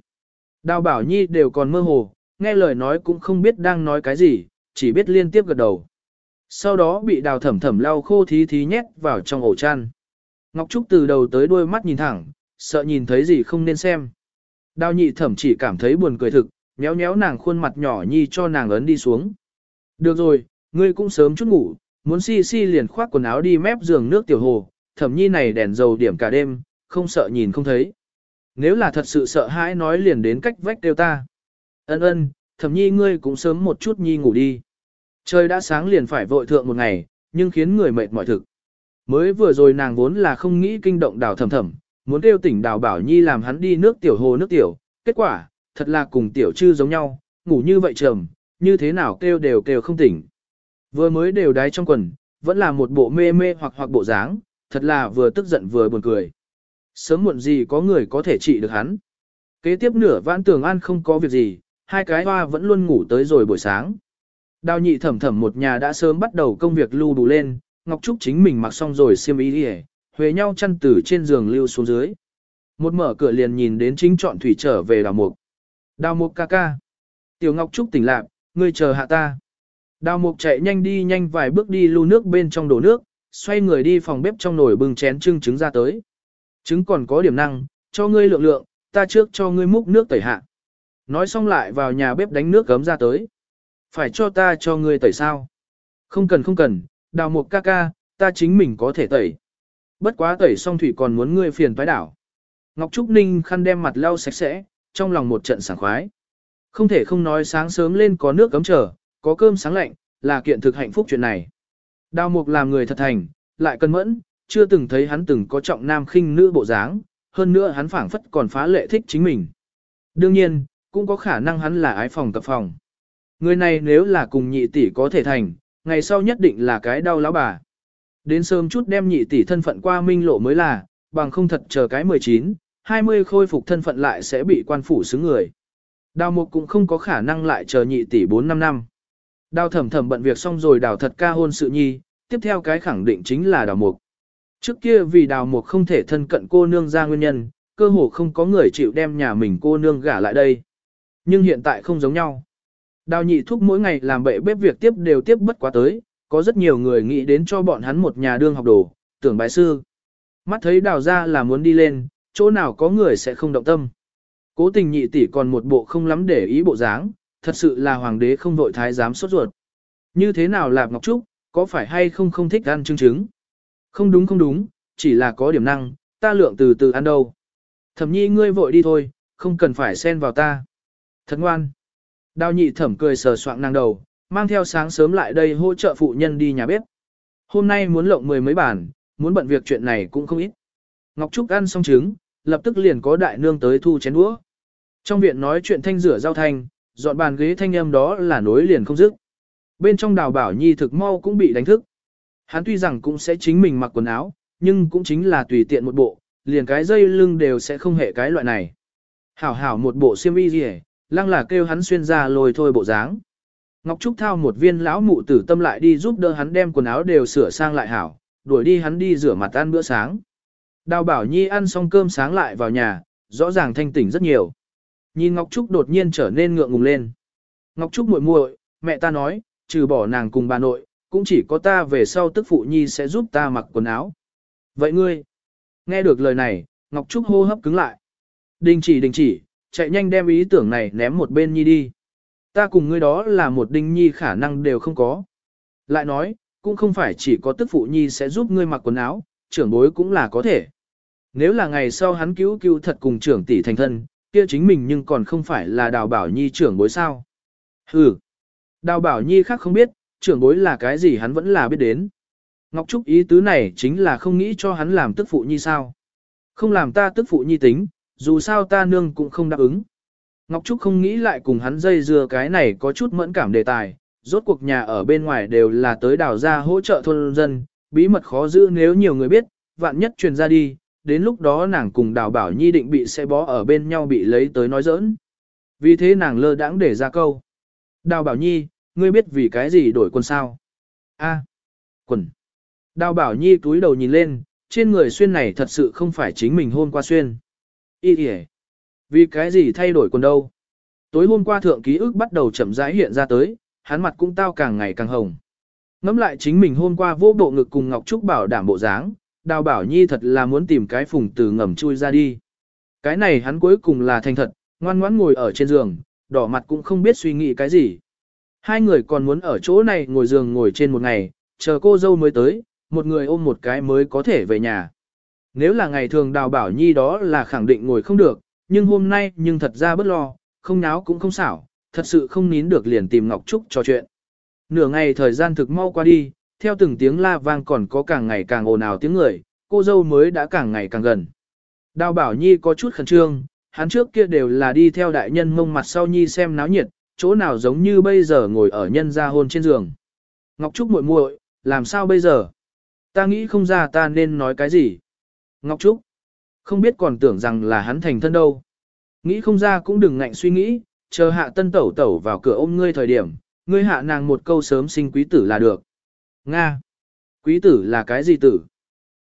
A: Đào bảo nhi đều còn mơ hồ, nghe lời nói cũng không biết đang nói cái gì, chỉ biết liên tiếp gật đầu. Sau đó bị đào thẩm thẩm lau khô thí thí nhét vào trong ổ chăn. Ngọc Trúc từ đầu tới đuôi mắt nhìn thẳng, sợ nhìn thấy gì không nên xem. Đào nhị thẩm chỉ cảm thấy buồn cười thực, nhéo nhéo nàng khuôn mặt nhỏ nhi cho nàng ấn đi xuống. Được rồi, ngươi cũng sớm chút ngủ, muốn si si liền khoác quần áo đi mép giường nước tiểu hồ, thẩm nhi này đèn dầu điểm cả đêm, không sợ nhìn không thấy. Nếu là thật sự sợ hãi nói liền đến cách vách kêu ta. Ân ân, thẩm nhi ngươi cũng sớm một chút nhi ngủ đi. Trời đã sáng liền phải vội thượng một ngày, nhưng khiến người mệt mỏi thực. Mới vừa rồi nàng vốn là không nghĩ kinh động đào thầm thầm, muốn kêu tỉnh đào bảo nhi làm hắn đi nước tiểu hồ nước tiểu, kết quả, thật là cùng tiểu chư giống nhau, ngủ như vậy trầm, như thế nào kêu đều kêu không tỉnh. Vừa mới đều đáy trong quần, vẫn là một bộ mê mê hoặc hoặc bộ dáng, thật là vừa tức giận vừa buồn cười. Sớm muộn gì có người có thể trị được hắn. Kế tiếp nửa vãn tường an không có việc gì, hai cái hoa vẫn luôn ngủ tới rồi buổi sáng. Đào nhị thẩm thẩm một nhà đã sớm bắt đầu công việc lưu đủ lên, Ngọc Trúc chính mình mặc xong rồi xiêm y đi huề nhau chăn từ trên giường lưu xuống dưới. Một mở cửa liền nhìn đến chính chọn thủy trở về đào mục. Đào mục ca ca. Tiểu Ngọc Trúc tỉnh lạc, ngươi chờ hạ ta. Đào mục chạy nhanh đi nhanh vài bước đi lưu nước bên trong đổ nước, xoay người đi phòng bếp trong nồi bưng chén trưng trứng ra tới. Trứng còn có điểm năng, cho ngươi lượng lượng, ta trước cho ngươi múc nước tẩy hạ. Nói xong lại vào nhà bếp đánh nước gấm ra tới. Phải cho ta cho ngươi tẩy sao? Không cần không cần, đào Mục ca ca, ta chính mình có thể tẩy. Bất quá tẩy xong thủy còn muốn ngươi phiền toái đảo. Ngọc Trúc Ninh khăn đem mặt lau sạch sẽ, trong lòng một trận sảng khoái. Không thể không nói sáng sớm lên có nước cấm trở, có cơm sáng lạnh, là kiện thực hạnh phúc chuyện này. Đào mục làm người thật thành, lại cân mẫn, chưa từng thấy hắn từng có trọng nam khinh nữ bộ dáng, hơn nữa hắn phảng phất còn phá lệ thích chính mình. Đương nhiên, cũng có khả năng hắn là ái phòng cập phòng. Người này nếu là cùng nhị tỷ có thể thành, ngày sau nhất định là cái đau lão bà. Đến sớm chút đem nhị tỷ thân phận qua minh lộ mới là, bằng không thật chờ cái 19, 20 khôi phục thân phận lại sẽ bị quan phủ xứng người. Đào mục cũng không có khả năng lại chờ nhị tỷ 4-5 năm. Đào thẩm thẩm bận việc xong rồi đào thật ca hôn sự nhi, tiếp theo cái khẳng định chính là đào mục. Trước kia vì đào mục không thể thân cận cô nương ra nguyên nhân, cơ hồ không có người chịu đem nhà mình cô nương gả lại đây. Nhưng hiện tại không giống nhau. Đào nhị thúc mỗi ngày làm bệ bếp việc tiếp đều tiếp bất quá tới, có rất nhiều người nghĩ đến cho bọn hắn một nhà đương học đồ, tưởng bài sư. Mắt thấy đào ra là muốn đi lên, chỗ nào có người sẽ không động tâm. Cố tình nhị tỷ còn một bộ không lắm để ý bộ dáng, thật sự là hoàng đế không vội thái dám sốt ruột. Như thế nào Lạp Ngọc Trúc, có phải hay không không thích ăn trứng trứng? Không đúng không đúng, chỉ là có điểm năng, ta lượng từ từ ăn đâu. Thẩm nhi ngươi vội đi thôi, không cần phải xen vào ta. Thật ngoan. Đào nhị thẩm cười sờ soạng nàng đầu, mang theo sáng sớm lại đây hỗ trợ phụ nhân đi nhà bếp. Hôm nay muốn lộng mười mấy bản, muốn bận việc chuyện này cũng không ít. Ngọc Trúc ăn xong trứng, lập tức liền có đại nương tới thu chén đũa. Trong viện nói chuyện thanh rửa rau thanh, dọn bàn ghế thanh âm đó là nối liền không dứt. Bên trong đào bảo nhi thực mau cũng bị đánh thức. Hắn tuy rằng cũng sẽ chính mình mặc quần áo, nhưng cũng chính là tùy tiện một bộ, liền cái dây lưng đều sẽ không hề cái loại này. Hảo hảo một bộ xiêm y gì lăng là kêu hắn xuyên ra lồi thôi bộ dáng. Ngọc Trúc thao một viên lão mụ tử tâm lại đi giúp đỡ hắn đem quần áo đều sửa sang lại hảo, đuổi đi hắn đi rửa mặt ăn bữa sáng. Đào Bảo Nhi ăn xong cơm sáng lại vào nhà, rõ ràng thanh tỉnh rất nhiều. Nhìn Ngọc Trúc đột nhiên trở nên ngượng ngùng lên. Ngọc Trúc muội muội, mẹ ta nói, trừ bỏ nàng cùng bà nội, cũng chỉ có ta về sau tức phụ nhi sẽ giúp ta mặc quần áo. Vậy ngươi? Nghe được lời này, Ngọc Trúc hô hấp cứng lại. Đình chỉ đình chỉ, chạy nhanh đem ý tưởng này ném một bên nhi đi. Ta cùng ngươi đó là một đinh nhi khả năng đều không có. Lại nói, cũng không phải chỉ có tức phụ nhi sẽ giúp ngươi mặc quần áo, trưởng bối cũng là có thể. Nếu là ngày sau hắn cứu cứu thật cùng trưởng tỷ thành thân, kia chính mình nhưng còn không phải là đào bảo nhi trưởng bối sao. Hừ, đào bảo nhi khác không biết, trưởng bối là cái gì hắn vẫn là biết đến. Ngọc Trúc ý tứ này chính là không nghĩ cho hắn làm tức phụ nhi sao. Không làm ta tức phụ nhi tính, dù sao ta nương cũng không đáp ứng. Ngọc Trúc không nghĩ lại cùng hắn dây dưa cái này có chút mẫn cảm đề tài, rốt cuộc nhà ở bên ngoài đều là tới đào ra hỗ trợ thôn dân, bí mật khó giữ nếu nhiều người biết, vạn nhất truyền ra đi, đến lúc đó nàng cùng đào bảo nhi định bị sẽ bó ở bên nhau bị lấy tới nói giỡn. Vì thế nàng lơ đãng để ra câu. Đào bảo nhi, ngươi biết vì cái gì đổi quần sao? A, quần. Đào bảo nhi túi đầu nhìn lên, trên người xuyên này thật sự không phải chính mình hôm qua xuyên. Ý kìa. Vì cái gì thay đổi quần đâu? Tối hôm qua thượng ký ức bắt đầu chậm rãi hiện ra tới, hắn mặt cũng tao càng ngày càng hồng. Ngắm lại chính mình hôm qua vô bộ ngực cùng Ngọc Trúc bảo đảm bộ dáng, đào bảo nhi thật là muốn tìm cái phùng từ ngầm chui ra đi. Cái này hắn cuối cùng là thành thật, ngoan ngoãn ngồi ở trên giường, đỏ mặt cũng không biết suy nghĩ cái gì. Hai người còn muốn ở chỗ này ngồi giường ngồi trên một ngày, chờ cô dâu mới tới, một người ôm một cái mới có thể về nhà. Nếu là ngày thường đào bảo nhi đó là khẳng định ngồi không được, nhưng hôm nay nhưng thật ra bất lo, không náo cũng không xảo, thật sự không nín được liền tìm Ngọc Trúc trò chuyện. Nửa ngày thời gian thực mau qua đi, theo từng tiếng la vang còn có càng ngày càng ồn ào tiếng người, cô dâu mới đã càng ngày càng gần. Đào Bảo Nhi có chút khẩn trương, hắn trước kia đều là đi theo đại nhân mông mặt sau Nhi xem náo nhiệt, chỗ nào giống như bây giờ ngồi ở nhân gia hôn trên giường. Ngọc Trúc muội muội, làm sao bây giờ? Ta nghĩ không ra ta nên nói cái gì. Ngọc Trúc, không biết còn tưởng rằng là hắn thành thân đâu. Nghĩ không ra cũng đừng ngạnh suy nghĩ, chờ hạ tân tẩu tẩu vào cửa ôm ngươi thời điểm, ngươi hạ nàng một câu sớm sinh quý tử là được. Nga. Quý tử là cái gì tử?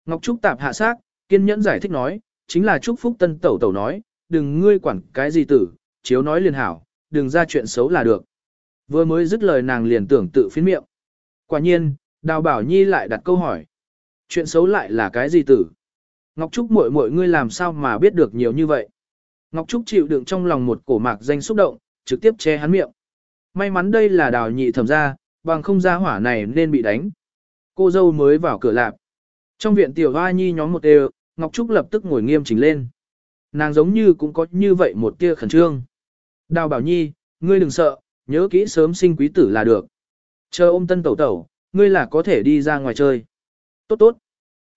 A: Ngọc Trúc tạp hạ xác, kiên nhẫn giải thích nói, chính là Trúc phúc tân tẩu tẩu nói, đừng ngươi quản cái gì tử, chiếu nói liền hảo, đừng ra chuyện xấu là được. Vừa mới dứt lời nàng liền tưởng tự phiến miệng. Quả nhiên, Đào Bảo Nhi lại đặt câu hỏi. Chuyện xấu lại là cái gì tử? Ngọc Trúc muội muội ngươi làm sao mà biết được nhiều như vậy? Ngọc Trúc chịu đựng trong lòng một cổ mạc danh xúc động, trực tiếp che hắn miệng. May mắn đây là đào nhị thẩm ra, bằng không ra hỏa này nên bị đánh. Cô dâu mới vào cửa lạp. Trong viện tiểu hoa nhi nhóm một đều, Ngọc Trúc lập tức ngồi nghiêm chỉnh lên. Nàng giống như cũng có như vậy một tia khẩn trương. Đào bảo nhi, ngươi đừng sợ, nhớ kỹ sớm sinh quý tử là được. Chờ ôm tân tẩu tẩu, ngươi là có thể đi ra ngoài chơi. Tốt tốt.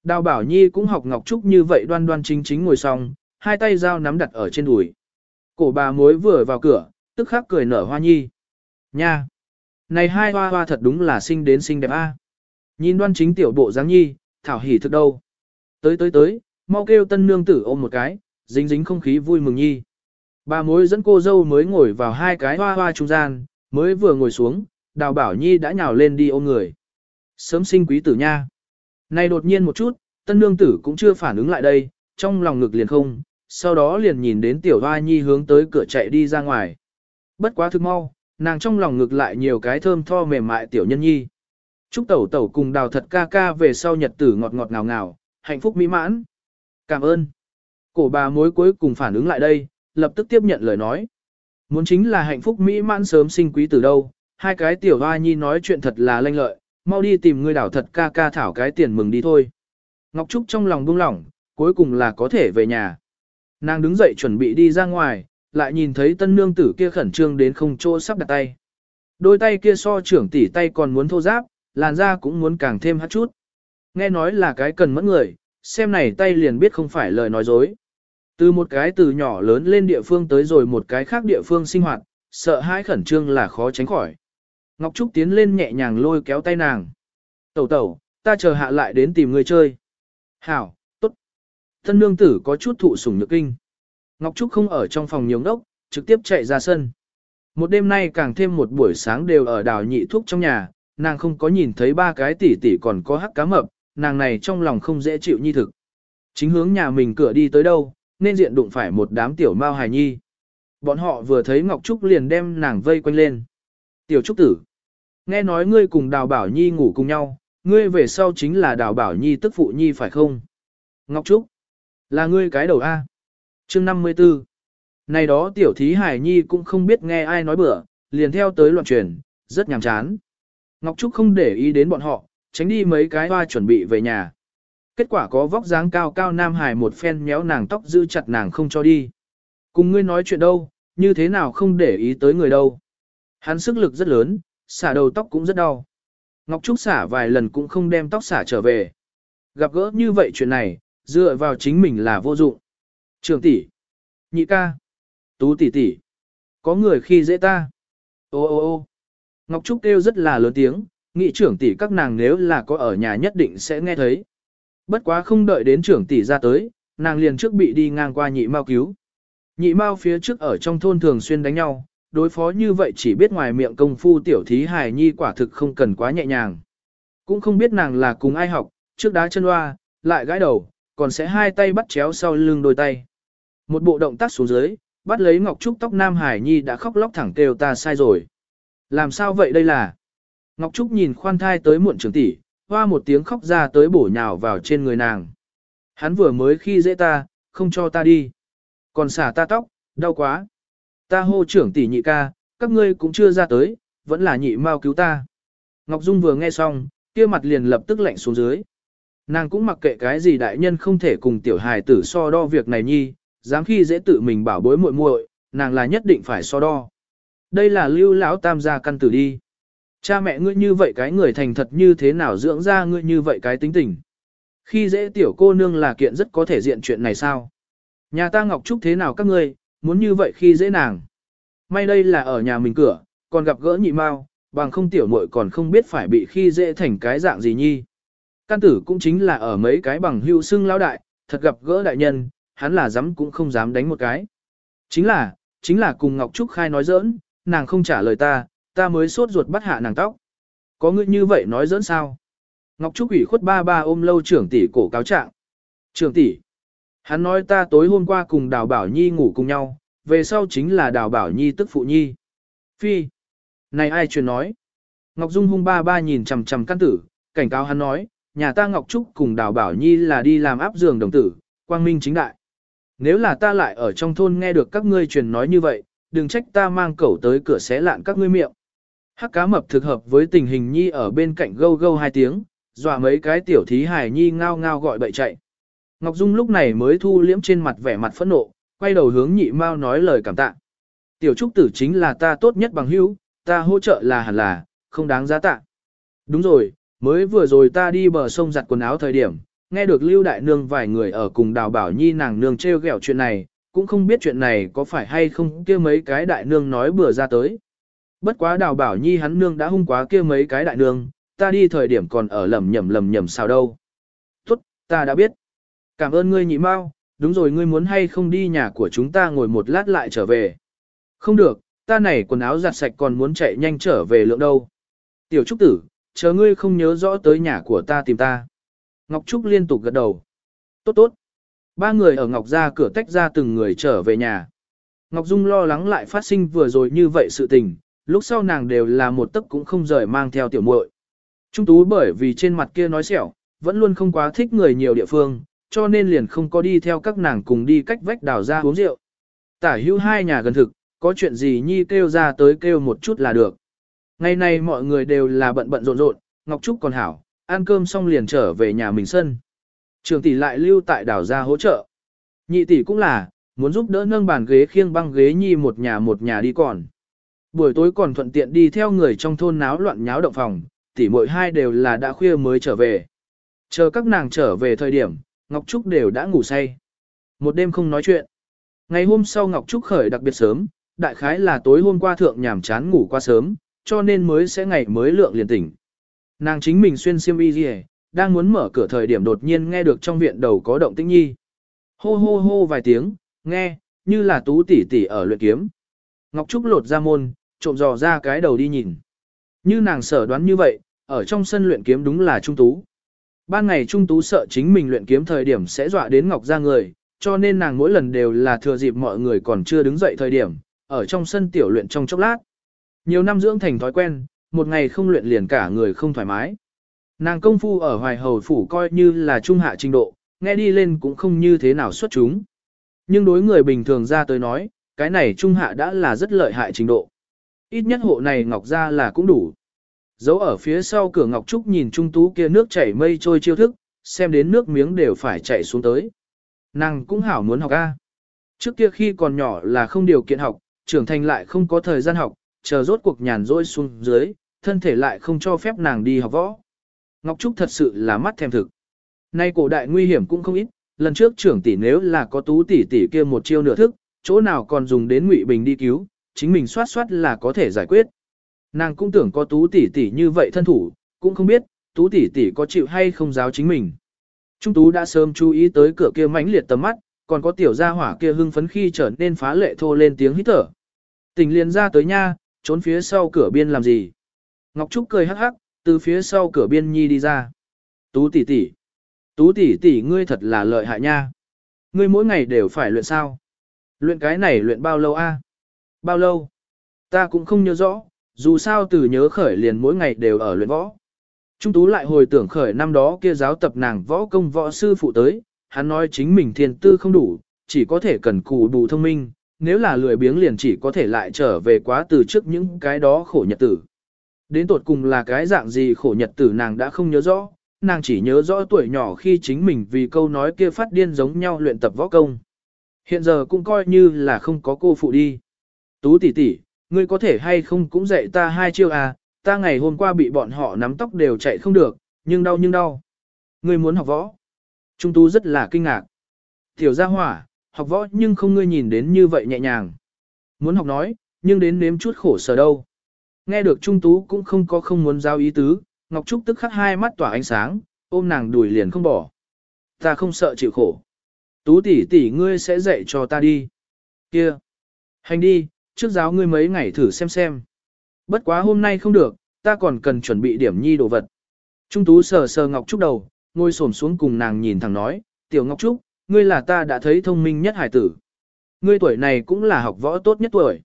A: Đào bảo nhi cũng học Ngọc Trúc như vậy đoan đoan chính chính ngồi xong, hai tay dao nắm đặt ở trên đùi. Cổ bà mối vừa vào cửa, tức khắc cười nở hoa nhi. Nha! Này hai hoa hoa thật đúng là xinh đến xinh đẹp a. Nhìn đoan chính tiểu bộ dáng nhi, thảo hỉ thực đâu. Tới tới tới, mau kêu tân nương tử ôm một cái, dính dính không khí vui mừng nhi. Bà mối dẫn cô dâu mới ngồi vào hai cái hoa hoa trung gian, mới vừa ngồi xuống, đào bảo nhi đã nhào lên đi ôm người. Sớm sinh quý tử nha. Này đột nhiên một chút, tân nương tử cũng chưa phản ứng lại đây, trong lòng ngực liền không, sau đó liền nhìn đến tiểu hoa nhi hướng tới cửa chạy đi ra ngoài. Bất quá thực mau, nàng trong lòng ngược lại nhiều cái thơm tho mềm mại tiểu nhân nhi. Chúc tẩu tẩu cùng đào thật ca ca về sau nhật tử ngọt ngọt ngào ngào, hạnh phúc mỹ mãn. Cảm ơn. Cổ bà mối cuối cùng phản ứng lại đây, lập tức tiếp nhận lời nói. Muốn chính là hạnh phúc mỹ mãn sớm sinh quý từ đâu, hai cái tiểu hoa nhi nói chuyện thật là lanh lợi, mau đi tìm người đảo thật ca ca thảo cái tiền mừng đi thôi. Ngọc Trúc trong lòng buông lỏng, cuối cùng là có thể về nhà. Nàng đứng dậy chuẩn bị đi ra ngoài, lại nhìn thấy tân nương tử kia khẩn trương đến không chỗ sắp đặt tay. Đôi tay kia so trưởng tỷ tay còn muốn thô giáp, làn da cũng muốn càng thêm hát chút. Nghe nói là cái cần mẫn người, xem này tay liền biết không phải lời nói dối. Từ một cái từ nhỏ lớn lên địa phương tới rồi một cái khác địa phương sinh hoạt, sợ hãi khẩn trương là khó tránh khỏi. Ngọc Trúc tiến lên nhẹ nhàng lôi kéo tay nàng. Tẩu tẩu, ta chờ hạ lại đến tìm người chơi. Hảo, Thân nương tử có chút thụ sủng nhược kinh. Ngọc Trúc không ở trong phòng nhiều đốc, trực tiếp chạy ra sân. Một đêm nay càng thêm một buổi sáng đều ở đảo nhị thuốc trong nhà, nàng không có nhìn thấy ba cái tỷ tỷ còn có hắc cá mập, nàng này trong lòng không dễ chịu nhi thực. Chính hướng nhà mình cửa đi tới đâu, nên diện đụng phải một đám tiểu mao hài nhi. Bọn họ vừa thấy Ngọc Trúc liền đem nàng vây quanh lên. Tiểu Trúc tử, nghe nói ngươi cùng Đào Bảo Nhi ngủ cùng nhau, ngươi về sau chính là Đào Bảo Nhi tức phụ Nhi phải không? Ngọc Trúc, là ngươi cái đầu A chương 54 Này đó tiểu thí hải nhi cũng không biết nghe ai nói bữa, liền theo tới loạn truyền, rất nhàm chán. Ngọc Trúc không để ý đến bọn họ, tránh đi mấy cái hoa chuẩn bị về nhà. Kết quả có vóc dáng cao cao nam hải một phen méo nàng tóc giữ chặt nàng không cho đi. Cùng ngươi nói chuyện đâu, như thế nào không để ý tới người đâu. Hắn sức lực rất lớn, xả đầu tóc cũng rất đau. Ngọc Trúc xả vài lần cũng không đem tóc xả trở về. Gặp gỡ như vậy chuyện này, dựa vào chính mình là vô dụng. Trường tỷ, nhị ca, tú tỷ tỷ, có người khi dễ ta. Ô ô ô Ngọc Trúc kêu rất là lớn tiếng, nghị trưởng tỷ các nàng nếu là có ở nhà nhất định sẽ nghe thấy. Bất quá không đợi đến trưởng tỷ ra tới, nàng liền trước bị đi ngang qua nhị mao cứu. Nhị mao phía trước ở trong thôn thường xuyên đánh nhau, đối phó như vậy chỉ biết ngoài miệng công phu tiểu thí hài nhi quả thực không cần quá nhẹ nhàng. Cũng không biết nàng là cùng ai học, trước đá chân hoa, lại gãi đầu, còn sẽ hai tay bắt chéo sau lưng đôi tay. Một bộ động tác xuống dưới, bắt lấy Ngọc Trúc tóc Nam Hải Nhi đã khóc lóc thẳng kêu ta sai rồi. Làm sao vậy đây là? Ngọc Trúc nhìn khoan thai tới muộn trưởng tỷ, hoa một tiếng khóc ra tới bổ nhào vào trên người nàng. Hắn vừa mới khi dễ ta, không cho ta đi. Còn xả ta tóc, đau quá. Ta hô trưởng tỷ nhị ca, các ngươi cũng chưa ra tới, vẫn là nhị mau cứu ta. Ngọc Dung vừa nghe xong, kia mặt liền lập tức lạnh xuống dưới. Nàng cũng mặc kệ cái gì đại nhân không thể cùng tiểu hài tử so đo việc này nhi, dám khi dễ tự mình bảo bối muội muội, nàng là nhất định phải so đo. Đây là lưu lão tam gia căn tử đi. Cha mẹ ngươi như vậy cái người thành thật như thế nào dưỡng ra ngươi như vậy cái tính tình. Khi dễ tiểu cô nương là kiện rất có thể diện chuyện này sao? Nhà ta Ngọc Trúc thế nào các ngươi, muốn như vậy khi dễ nàng. May đây là ở nhà mình cửa, còn gặp gỡ nhị mao, bằng không tiểu muội còn không biết phải bị khi dễ thành cái dạng gì nhi. Can tử cũng chính là ở mấy cái bằng hưu xưng lão đại, thật gặp gỡ đại nhân, hắn là dám cũng không dám đánh một cái. Chính là, chính là cùng Ngọc Trúc khai nói giỡn, nàng không trả lời ta, ta mới sốt ruột bắt hạ nàng tóc. Có ngươi như vậy nói giỡn sao? Ngọc Trúc ủy khuất ba ba ôm lâu trưởng tỷ cổ cáo trạng. Trưởng tỷ, hắn nói ta tối hôm qua cùng Đào Bảo Nhi ngủ cùng nhau, về sau chính là Đào Bảo Nhi tức phụ nhi. Phi, này ai truyền nói? Ngọc Dung hung ba ba nhìn chằm chằm căn tử, cảnh cáo hắn nói, nhà ta Ngọc Trúc cùng Đào Bảo Nhi là đi làm áp giường đồng tử, quang minh chính đại. Nếu là ta lại ở trong thôn nghe được các ngươi truyền nói như vậy, đừng trách ta mang cẩu tới cửa xé lạn các ngươi miệng. Hắc cá mập thực hợp với tình hình Nhi ở bên cạnh gâu gâu hai tiếng, dọa mấy cái tiểu thí hài Nhi ngao ngao gọi bậy chạy. Ngọc Dung lúc này mới thu liễm trên mặt vẻ mặt phẫn nộ, quay đầu hướng nhị mao nói lời cảm tạ. Tiểu trúc tử chính là ta tốt nhất bằng hữu, ta hỗ trợ là hẳn là, không đáng giá tạ. Đúng rồi, mới vừa rồi ta đi bờ sông giặt quần áo thời điểm, nghe được Lưu Đại Nương vài người ở cùng đào bảo nhi nàng nương treo gẹo chuyện này, cũng không biết chuyện này có phải hay không kia mấy cái đại nương nói bừa ra tới. Bất quá đào bảo nhi hắn nương đã hung quá kia mấy cái đại nương, ta đi thời điểm còn ở lầm nhầm lầm nhầm sao đâu. Tốt, ta đã biết. Cảm ơn ngươi nhị mau, đúng rồi ngươi muốn hay không đi nhà của chúng ta ngồi một lát lại trở về. Không được, ta này quần áo giặt sạch còn muốn chạy nhanh trở về lượng đâu. Tiểu Trúc Tử, chờ ngươi không nhớ rõ tới nhà của ta tìm ta. Ngọc Trúc liên tục gật đầu. Tốt tốt. Ba người ở Ngọc ra cửa tách ra từng người trở về nhà. Ngọc Dung lo lắng lại phát sinh vừa rồi như vậy sự tình, lúc sau nàng đều là một tấc cũng không rời mang theo tiểu muội. Trung tú bởi vì trên mặt kia nói xẻo, vẫn luôn không quá thích người nhiều địa phương, cho nên liền không có đi theo các nàng cùng đi cách vách đào ra uống rượu. Tả hữu hai nhà gần thực, có chuyện gì nhi kêu ra tới kêu một chút là được. Ngày nay mọi người đều là bận bận rộn rộn, Ngọc Trúc còn hảo, ăn cơm xong liền trở về nhà mình sân. Trường tỷ lại lưu tại đảo ra hỗ trợ. Nhị tỷ cũng là, muốn giúp đỡ nâng bàn ghế khiêng băng ghế nhi một nhà một nhà đi còn. Buổi tối còn thuận tiện đi theo người trong thôn náo loạn nháo động phòng, tỷ mỗi hai đều là đã khuya mới trở về. Chờ các nàng trở về thời điểm, Ngọc Trúc đều đã ngủ say. Một đêm không nói chuyện. Ngày hôm sau Ngọc Trúc khởi đặc biệt sớm, đại khái là tối hôm qua thượng nhảm chán ngủ qua sớm, cho nên mới sẽ ngày mới lượng liền tỉnh. Nàng chính mình xuyên xiêm y gì đang muốn mở cửa thời điểm đột nhiên nghe được trong viện đầu có động tĩnh nhi. Hô hô hô vài tiếng, nghe, như là tú tỷ tỷ ở luyện kiếm. Ngọc Trúc lột ra môn, trộm dò ra cái đầu đi nhìn. Như nàng sở đoán như vậy, ở trong sân luyện kiếm đúng là trung tú. Ban ngày trung tú sợ chính mình luyện kiếm thời điểm sẽ dọa đến Ngọc ra người, cho nên nàng mỗi lần đều là thừa dịp mọi người còn chưa đứng dậy thời điểm, ở trong sân tiểu luyện trong chốc lát. Nhiều năm dưỡng thành thói quen, một ngày không luyện liền cả người không thoải mái. Nàng công phu ở hoài hầu phủ coi như là trung hạ trình độ, nghe đi lên cũng không như thế nào xuất chúng. Nhưng đối người bình thường ra tới nói, cái này trung hạ đã là rất lợi hại trình độ. Ít nhất hộ này ngọc ra là cũng đủ. Dấu ở phía sau cửa ngọc trúc nhìn trung tú kia nước chảy mây trôi chiêu thức, xem đến nước miếng đều phải chảy xuống tới. Nàng cũng hảo muốn học A. Trước kia khi còn nhỏ là không điều kiện học, trưởng thành lại không có thời gian học, chờ rốt cuộc nhàn rỗi xuống dưới, thân thể lại không cho phép nàng đi học võ. Ngọc Trúc thật sự là mắt thèm thực. Nay cổ đại nguy hiểm cũng không ít, lần trước trưởng tỷ nếu là có tú tỷ tỷ kia một chiêu nửa thức, chỗ nào còn dùng đến Ngụy Bình đi cứu, chính mình soát soát là có thể giải quyết. Nàng cũng tưởng có tú tỷ tỷ như vậy thân thủ, cũng không biết, tú tỷ tỷ có chịu hay không giáo chính mình. Trung tú đã sớm chú ý tới cửa kia mãnh liệt tầm mắt, còn có tiểu gia hỏa kia hưng phấn khi trở nên phá lệ thô lên tiếng hít thở. Tình liền ra tới nha, trốn phía sau cửa biên làm gì? Ngọc Trúc cười hắc hắc, từ phía sau cửa biên nhi đi ra. Tú tỷ tỷ, tú tỷ tỷ ngươi thật là lợi hại nha. Ngươi mỗi ngày đều phải luyện sao? Luyện cái này luyện bao lâu a? Bao lâu? Ta cũng không nhớ rõ, dù sao từ nhớ khởi liền mỗi ngày đều ở luyện võ. Trung tú lại hồi tưởng khởi năm đó kia giáo tập nàng võ công võ sư phụ tới, hắn nói chính mình thiên tư không đủ, chỉ có thể cần cù đủ thông minh, nếu là lười biếng liền chỉ có thể lại trở về quá từ trước những cái đó khổ nhật tử. Đến tột cùng là cái dạng gì khổ nhật tử nàng đã không nhớ rõ, nàng chỉ nhớ rõ tuổi nhỏ khi chính mình vì câu nói kia phát điên giống nhau luyện tập võ công. Hiện giờ cũng coi như là không có cô phụ đi. Tú tỷ tỷ, ngươi có thể hay không cũng dạy ta hai chiêu à, ta ngày hôm qua bị bọn họ nắm tóc đều chạy không được, nhưng đau nhưng đau. Ngươi muốn học võ. Trung tú rất là kinh ngạc. Tiểu gia hỏa, học võ nhưng không ngươi nhìn đến như vậy nhẹ nhàng. Muốn học nói, nhưng đến nếm chút khổ sở đâu. Nghe được Trung tú cũng không có không muốn giao ý tứ, Ngọc Trúc tức khắc hai mắt tỏa ánh sáng, ôm nàng đuổi liền không bỏ. Ta không sợ chịu khổ. Tú tỷ tỷ ngươi sẽ dạy cho ta đi. Kia. Hành đi, trước giáo ngươi mấy ngày thử xem xem. Bất quá hôm nay không được, ta còn cần chuẩn bị điểm nhi đồ vật. Trung tú sờ sờ Ngọc Trúc đầu, ngồi xổm xuống cùng nàng nhìn thẳng nói, tiểu Ngọc Trúc, ngươi là ta đã thấy thông minh nhất hải tử. Ngươi tuổi này cũng là học võ tốt nhất tuổi.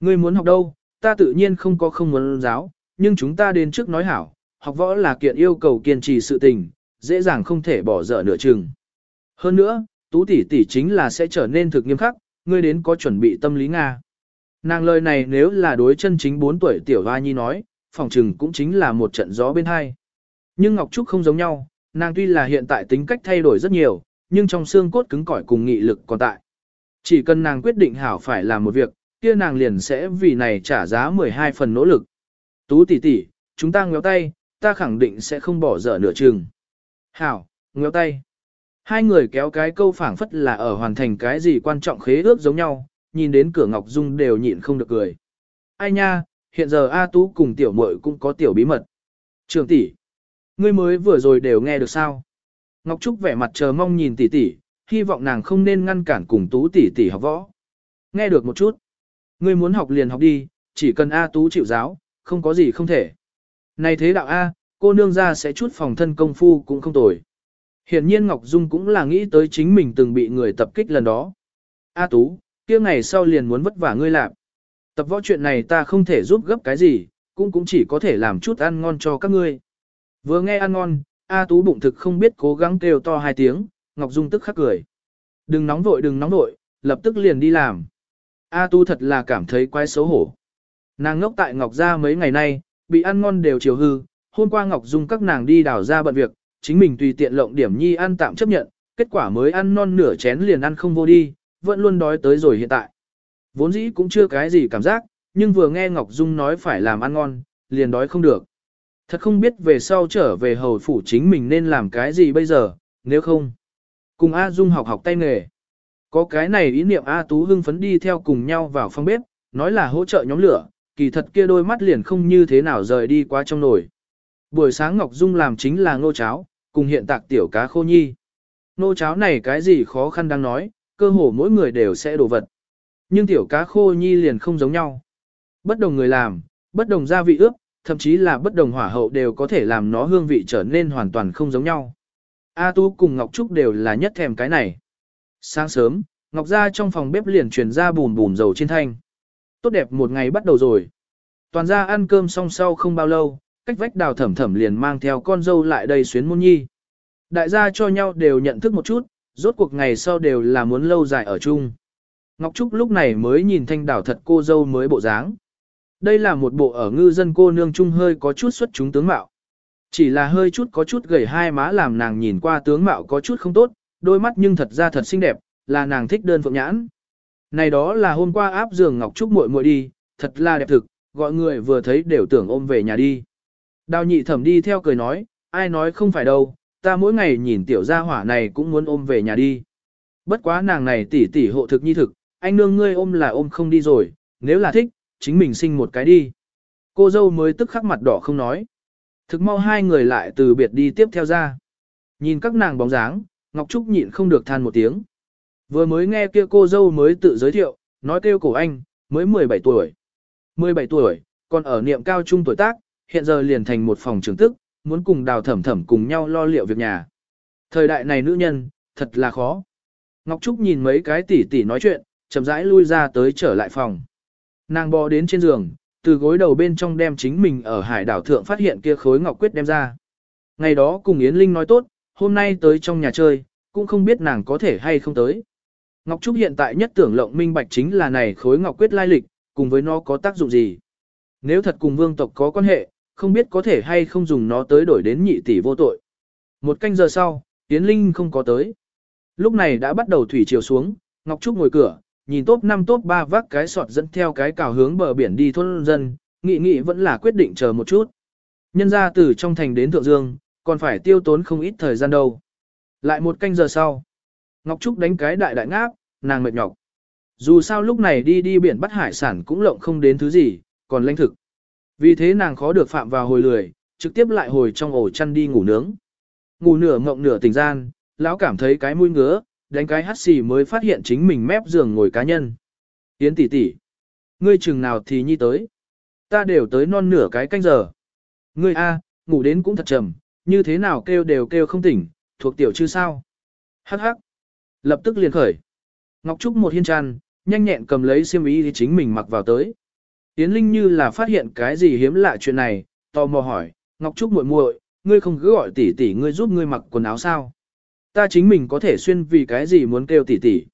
A: Ngươi muốn học đâu, ta tự nhiên không có không muốn giáo, nhưng chúng ta đến trước nói hảo, học võ là kiện yêu cầu kiên trì sự tình, dễ dàng không thể bỏ dở nửa chừng. Hơn nữa, tú tỷ tỷ chính là sẽ trở nên thực nghiêm khắc, ngươi đến có chuẩn bị tâm lý Nga. Nàng lời này nếu là đối chân chính 4 tuổi tiểu hoa nhi nói, phòng trừng cũng chính là một trận gió bên hai. Nhưng Ngọc Trúc không giống nhau, nàng tuy là hiện tại tính cách thay đổi rất nhiều, nhưng trong xương cốt cứng cỏi cùng nghị lực còn tại. Chỉ cần nàng quyết định hảo phải làm một việc, kia nàng liền sẽ vì này trả giá 12 phần nỗ lực. Tú tỷ tỷ, chúng ta ngéo tay, ta khẳng định sẽ không bỏ dở nửa chừng. Hảo, ngéo tay. Hai người kéo cái câu phảng phất là ở hoàn thành cái gì quan trọng khế ước giống nhau, nhìn đến cửa Ngọc Dung đều nhịn không được cười. Ai nha, hiện giờ A Tú cùng tiểu muội cũng có tiểu bí mật. Trường tỷ, ngươi mới vừa rồi đều nghe được sao? Ngọc Trúc vẻ mặt chờ mong nhìn tỷ tỷ, hy vọng nàng không nên ngăn cản cùng Tú tỷ tỷ học võ. Nghe được một chút. Ngươi muốn học liền học đi, chỉ cần A Tú chịu giáo, không có gì không thể. Này thế đạo A, cô nương ra sẽ chút phòng thân công phu cũng không tồi. Hiển nhiên Ngọc Dung cũng là nghĩ tới chính mình từng bị người tập kích lần đó. A Tú, kia ngày sau liền muốn vất vả ngươi làm. Tập võ chuyện này ta không thể giúp gấp cái gì, cũng cũng chỉ có thể làm chút ăn ngon cho các ngươi. Vừa nghe ăn ngon, A Tú bụng thực không biết cố gắng kêu to hai tiếng, Ngọc Dung tức khắc cười. Đừng nóng vội đừng nóng vội, lập tức liền đi làm. A tú thật là cảm thấy quái xấu hổ. Nàng ngốc tại Ngọc Gia mấy ngày nay, bị ăn ngon đều chiều hư, hôm qua Ngọc Dung các nàng đi đào ra bận việc, chính mình tùy tiện lộng điểm nhi ăn tạm chấp nhận, kết quả mới ăn non nửa chén liền ăn không vô đi, vẫn luôn đói tới rồi hiện tại. Vốn dĩ cũng chưa cái gì cảm giác, nhưng vừa nghe Ngọc Dung nói phải làm ăn ngon, liền đói không được. Thật không biết về sau trở về hầu phủ chính mình nên làm cái gì bây giờ, nếu không. Cùng A Dung học học tay nghề. Có cái này ý niệm A Tú hưng phấn đi theo cùng nhau vào phòng bếp, nói là hỗ trợ nhóm lửa, kỳ thật kia đôi mắt liền không như thế nào rời đi qua trong nồi. Buổi sáng Ngọc Dung làm chính là ngô cháo, cùng hiện tạc tiểu cá khô nhi. nô cháo này cái gì khó khăn đang nói, cơ hồ mỗi người đều sẽ đổ vật. Nhưng tiểu cá khô nhi liền không giống nhau. Bất đồng người làm, bất đồng gia vị ướp, thậm chí là bất đồng hỏa hậu đều có thể làm nó hương vị trở nên hoàn toàn không giống nhau. A Tu cùng Ngọc Trúc đều là nhất thèm cái này. Sáng sớm, Ngọc Gia trong phòng bếp liền truyền ra bùn bùn dầu trên thanh. Tốt đẹp một ngày bắt đầu rồi. Toàn gia ăn cơm xong sau không bao lâu, cách vách đào thẩm thẩm liền mang theo con dâu lại đây xuyến môn nhi. Đại gia cho nhau đều nhận thức một chút, rốt cuộc ngày sau đều là muốn lâu dài ở chung. Ngọc Trúc lúc này mới nhìn thanh đảo thật cô dâu mới bộ dáng. Đây là một bộ ở ngư dân cô nương trung hơi có chút xuất chúng tướng mạo. Chỉ là hơi chút có chút gầy hai má làm nàng nhìn qua tướng mạo có chút không tốt, đôi mắt nhưng thật ra thật xinh đẹp, là nàng thích đơn phượng nhãn. Này đó là hôm qua áp giường Ngọc Trúc muội muội đi, thật là đẹp thực, gọi người vừa thấy đều tưởng ôm về nhà đi. Đào nhị thẩm đi theo cười nói, ai nói không phải đâu, ta mỗi ngày nhìn tiểu gia hỏa này cũng muốn ôm về nhà đi. Bất quá nàng này tỷ tỷ hộ thực nhi thực, anh nương ngươi ôm là ôm không đi rồi, nếu là thích, chính mình sinh một cái đi. Cô dâu mới tức khắc mặt đỏ không nói. Thực mau hai người lại từ biệt đi tiếp theo ra. Nhìn các nàng bóng dáng, Ngọc Trúc nhịn không được than một tiếng. Vừa mới nghe kia cô dâu mới tự giới thiệu, nói kêu cổ anh, mới 17 tuổi. 17 tuổi, còn ở niệm cao trung tuổi tác, hiện giờ liền thành một phòng trưởng tức, muốn cùng đào thẩm thẩm cùng nhau lo liệu việc nhà. Thời đại này nữ nhân, thật là khó. Ngọc Trúc nhìn mấy cái tỷ tỷ nói chuyện, chậm rãi lui ra tới trở lại phòng. Nàng bò đến trên giường, từ gối đầu bên trong đem chính mình ở hải đảo thượng phát hiện kia khối ngọc quyết đem ra. Ngày đó cùng Yến Linh nói tốt, hôm nay tới trong nhà chơi, cũng không biết nàng có thể hay không tới. Ngọc Trúc hiện tại nhất tưởng lộng minh bạch chính là này khối ngọc quyết lai lịch, cùng với nó có tác dụng gì. Nếu thật cùng vương tộc có quan hệ, không biết có thể hay không dùng nó tới đổi đến nhị tỷ vô tội. Một canh giờ sau, Yến Linh không có tới. Lúc này đã bắt đầu thủy chiều xuống, Ngọc Trúc ngồi cửa, nhìn top 5 top 3 vác cái sọt dẫn theo cái cào hướng bờ biển đi thôn dân, nghị nghị vẫn là quyết định chờ một chút. Nhân ra từ trong thành đến Thượng Dương, còn phải tiêu tốn không ít thời gian đâu. Lại một canh giờ sau, Ngọc Trúc đánh cái đại đại ngáp, nàng mệt nhọc. Dù sao lúc này đi đi biển bắt hải sản cũng lộng không đến thứ gì, còn lãnh thực. Vì thế nàng khó được phạm vào hồi lười, trực tiếp lại hồi trong ổ chăn đi ngủ nướng. Ngủ nửa ngộng nửa tỉnh gian, lão cảm thấy cái mũi ngứa, đánh cái hắt xì mới phát hiện chính mình mép giường ngồi cá nhân. Yến tỷ tỷ, ngươi chừng nào thì nhi tới. Ta đều tới non nửa cái canh giờ. Ngươi a, ngủ đến cũng thật trầm, như thế nào kêu đều kêu không tỉnh, thuộc tiểu chứ sao. Hắc hắc. Lập tức liền khởi. Ngọc Trúc một hiên tràn, nhanh nhẹn cầm lấy xiêm y thì chính mình mặc vào tới. Yến Linh như là phát hiện cái gì hiếm lạ chuyện này, tò mò hỏi, Ngọc Trúc muội muội, ngươi không cứ gọi tỷ tỷ ngươi giúp ngươi mặc quần áo sao? Ta chính mình có thể xuyên vì cái gì muốn kêu tỷ tỷ.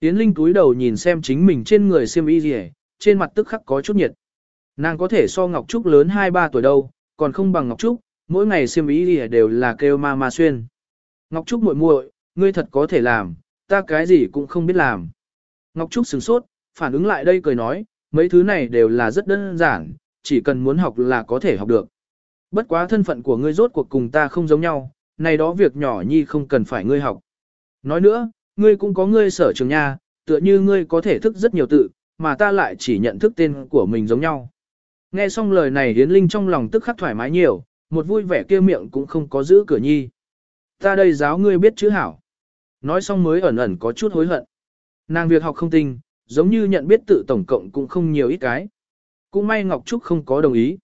A: Yến Linh túi đầu nhìn xem chính mình trên người xiêm y gì, trên mặt tức khắc có chút nhiệt. Nàng có thể so Ngọc Trúc lớn 2-3 tuổi đâu, còn không bằng Ngọc Trúc, mỗi ngày xiêm y gì đều là kêu ma ma xuyên. Ngọc Trúc muội muội, ngươi thật có thể làm, ta cái gì cũng không biết làm. Ngọc Trúc sửng sốt, phản ứng lại đây cười nói, mấy thứ này đều là rất đơn giản, chỉ cần muốn học là có thể học được. Bất quá thân phận của ngươi rốt cuộc cùng ta không giống nhau, này đó việc nhỏ nhi không cần phải ngươi học. Nói nữa, ngươi cũng có ngươi sở trường nha, tựa như ngươi có thể thức rất nhiều tự, mà ta lại chỉ nhận thức tên của mình giống nhau. Nghe xong lời này yến Linh trong lòng tức khắc thoải mái nhiều, một vui vẻ kia miệng cũng không có giữ cửa nhi. Ta đây giáo ngươi biết chữ hảo. Nói xong mới ẩn ẩn có chút hối hận. Nàng việc học không tinh, giống như nhận biết tự tổng cộng cũng không nhiều ít cái. Cũng may Ngọc Trúc không có đồng ý.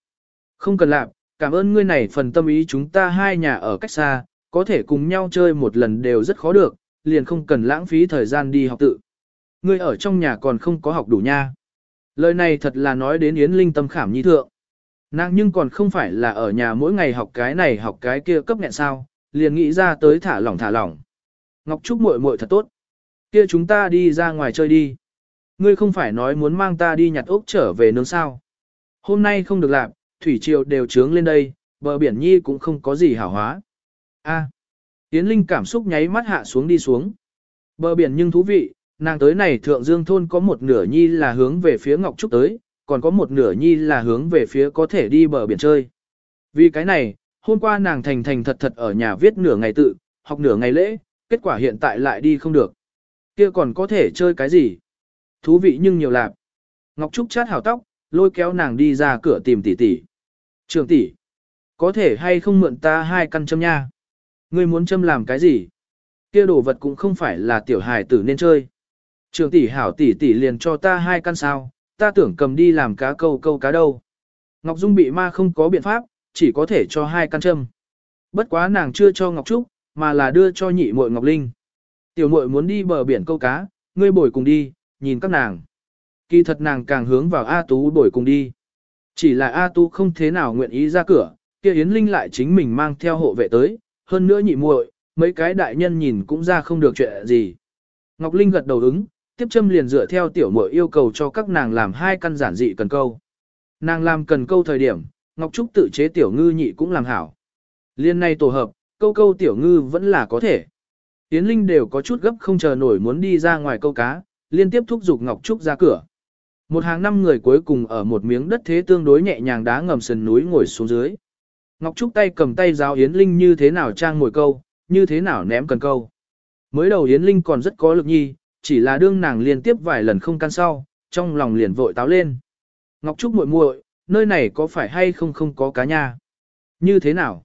A: Không cần làm, cảm ơn ngươi này phần tâm ý chúng ta hai nhà ở cách xa, có thể cùng nhau chơi một lần đều rất khó được, liền không cần lãng phí thời gian đi học tự. Ngươi ở trong nhà còn không có học đủ nha. Lời này thật là nói đến Yến Linh tâm khảm nhi thượng. Nàng nhưng còn không phải là ở nhà mỗi ngày học cái này học cái kia cấp nghẹn sao, liền nghĩ ra tới thả lỏng thả lỏng. Ngọc Trúc muội muội thật tốt. Kia chúng ta đi ra ngoài chơi đi. Ngươi không phải nói muốn mang ta đi nhặt ốc trở về nướng sao. Hôm nay không được làm, thủy triều đều trướng lên đây, bờ biển nhi cũng không có gì hảo hóa. A. Yến Linh cảm xúc nháy mắt hạ xuống đi xuống. Bờ biển nhưng thú vị, nàng tới này thượng dương thôn có một nửa nhi là hướng về phía Ngọc Trúc tới, còn có một nửa nhi là hướng về phía có thể đi bờ biển chơi. Vì cái này, hôm qua nàng thành thành thật thật ở nhà viết nửa ngày tự, học nửa ngày lễ, kết quả hiện tại lại đi không được. Kia còn có thể chơi cái gì? Thú vị nhưng nhiều lạc. Ngọc Trúc chát hào tóc, lôi kéo nàng đi ra cửa tìm tỷ tỷ. Trường tỷ, có thể hay không mượn ta hai căn châm nha? Ngươi muốn châm làm cái gì? Kia đồ vật cũng không phải là tiểu hài tử nên chơi. Trường tỷ hảo tỷ tỷ liền cho ta hai căn sao, ta tưởng cầm đi làm cá câu câu cá đâu. Ngọc Dung bị ma không có biện pháp, chỉ có thể cho hai căn châm. Bất quá nàng chưa cho Ngọc Trúc, mà là đưa cho nhị muội Ngọc Linh. Tiểu muội muốn đi bờ biển câu cá, ngươi bồi cùng đi, nhìn các nàng. Kỳ thật nàng càng hướng vào A Tú bồi cùng đi. Chỉ là A Tú không thế nào nguyện ý ra cửa, kia Yến Linh lại chính mình mang theo hộ vệ tới, hơn nữa nhị muội, mấy cái đại nhân nhìn cũng ra không được chuyện gì. Ngọc Linh gật đầu ứng, tiếp châm liền dựa theo tiểu muội yêu cầu cho các nàng làm hai căn giản dị cần câu. Nàng làm cần câu thời điểm, Ngọc Trúc tự chế tiểu ngư nhị cũng làm hảo. Liên này tổ hợp, câu câu tiểu ngư vẫn là có thể. Yến Linh đều có chút gấp không chờ nổi muốn đi ra ngoài câu cá, liên tiếp thúc giục Ngọc Trúc ra cửa. Một hàng năm người cuối cùng ở một miếng đất thế tương đối nhẹ nhàng đá ngầm sườn núi ngồi xuống dưới. Ngọc Trúc tay cầm tay giáo Yến Linh như thế nào trang ngồi câu, như thế nào ném cần câu. Mới đầu Yến Linh còn rất có lực nhi, chỉ là đương nàng liên tiếp vài lần không can sau, trong lòng liền vội táo lên. Ngọc Trúc muội muội, nơi này có phải hay không không có cá nha? Như thế nào?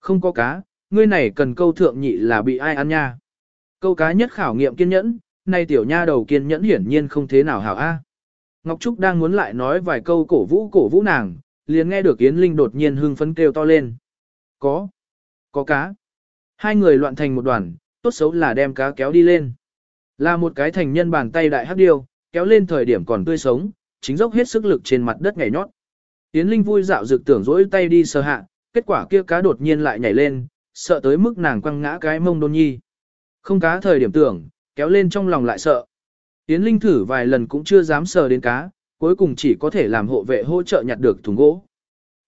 A: Không có cá, ngươi này cần câu thượng nhị là bị ai ăn nha? Câu cá nhất khảo nghiệm kiên nhẫn, nay tiểu nha đầu kiên nhẫn hiển nhiên không thế nào hảo a. Ngọc Trúc đang muốn lại nói vài câu cổ vũ cổ vũ nàng, liền nghe được Yến Linh đột nhiên hưng phấn kêu to lên. Có, có cá. Hai người loạn thành một đoàn, tốt xấu là đem cá kéo đi lên. Là một cái thành nhân bàn tay đại hắc điêu, kéo lên thời điểm còn tươi sống, chính dốc hết sức lực trên mặt đất nhảy nhót. Yến Linh vui dạo dược tưởng dỗi tay đi sờ hạ, kết quả kia cá đột nhiên lại nhảy lên, sợ tới mức nàng quăng ngã cái mông đôn nhi. Không cá thời điểm tưởng, kéo lên trong lòng lại sợ. Yến Linh thử vài lần cũng chưa dám sờ đến cá, cuối cùng chỉ có thể làm hộ vệ hỗ trợ nhặt được thùng gỗ.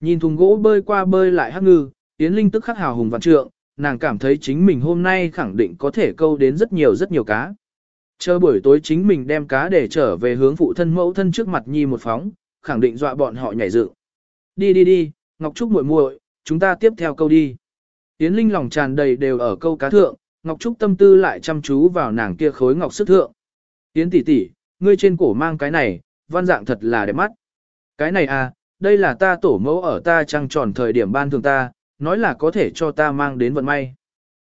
A: Nhìn thùng gỗ bơi qua bơi lại hắc ngư, Yến Linh tức khắc hào hùng vạn trượng, nàng cảm thấy chính mình hôm nay khẳng định có thể câu đến rất nhiều rất nhiều cá. Chờ buổi tối chính mình đem cá để trở về hướng phụ thân mẫu thân trước mặt nhi một phóng, khẳng định dọa bọn họ nhảy dựng. Đi đi đi, Ngọc Trúc muội muội, chúng ta tiếp theo câu đi. Yến Linh lòng tràn đầy đều ở câu cá thượng, Ngọc Trúc tâm tư lại chăm chú vào nàng kia khối ngọc sức thượng. Yến tỷ tỷ, ngươi trên cổ mang cái này, văn dạng thật là đẹp mắt. Cái này à, đây là ta tổ mẫu ở ta trăng tròn thời điểm ban thường ta, nói là có thể cho ta mang đến vận may.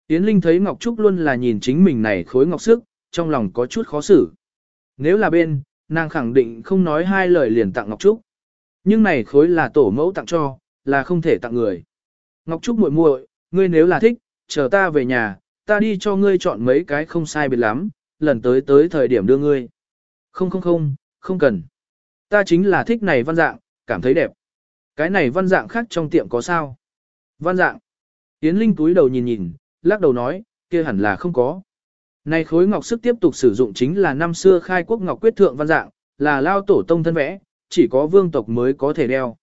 A: Yến Linh thấy Ngọc Trúc luôn là nhìn chính mình này khối ngọc sức, trong lòng có chút khó xử. Nếu là bên, nàng khẳng định không nói hai lời liền tặng Ngọc Trúc. Nhưng này khối là tổ mẫu tặng cho, là không thể tặng người. Ngọc Trúc muội muội, ngươi nếu là thích, chờ ta về nhà, ta đi cho ngươi chọn mấy cái không sai biệt lắm, lần tới tới thời điểm đưa ngươi. Không không không, không cần. Ta chính là thích này văn dạng, cảm thấy đẹp. Cái này văn dạng khác trong tiệm có sao? Văn dạng. Yến Linh túi đầu nhìn nhìn, lắc đầu nói, kia hẳn là không có. Này khối ngọc sức tiếp tục sử dụng chính là năm xưa khai quốc ngọc quyết thượng văn dạng, là lao tổ tông thân vẽ, chỉ có vương tộc mới có thể đeo.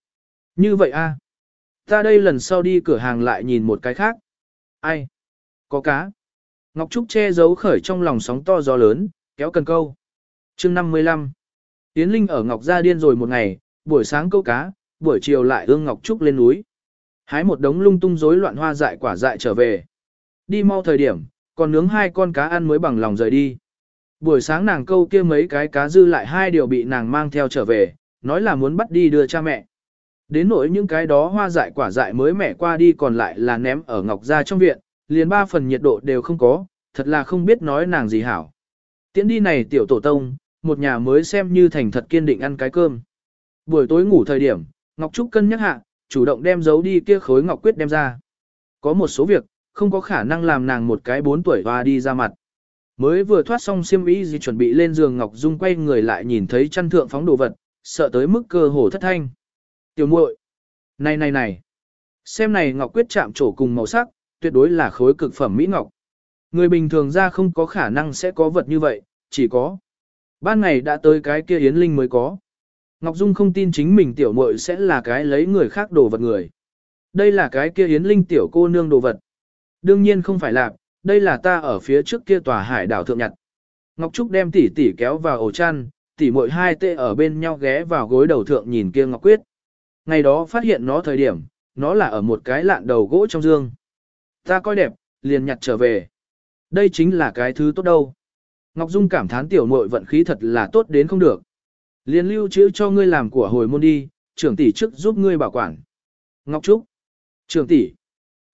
A: Như vậy a, Ta đây lần sau đi cửa hàng lại nhìn một cái khác. Ai? Có cá. Ngọc Trúc che giấu khởi trong lòng sóng to gió lớn, kéo cần câu. chương 55. Yến Linh ở Ngọc Gia điên rồi một ngày, buổi sáng câu cá, buổi chiều lại ương Ngọc Trúc lên núi. Hái một đống lung tung rối loạn hoa dại quả dại trở về. Đi mau thời điểm, còn nướng hai con cá ăn mới bằng lòng rời đi. Buổi sáng nàng câu kia mấy cái cá dư lại hai điều bị nàng mang theo trở về, nói là muốn bắt đi đưa cha mẹ. Đến nỗi những cái đó hoa dại quả dại mới mẻ qua đi còn lại là ném ở Ngọc Gia trong viện, liền ba phần nhiệt độ đều không có, thật là không biết nói nàng gì hảo. Tiễn đi này tiểu tổ tông, một nhà mới xem như thành thật kiên định ăn cái cơm. Buổi tối ngủ thời điểm, Ngọc Trúc cân nhắc hạ, chủ động đem giấu đi kia khối Ngọc Quyết đem ra. Có một số việc, không có khả năng làm nàng một cái bốn tuổi hoa đi ra mặt. Mới vừa thoát xong xiêm y gì chuẩn bị lên giường Ngọc Dung quay người lại nhìn thấy chăn thượng phóng đồ vật, sợ tới mức cơ hồ thất thanh. Tiểu muội, này này này, xem này Ngọc Quyết chạm trổ cùng màu sắc, tuyệt đối là khối cực phẩm mỹ ngọc. Người bình thường ra không có khả năng sẽ có vật như vậy, chỉ có. Ban ngày đã tới cái kia Yến Linh mới có. Ngọc Dung không tin chính mình tiểu muội sẽ là cái lấy người khác đồ vật người. Đây là cái kia Yến Linh tiểu cô nương đồ vật. Đương nhiên không phải là, đây là ta ở phía trước kia tòa hải đảo thượng nhặt. Ngọc Trúc đem tỷ tỷ kéo vào ổ chăn, tỷ muội hai tê ở bên nhau ghé vào gối đầu thượng nhìn kia Ngọc Quyết. Ngày đó phát hiện nó thời điểm, nó là ở một cái lạn đầu gỗ trong dương. Ta coi đẹp, liền nhặt trở về. Đây chính là cái thứ tốt đâu. Ngọc Dung cảm thán tiểu muội vận khí thật là tốt đến không được. Liền lưu trữ cho ngươi làm của hồi môn đi, trưởng tỷ trước giúp ngươi bảo quản. Ngọc Trúc. Trưởng tỷ.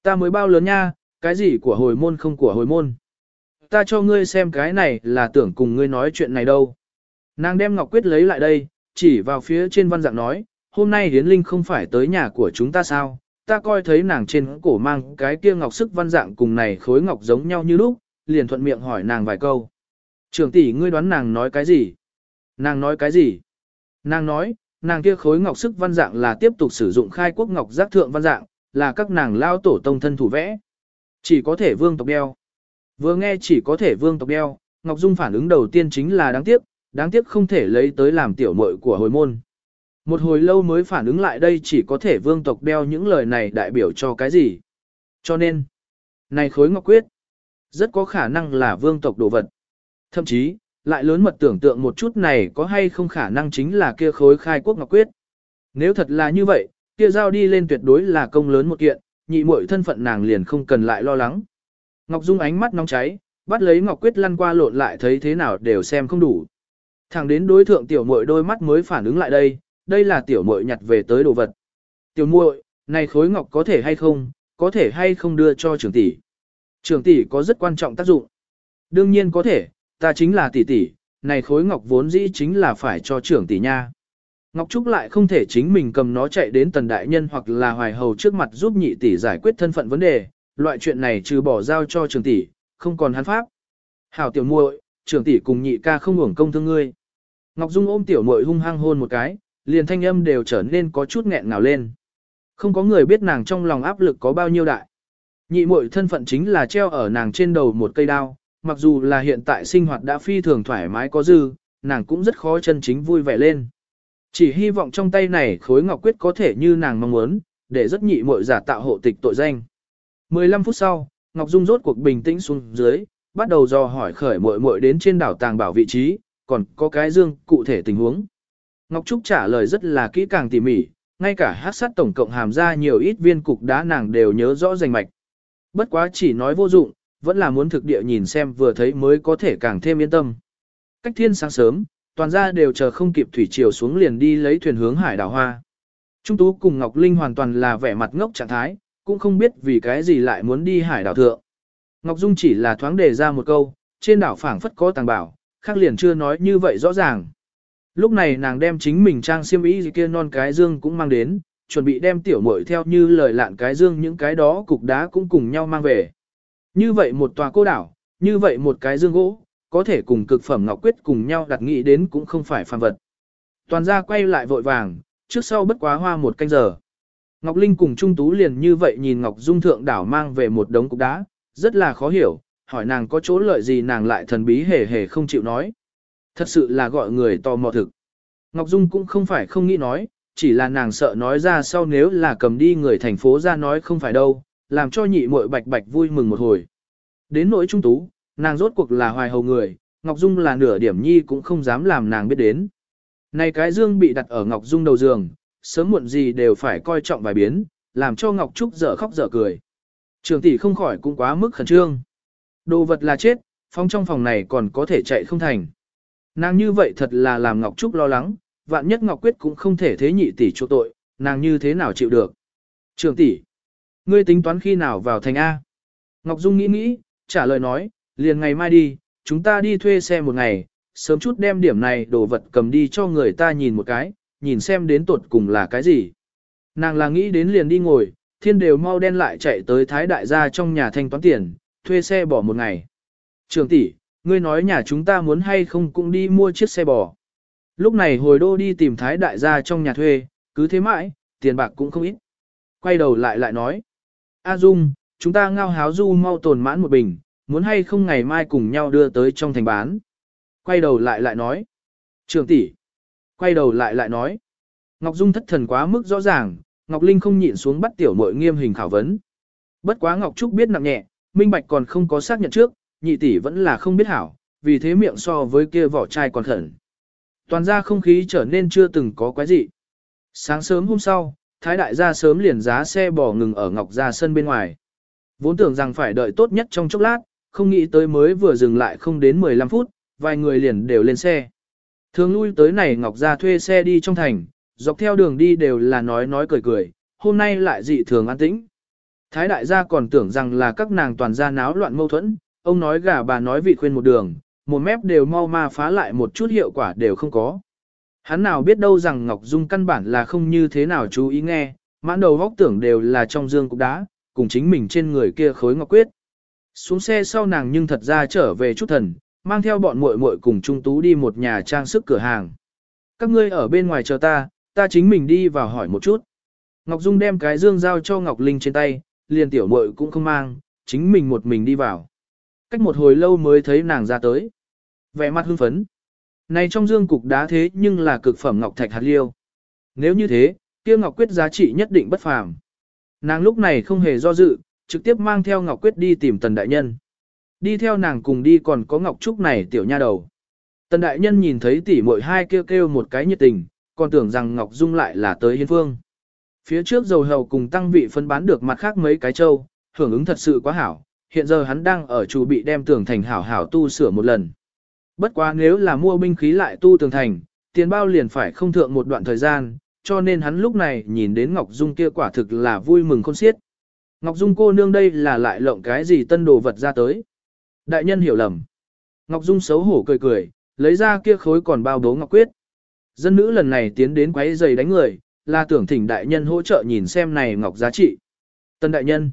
A: Ta mới bao lớn nha, cái gì của hồi môn không của hồi môn. ta cho ngươi xem cái này là tưởng cùng ngươi nói chuyện này đâu. Nàng đem Ngọc Quyết lấy lại đây, chỉ vào phía trên văn dạng nói, hôm nay Hiến Linh không phải tới nhà của chúng ta sao, ta coi thấy nàng trên cổ mang cái kia ngọc sức văn dạng cùng này khối ngọc giống nhau như lúc, liền thuận miệng hỏi nàng vài câu. Trường tỷ ngươi đoán nàng nói cái gì? Nàng nói cái gì? Nàng nói, nàng kia khối ngọc sức văn dạng là tiếp tục sử dụng khai quốc ngọc giác thượng văn dạng, là các nàng lao tổ tông thân thủ vẽ. Chỉ có thể vương tộc đeo. Vừa nghe chỉ có thể vương tộc đeo, Ngọc Dung phản ứng đầu tiên chính là đáng tiếc, đáng tiếc không thể lấy tới làm tiểu muội của hồi môn. Một hồi lâu mới phản ứng lại đây chỉ có thể vương tộc đeo những lời này đại biểu cho cái gì. Cho nên, này khối ngọc quyết, rất có khả năng là vương tộc đồ vật. Thậm chí, lại lớn mật tưởng tượng một chút này có hay không khả năng chính là kia khối khai quốc ngọc quyết. Nếu thật là như vậy, kia giao đi lên tuyệt đối là công lớn một kiện, nhị muội thân phận nàng liền không cần lại lo lắng. Ngọc Dung ánh mắt nóng cháy, bắt lấy Ngọc Quyết lăn qua lộn lại thấy thế nào đều xem không đủ. Thẳng đến đối thượng tiểu muội đôi mắt mới phản ứng lại đây, đây là tiểu muội nhặt về tới đồ vật. Tiểu muội, này khối ngọc có thể hay không, có thể hay không đưa cho trưởng tỷ. Trưởng tỷ có rất quan trọng tác dụng. Đương nhiên có thể, ta chính là tỷ tỷ, này khối ngọc vốn dĩ chính là phải cho trưởng tỷ nha. Ngọc Trúc lại không thể chính mình cầm nó chạy đến tần đại nhân hoặc là hoài hầu trước mặt giúp nhị tỷ giải quyết thân phận vấn đề, loại chuyện này trừ bỏ giao cho trưởng tỷ, không còn hắn pháp. Hảo tiểu muội, trưởng tỷ cùng nhị ca không hưởng công thương ngươi. Ngọc Dung ôm tiểu muội hung hăng hôn một cái, liền thanh âm đều trở nên có chút nghẹn ngào lên. Không có người biết nàng trong lòng áp lực có bao nhiêu đại. Nhị muội thân phận chính là treo ở nàng trên đầu một cây đao, mặc dù là hiện tại sinh hoạt đã phi thường thoải mái có dư, nàng cũng rất khó chân chính vui vẻ lên. Chỉ hy vọng trong tay này khối ngọc quyết có thể như nàng mong muốn, để rất nhị muội giả tạo hộ tịch tội danh. 15 phút sau, Ngọc Dung rốt cuộc bình tĩnh xuống dưới, bắt đầu dò hỏi khởi muội muội đến trên đảo tàng bảo vị trí, còn có cái dương cụ thể tình huống. Ngọc Trúc trả lời rất là kỹ càng tỉ mỉ, ngay cả hát sát tổng cộng hàm ra nhiều ít viên cục đá nàng đều nhớ rõ rành mạch. Bất quá chỉ nói vô dụng, vẫn là muốn thực địa nhìn xem vừa thấy mới có thể càng thêm yên tâm. Cách thiên sáng sớm, toàn gia đều chờ không kịp thủy triều xuống liền đi lấy thuyền hướng hải đảo hoa. Trung tú cùng Ngọc Linh hoàn toàn là vẻ mặt ngốc trạng thái, cũng không biết vì cái gì lại muốn đi hải đảo thượng. Ngọc Dung chỉ là thoáng đề ra một câu, trên đảo phảng phất có tàng bảo, khác liền chưa nói như vậy rõ ràng. Lúc này nàng đem chính mình trang xiêm y kia non cái dương cũng mang đến, chuẩn bị đem tiểu muội theo như lời lạn cái dương những cái đó cục đá cũng cùng nhau mang về. Như vậy một tòa cô đảo, như vậy một cái dương gỗ, có thể cùng cực phẩm ngọc quyết cùng nhau đặt nghĩ đến cũng không phải phàm vật. Toàn gia quay lại vội vàng, trước sau bất quá hoa một canh giờ. Ngọc Linh cùng Trung Tú liền như vậy nhìn Ngọc Dung thượng đảo mang về một đống cục đá, rất là khó hiểu, hỏi nàng có chỗ lợi gì nàng lại thần bí hề hề không chịu nói. Thật sự là gọi người tò mò thực. Ngọc Dung cũng không phải không nghĩ nói, chỉ là nàng sợ nói ra sau nếu là cầm đi người thành phố ra nói không phải đâu, làm cho nhị muội bạch bạch vui mừng một hồi. Đến nỗi trung tú, nàng rốt cuộc là hoài hầu người, Ngọc Dung là nửa điểm nhi cũng không dám làm nàng biết đến. Này cái dương bị đặt ở Ngọc Dung đầu giường, sớm muộn gì đều phải coi trọng vài biến, làm cho Ngọc Trúc dở khóc dở cười. Trường tỷ không khỏi cũng quá mức khẩn trương. Đồ vật là chết, phong trong phòng này còn có thể chạy không thành. Nàng như vậy thật là làm Ngọc Trúc lo lắng, vạn nhất Ngọc Quyết cũng không thể thế nhị tỷ chỗ tội, nàng như thế nào chịu được. Trường tỷ, ngươi tính toán khi nào vào thành A? Ngọc Dung nghĩ nghĩ, trả lời nói, liền ngày mai đi, chúng ta đi thuê xe một ngày, sớm chút đem điểm này đồ vật cầm đi cho người ta nhìn một cái, nhìn xem đến tột cùng là cái gì. Nàng là nghĩ đến liền đi ngồi, thiên đều mau đen lại chạy tới Thái Đại gia trong nhà thanh toán tiền, thuê xe bỏ một ngày. Trường tỷ, ngươi nói nhà chúng ta muốn hay không cũng đi mua chiếc xe bò. Lúc này hồi đô đi tìm Thái Đại gia trong nhà thuê, cứ thế mãi, tiền bạc cũng không ít. Quay đầu lại lại nói. A Dung, chúng ta ngao háo du mau tồn mãn một bình, muốn hay không ngày mai cùng nhau đưa tới trong thành bán. Quay đầu lại lại nói. Trường tỷ. Quay đầu lại lại nói. Ngọc Dung thất thần quá mức rõ ràng, Ngọc Linh không nhịn xuống bắt tiểu muội nghiêm hình khảo vấn. Bất quá Ngọc Trúc biết nặng nhẹ, minh bạch còn không có xác nhận trước, nhị tỷ vẫn là không biết hảo, vì thế miệng so với kia vỏ chai còn khẩn. Toàn ra không khí trở nên chưa từng có quái gì. Sáng sớm hôm sau, Thái đại gia sớm liền giá xe bò ngừng ở Ngọc Gia sân bên ngoài. Vốn tưởng rằng phải đợi tốt nhất trong chốc lát, không nghĩ tới mới vừa dừng lại không đến 15 phút, vài người liền đều lên xe. Thường lui tới này Ngọc Gia thuê xe đi trong thành, dọc theo đường đi đều là nói nói cười cười, hôm nay lại dị thường an tĩnh. Thái đại gia còn tưởng rằng là các nàng toàn gia náo loạn mâu thuẫn, ông nói gà bà nói vị khuyên một đường, một mép đều mau ma phá lại một chút hiệu quả đều không có. Hắn nào biết đâu rằng Ngọc Dung căn bản là không như thế nào chú ý nghe, mãn đầu góc tưởng đều là trong dương cục đá, cùng chính mình trên người kia khối ngọc quyết. Xuống xe sau nàng nhưng thật ra trở về chút thần, mang theo bọn muội muội cùng Trung Tú đi một nhà trang sức cửa hàng. Các ngươi ở bên ngoài chờ ta, ta chính mình đi vào hỏi một chút. Ngọc Dung đem cái dương giao cho Ngọc Linh trên tay, liền tiểu muội cũng không mang, chính mình một mình đi vào. Cách một hồi lâu mới thấy nàng ra tới. Vẻ mặt hưng phấn. Này trong dương cục đá thế nhưng là cực phẩm ngọc thạch hạt liêu. Nếu như thế, kia ngọc quyết giá trị nhất định bất phàm. Nàng lúc này không hề do dự, trực tiếp mang theo ngọc quyết đi tìm tần đại nhân. Đi theo nàng cùng đi còn có ngọc trúc này tiểu nha đầu. Tần đại nhân nhìn thấy tỷ muội hai kêu kêu một cái nhiệt tình, còn tưởng rằng ngọc dung lại là tới hiên phương. Phía trước dầu hầu cùng tăng vị phân bán được mặt khác mấy cái châu, hưởng ứng thật sự quá hảo, hiện giờ hắn đang ở chủ bị đem tưởng thành hảo hảo tu sửa một lần. Bất quá nếu là mua binh khí lại tu tường thành, tiền bao liền phải không thượng một đoạn thời gian, cho nên hắn lúc này nhìn đến Ngọc Dung kia quả thực là vui mừng khôn xiết. Ngọc Dung cô nương đây là lại lộng cái gì tân đồ vật ra tới. Đại nhân hiểu lầm. Ngọc Dung xấu hổ cười cười, lấy ra kia khối còn bao bố Ngọc Quyết. Dân nữ lần này tiến đến quấy giày đánh người, là tưởng thỉnh đại nhân hỗ trợ nhìn xem này Ngọc giá trị. Tân đại nhân.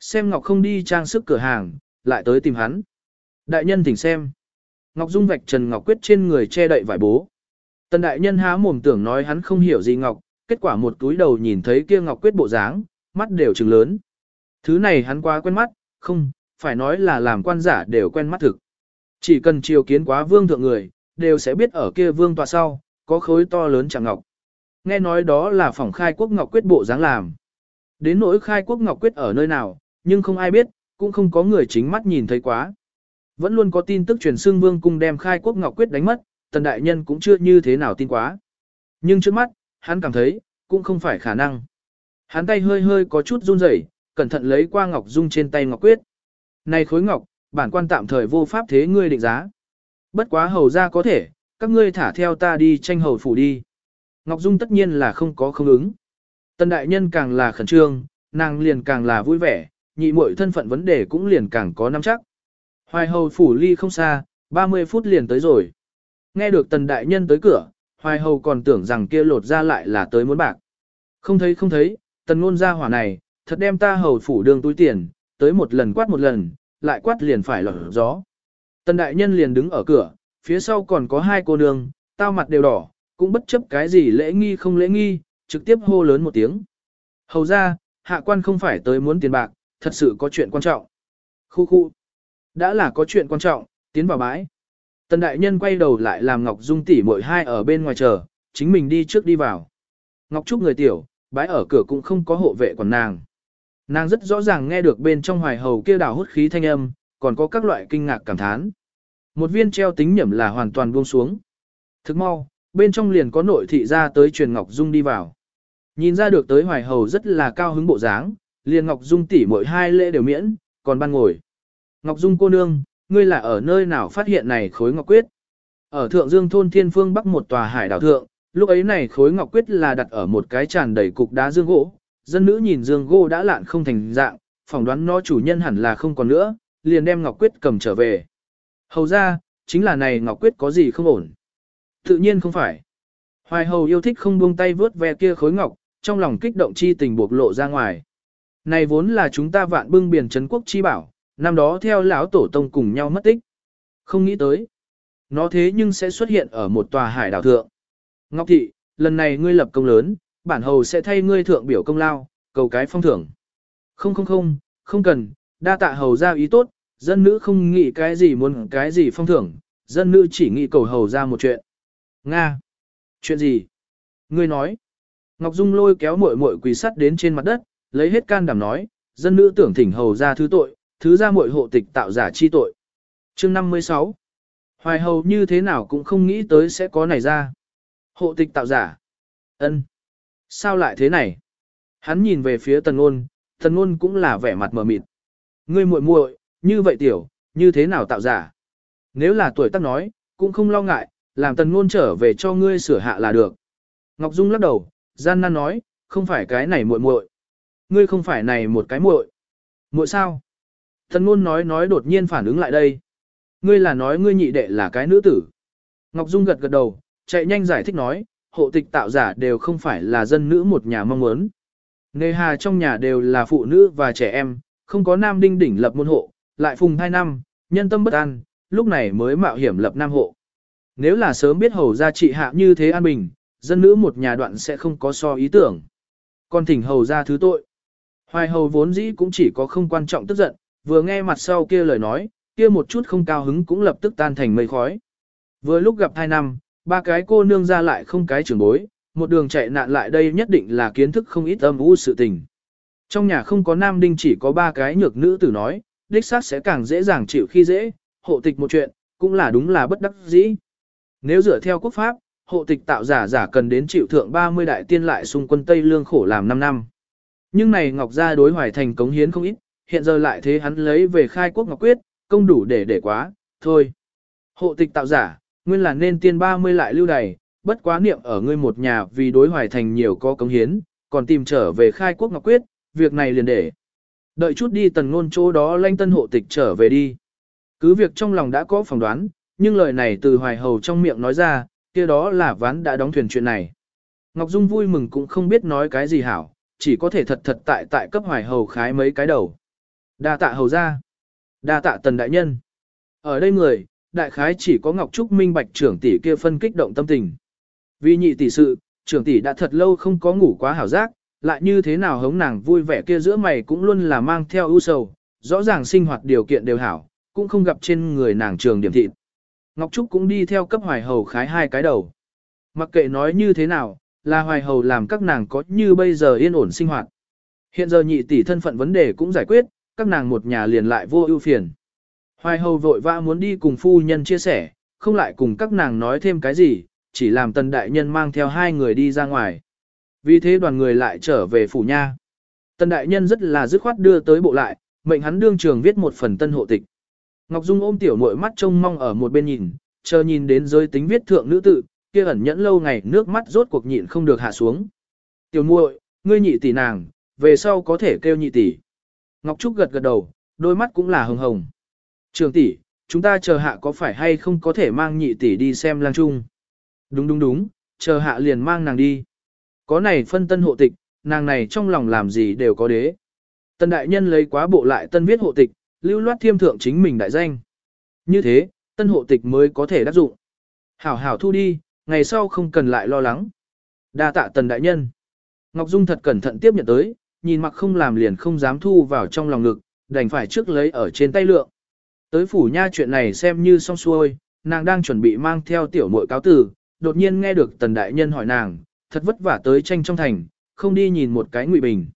A: Xem Ngọc không đi trang sức cửa hàng, lại tới tìm hắn. Đại nhân thỉnh xem. Ngọc Dung vạch Trần Ngọc Quyết trên người che đậy vải bố. Tần đại nhân há mồm tưởng nói hắn không hiểu gì Ngọc, kết quả một túi đầu nhìn thấy kia Ngọc Quyết bộ dáng, mắt đều trừng lớn. Thứ này hắn quá quen mắt, không, phải nói là làm quan giả đều quen mắt thực. Chỉ cần chiều kiến quá vương thượng người, đều sẽ biết ở kia vương tòa sau, có khối to lớn chẳng ngọc. Nghe nói đó là phòng khai quốc ngọc quyết bộ dáng làm. Đến nỗi khai quốc ngọc quyết ở nơi nào, nhưng không ai biết, cũng không có người chính mắt nhìn thấy quá. Vẫn luôn có tin tức truyền xưng vương cung đem khai quốc ngọc quyết đánh mất, tần đại nhân cũng chưa như thế nào tin quá. Nhưng trước mắt, hắn cảm thấy, cũng không phải khả năng. Hắn tay hơi hơi có chút run rẩy, cẩn thận lấy qua ngọc dung trên tay ngọc quyết. Này khối ngọc, bản quan tạm thời vô pháp thế ngươi định giá. Bất quá hầu ra có thể, các ngươi thả theo ta đi tranh hầu phủ đi. Ngọc Dung tất nhiên là không có không ứng. Tần đại nhân càng là khẩn trương, nàng liền càng là vui vẻ, nhị muội thân phận vấn đề cũng liền càng có nắm chắc. Hoài hầu phủ ly không xa, 30 phút liền tới rồi. Nghe được tần đại nhân tới cửa, hoài hầu còn tưởng rằng kia lột ra lại là tới muốn bạc. Không thấy không thấy, tần ngôn ra hỏa này, thật đem ta hầu phủ đường túi tiền, tới một lần quát một lần, lại quát liền phải lọt gió. Tần đại nhân liền đứng ở cửa, phía sau còn có hai cô nương, tao mặt đều đỏ, cũng bất chấp cái gì lễ nghi không lễ nghi, trực tiếp hô lớn một tiếng. Hầu ra, hạ quan không phải tới muốn tiền bạc, thật sự có chuyện quan trọng. Khu khu. Đã là có chuyện quan trọng, tiến vào bãi. Tần đại nhân quay đầu lại làm Ngọc Dung tỷ muội hai ở bên ngoài chờ, chính mình đi trước đi vào. Ngọc Trúc người tiểu, bãi ở cửa cũng không có hộ vệ còn nàng. Nàng rất rõ ràng nghe được bên trong hoài hầu kia đào hút khí thanh âm, còn có các loại kinh ngạc cảm thán. Một viên treo tính nhẩm là hoàn toàn buông xuống. Thức mau, bên trong liền có nội thị ra tới truyền Ngọc Dung đi vào. Nhìn ra được tới hoài hầu rất là cao hứng bộ dáng, liền Ngọc Dung tỷ mỗi hai lễ đều miễn, còn ban ngồi. Ngọc Dung cô nương, ngươi là ở nơi nào phát hiện này khối ngọc quyết? Ở thượng dương thôn thiên phương bắc một tòa hải đảo thượng, lúc ấy này khối ngọc quyết là đặt ở một cái tràn đầy cục đá dương gỗ. Dân nữ nhìn dương gỗ đã lạn không thành dạng, phỏng đoán nó chủ nhân hẳn là không còn nữa, liền đem ngọc quyết cầm trở về. Hầu ra, chính là này ngọc quyết có gì không ổn? Tự nhiên không phải. Hoài hầu yêu thích không buông tay vớt ve kia khối ngọc, trong lòng kích động chi tình buộc lộ ra ngoài. Này vốn là chúng ta vạn bưng biển trấn quốc chi bảo, năm đó theo lão tổ tông cùng nhau mất tích. Không nghĩ tới. Nó thế nhưng sẽ xuất hiện ở một tòa hải đảo thượng. Ngọc Thị, lần này ngươi lập công lớn, bản hầu sẽ thay ngươi thượng biểu công lao, cầu cái phong thưởng. Không không không, không cần, đa tạ hầu ra ý tốt, dân nữ không nghĩ cái gì muốn cái gì phong thưởng, dân nữ chỉ nghĩ cầu hầu ra một chuyện. Nga! Chuyện gì? Ngươi nói. Ngọc Dung lôi kéo muội muội quỳ sắt đến trên mặt đất, lấy hết can đảm nói, dân nữ tưởng thỉnh hầu ra thứ tội, thứ ra muội hộ tịch tạo giả chi tội. Chương 56 Hoài hầu như thế nào cũng không nghĩ tới sẽ có này ra. Hộ tịch tạo giả. ân Sao lại thế này? Hắn nhìn về phía tần ngôn, tần ngôn cũng là vẻ mặt mờ mịt. Ngươi muội muội, như vậy tiểu, như thế nào tạo giả? Nếu là tuổi tác nói, cũng không lo ngại, làm tần ngôn trở về cho ngươi sửa hạ là được. Ngọc Dung lắc đầu, gian nan nói, không phải cái này muội muội. Ngươi không phải này một cái muội. Muội sao? Thần ngôn nói nói đột nhiên phản ứng lại đây. Ngươi là nói ngươi nhị đệ là cái nữ tử. Ngọc Dung gật gật đầu, chạy nhanh giải thích nói, hộ tịch tạo giả đều không phải là dân nữ một nhà mong muốn. Nề hà trong nhà đều là phụ nữ và trẻ em, không có nam đinh đỉnh lập môn hộ, lại phùng hai năm, nhân tâm bất an, lúc này mới mạo hiểm lập nam hộ. Nếu là sớm biết hầu gia trị hạ như thế an bình, dân nữ một nhà đoạn sẽ không có so ý tưởng. Còn thỉnh hầu gia thứ tội. Hoài hầu vốn dĩ cũng chỉ có không quan trọng tức giận, vừa nghe mặt sau kia lời nói, kia một chút không cao hứng cũng lập tức tan thành mây khói. Vừa lúc gặp hai năm, ba cái cô nương ra lại không cái trưởng bối, một đường chạy nạn lại đây nhất định là kiến thức không ít âm u sự tình. Trong nhà không có nam đinh chỉ có ba cái nhược nữ tử nói, đích xác sẽ càng dễ dàng chịu khi dễ, hộ tịch một chuyện, cũng là đúng là bất đắc dĩ. Nếu dựa theo quốc pháp, hộ tịch tạo giả giả cần đến chịu thượng 30 đại tiên lại xung quân Tây Lương khổ làm 5 năm. Nhưng này Ngọc Gia đối hoài thành cống hiến không ít, hiện giờ lại thế hắn lấy về khai quốc Ngọc Quyết, công đủ để để quá, thôi. Hộ tịch tạo giả, nguyên là nên tiên 30 lại lưu đày, bất quá niệm ở ngươi một nhà vì đối hoài thành nhiều có cống hiến, còn tìm trở về khai quốc Ngọc Quyết, việc này liền để. Đợi chút đi tần ngôn chỗ đó lanh tân hộ tịch trở về đi. Cứ việc trong lòng đã có phỏng đoán, nhưng lời này từ hoài hầu trong miệng nói ra, kia đó là ván đã đóng thuyền chuyện này. Ngọc Dung vui mừng cũng không biết nói cái gì hảo, chỉ có thể thật thật tại tại cấp hoài hầu khái mấy cái đầu. Đa tạ hầu ra. Đa tạ tần đại nhân. Ở đây người, đại khái chỉ có Ngọc Trúc Minh Bạch trưởng tỷ kia phân kích động tâm tình. Vì nhị tỷ sự, trưởng tỷ đã thật lâu không có ngủ quá hảo giác, lại như thế nào hống nàng vui vẻ kia giữa mày cũng luôn là mang theo ưu sầu, rõ ràng sinh hoạt điều kiện đều hảo, cũng không gặp trên người nàng trường điểm thịt. Ngọc Trúc cũng đi theo cấp hoài hầu khái hai cái đầu. Mặc kệ nói như thế nào, là hoài hầu làm các nàng có như bây giờ yên ổn sinh hoạt. Hiện giờ nhị tỷ thân phận vấn đề cũng giải quyết, các nàng một nhà liền lại vô ưu phiền. Hoài hầu vội vã muốn đi cùng phu nhân chia sẻ, không lại cùng các nàng nói thêm cái gì, chỉ làm tần đại nhân mang theo hai người đi ra ngoài. Vì thế đoàn người lại trở về phủ nha. Tần đại nhân rất là dứt khoát đưa tới bộ lại, mệnh hắn đương trường viết một phần tân hộ tịch. Ngọc Dung ôm tiểu muội mắt trông mong ở một bên nhìn, chờ nhìn đến giới tính viết thượng nữ tự, kia ẩn nhẫn lâu ngày nước mắt rốt cuộc nhịn không được hạ xuống. Tiểu muội, ngươi nhị tỷ nàng, về sau có thể kêu nhị tỷ. Ngọc Trúc gật gật đầu, đôi mắt cũng là hồng hồng. Trường tỷ, chúng ta chờ hạ có phải hay không có thể mang nhị tỷ đi xem lang trung? Đúng đúng đúng, chờ hạ liền mang nàng đi. Có này phân tân hộ tịch, nàng này trong lòng làm gì đều có đế. Tân đại nhân lấy quá bộ lại tân viết hộ tịch, lưu loát thiêm thượng chính mình đại danh. Như thế, tân hộ tịch mới có thể đáp dụng. Hảo hảo thu đi, ngày sau không cần lại lo lắng. Đa tạ tần đại nhân. Ngọc Dung thật cẩn thận tiếp nhận tới, nhìn mặc không làm liền không dám thu vào trong lòng ngực, đành phải trước lấy ở trên tay lượng. Tới phủ nha chuyện này xem như xong xuôi, nàng đang chuẩn bị mang theo tiểu muội cáo tử, đột nhiên nghe được tần đại nhân hỏi nàng, thật vất vả tới tranh trong thành, không đi nhìn một cái ngụy bình.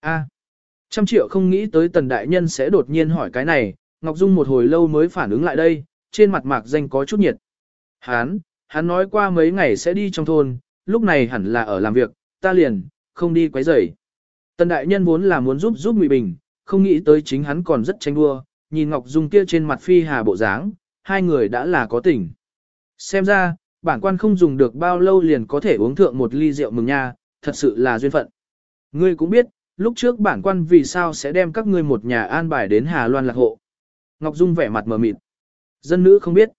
A: A, trăm triệu không nghĩ tới tần đại nhân sẽ đột nhiên hỏi cái này, Ngọc Dung một hồi lâu mới phản ứng lại đây, trên mặt mạc danh có chút nhiệt. Hán, hắn nói qua mấy ngày sẽ đi trong thôn, lúc này hẳn là ở làm việc, ta liền, không đi quấy rầy. Tần đại nhân vốn là muốn giúp giúp Ngụy Bình, không nghĩ tới chính hắn còn rất tranh đua, nhìn Ngọc Dung kia trên mặt phi hà bộ dáng, hai người đã là có tình. Xem ra, bản quan không dùng được bao lâu liền có thể uống thượng một ly rượu mừng nha, thật sự là duyên phận. Ngươi cũng biết, lúc trước bản quan vì sao sẽ đem các ngươi một nhà an bài đến Hà Loan lạc hộ. Ngọc Dung vẻ mặt mờ mịt. Dân nữ không biết.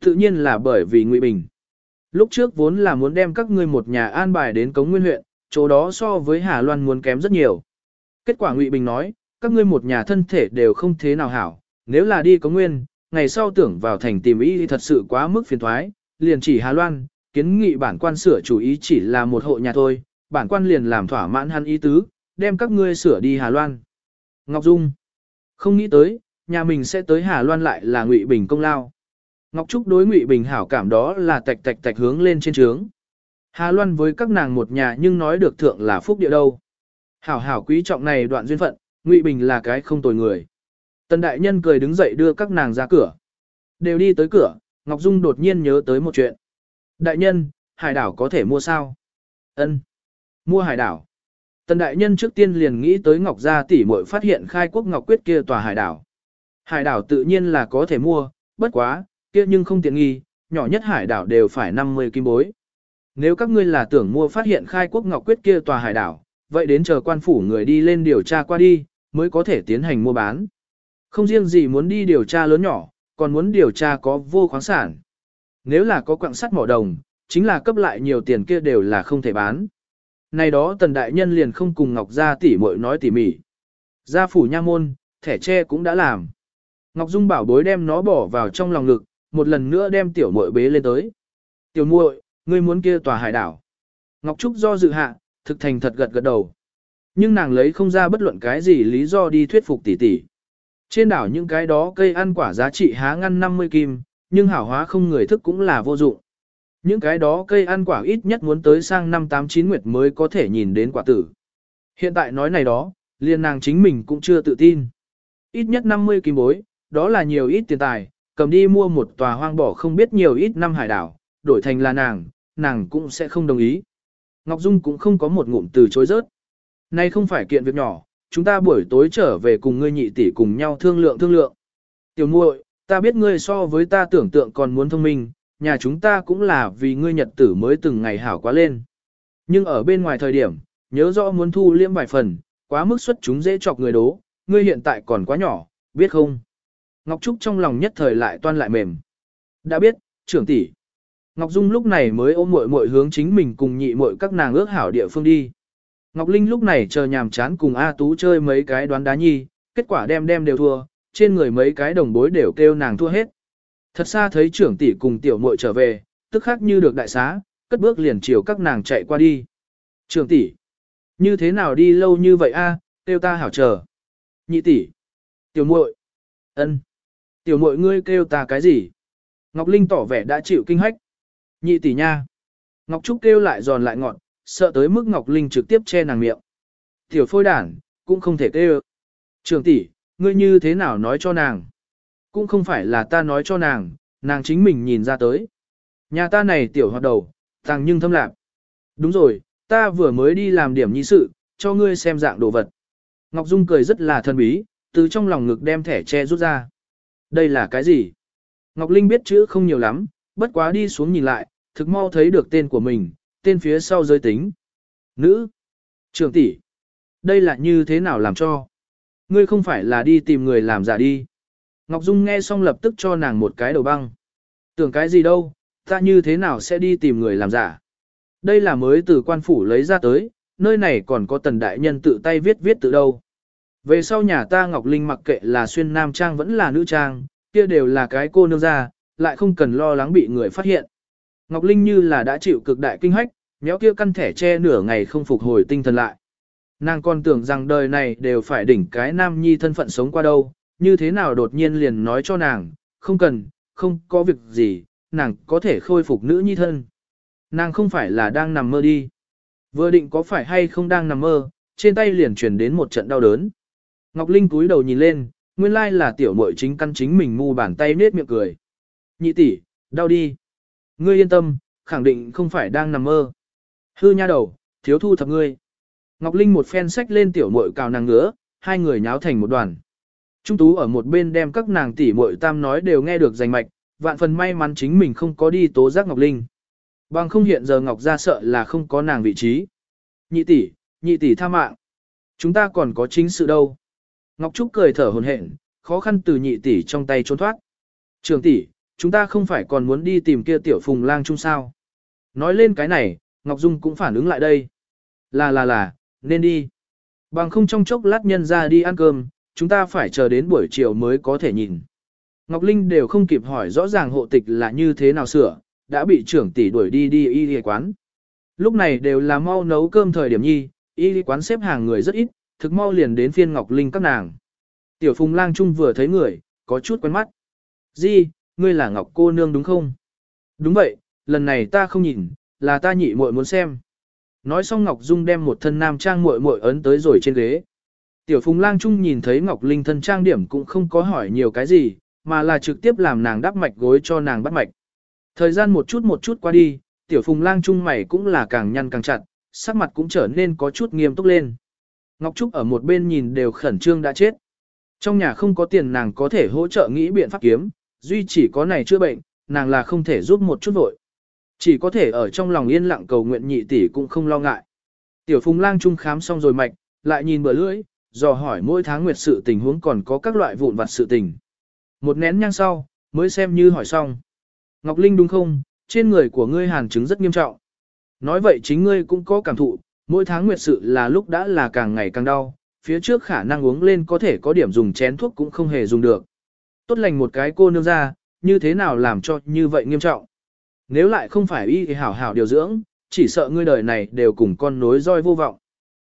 A: Tự nhiên là bởi vì Ngụy Bình. Lúc trước vốn là muốn đem các ngươi một nhà an bài đến Cống Nguyên huyện, chỗ đó so với Hà Loan muốn kém rất nhiều. Kết quả Ngụy Bình nói, các ngươi một nhà thân thể đều không thế nào hảo, nếu là đi có Nguyên, ngày sau tưởng vào thành tìm ý thì thật sự quá mức phiền thoái, liền chỉ Hà Loan, kiến nghị bản quan sửa chủ ý chỉ là một hộ nhà thôi, bản quan liền làm thỏa mãn hắn ý tứ, đem các ngươi sửa đi Hà Loan. Ngọc Dung không nghĩ tới, nhà mình sẽ tới Hà Loan lại là Ngụy Bình công lao. Ngọc Trúc đối Ngụy Bình hảo cảm đó là tạch tạch tạch hướng lên trên trướng. Hà Loan với các nàng một nhà nhưng nói được thượng là phúc địa đâu. Hảo hảo quý trọng này đoạn duyên phận, Ngụy Bình là cái không tồi người. Tần đại nhân cười đứng dậy đưa các nàng ra cửa. Đều đi tới cửa, Ngọc Dung đột nhiên nhớ tới một chuyện. Đại nhân, hải đảo có thể mua sao? Ân, Mua hải đảo. Tần đại nhân trước tiên liền nghĩ tới Ngọc Gia tỷ muội phát hiện khai quốc Ngọc Quyết kia tòa hải đảo. Hải đảo tự nhiên là có thể mua, bất quá, kia nhưng không tiện nghi, nhỏ nhất hải đảo đều phải 50 kim bối. Nếu các ngươi là tưởng mua phát hiện khai quốc Ngọc Quyết kia tòa hải đảo, vậy đến chờ quan phủ người đi lên điều tra qua đi, mới có thể tiến hành mua bán. Không riêng gì muốn đi điều tra lớn nhỏ, còn muốn điều tra có vô khoáng sản. Nếu là có quặng sắt mỏ đồng, chính là cấp lại nhiều tiền kia đều là không thể bán. Này đó tần đại nhân liền không cùng Ngọc Gia tỉ muội nói tỉ mỉ. Gia phủ nha môn, thẻ tre cũng đã làm. Ngọc Dung bảo bối đem nó bỏ vào trong lòng ngực, một lần nữa đem tiểu muội bế lên tới. Tiểu muội, ngươi muốn kia tòa hải đảo. Ngọc Trúc do dự hạ, thực thành thật gật gật đầu. Nhưng nàng lấy không ra bất luận cái gì lý do đi thuyết phục tỷ tỷ. Trên đảo những cái đó cây ăn quả giá trị há ngăn 50 kim, nhưng hảo hóa không người thức cũng là vô dụng. Những cái đó cây ăn quả ít nhất muốn tới sang năm 89 nguyệt mới có thể nhìn đến quả tử. Hiện tại nói này đó, liền nàng chính mình cũng chưa tự tin. Ít nhất 50 kim bối, đó là nhiều ít tiền tài, cầm đi mua một tòa hoang bỏ không biết nhiều ít năm hải đảo, đổi thành là nàng, nàng cũng sẽ không đồng ý. Ngọc Dung cũng không có một ngụm từ chối rớt. Này không phải kiện việc nhỏ, chúng ta buổi tối trở về cùng ngươi nhị tỷ cùng nhau thương lượng thương lượng. Tiểu muội, ta biết ngươi so với ta tưởng tượng còn muốn thông minh, nhà chúng ta cũng là vì ngươi nhật tử mới từng ngày hảo quá lên. Nhưng ở bên ngoài thời điểm, nhớ rõ muốn thu liêm vài phần, quá mức xuất chúng dễ chọc người đố, ngươi hiện tại còn quá nhỏ, biết không? Ngọc Trúc trong lòng nhất thời lại toan lại mềm. Đã biết, trưởng tỷ. Ngọc Dung lúc này mới ôm muội muội hướng chính mình cùng nhị muội các nàng ước hảo địa phương đi. Ngọc Linh lúc này chờ nhàm chán cùng A Tú chơi mấy cái đoán đá nhi, kết quả đem đem đều thua, trên người mấy cái đồng bối đều kêu nàng thua hết. Thật xa thấy trưởng tỷ cùng tiểu muội trở về, tức khắc như được đại xá, cất bước liền chiều các nàng chạy qua đi. Trưởng tỷ, như thế nào đi lâu như vậy a? kêu ta hảo chờ. Nhị tỷ, tiểu muội, ân, tiểu muội ngươi kêu ta cái gì? Ngọc Linh tỏ vẻ đã chịu kinh hách. Nhị tỷ nha. Ngọc Trúc kêu lại giòn lại ngọn, sợ tới mức Ngọc Linh trực tiếp che nàng miệng. Tiểu phôi đản, cũng không thể kêu. Trường tỷ, ngươi như thế nào nói cho nàng? Cũng không phải là ta nói cho nàng, nàng chính mình nhìn ra tới. Nhà ta này tiểu hoạt đầu, tàng nhưng thâm lạc. Đúng rồi, ta vừa mới đi làm điểm nhi sự, cho ngươi xem dạng đồ vật. Ngọc Dung cười rất là thân bí, từ trong lòng ngực đem thẻ che rút ra. Đây là cái gì? Ngọc Linh biết chữ không nhiều lắm, bất quá đi xuống nhìn lại, thực mau thấy được tên của mình, tên phía sau giới tính. Nữ. Trường tỷ. Đây là như thế nào làm cho? Ngươi không phải là đi tìm người làm giả đi. Ngọc Dung nghe xong lập tức cho nàng một cái đầu băng. Tưởng cái gì đâu, ta như thế nào sẽ đi tìm người làm giả? Đây là mới từ quan phủ lấy ra tới, nơi này còn có tần đại nhân tự tay viết viết từ đâu. Về sau nhà ta Ngọc Linh mặc kệ là xuyên nam trang vẫn là nữ trang, kia đều là cái cô nương ra, lại không cần lo lắng bị người phát hiện. Ngọc Linh như là đã chịu cực đại kinh hách, méo kia căn thẻ che nửa ngày không phục hồi tinh thần lại. Nàng còn tưởng rằng đời này đều phải đỉnh cái nam nhi thân phận sống qua đâu, như thế nào đột nhiên liền nói cho nàng, không cần, không có việc gì, nàng có thể khôi phục nữ nhi thân. Nàng không phải là đang nằm mơ đi. Vừa định có phải hay không đang nằm mơ, trên tay liền truyền đến một trận đau đớn. Ngọc Linh cúi đầu nhìn lên, nguyên lai là tiểu muội chính căn chính mình ngu bàn tay nết miệng cười. Nhị tỷ, đau đi. Ngươi yên tâm, khẳng định không phải đang nằm mơ. Hư nha đầu, thiếu thu thập ngươi. Ngọc Linh một phen sách lên tiểu muội cào nàng ngứa, hai người nháo thành một đoàn. Trung tú ở một bên đem các nàng tỷ muội tam nói đều nghe được rành mạch, vạn phần may mắn chính mình không có đi tố giác Ngọc Linh. Bằng không hiện giờ Ngọc ra sợ là không có nàng vị trí. Nhị tỷ, nhị tỷ tha mạng. Chúng ta còn có chính sự đâu. Ngọc Trúc cười thở hồn hển, khó khăn từ nhị tỷ trong tay trốn thoát. Trường tỷ, chúng ta không phải còn muốn đi tìm kia tiểu phùng lang chung sao. Nói lên cái này, Ngọc Dung cũng phản ứng lại đây. Là là là, nên đi. Bằng không trong chốc lát nhân ra đi ăn cơm, chúng ta phải chờ đến buổi chiều mới có thể nhìn. Ngọc Linh đều không kịp hỏi rõ ràng hộ tịch là như thế nào sửa, đã bị trưởng tỷ đuổi đi đi y y quán. Lúc này đều là mau nấu cơm thời điểm nhi, y y quán xếp hàng người rất ít, thực mau liền đến phiên Ngọc Linh các nàng. Tiểu Phùng Lang Trung vừa thấy người, có chút quen mắt. Di, ngươi là Ngọc cô nương đúng không? Đúng vậy, lần này ta không nhìn, là ta nhị muội muốn xem. Nói xong Ngọc Dung đem một thân nam trang muội muội ấn tới rồi trên ghế. Tiểu Phùng Lang Trung nhìn thấy Ngọc Linh thân trang điểm cũng không có hỏi nhiều cái gì, mà là trực tiếp làm nàng đắp mạch gối cho nàng bắt mạch. Thời gian một chút một chút qua đi, Tiểu Phùng Lang Trung mày cũng là càng nhăn càng chặt, sắc mặt cũng trở nên có chút nghiêm túc lên. Ngọc Trúc ở một bên nhìn đều khẩn trương đã chết. Trong nhà không có tiền nàng có thể hỗ trợ nghĩ biện pháp kiếm, duy chỉ có này chữa bệnh, nàng là không thể giúp một chút vội. Chỉ có thể ở trong lòng yên lặng cầu nguyện nhị tỷ cũng không lo ngại. Tiểu Phùng Lang Trung khám xong rồi mạch, lại nhìn bờ lưỡi, dò hỏi mỗi tháng nguyệt sự tình huống còn có các loại vụn vặt sự tình. Một nén nhang sau, mới xem như hỏi xong. Ngọc Linh đúng không, trên người của ngươi hàn chứng rất nghiêm trọng. Nói vậy chính ngươi cũng có cảm thụ, mỗi tháng nguyệt sự là lúc đã là càng ngày càng đau, phía trước khả năng uống lên có thể có điểm dùng chén thuốc cũng không hề dùng được. Tốt lành một cái cô nương ra, như thế nào làm cho như vậy nghiêm trọng. Nếu lại không phải y thì hảo hảo điều dưỡng, chỉ sợ ngươi đời này đều cùng con nối roi vô vọng.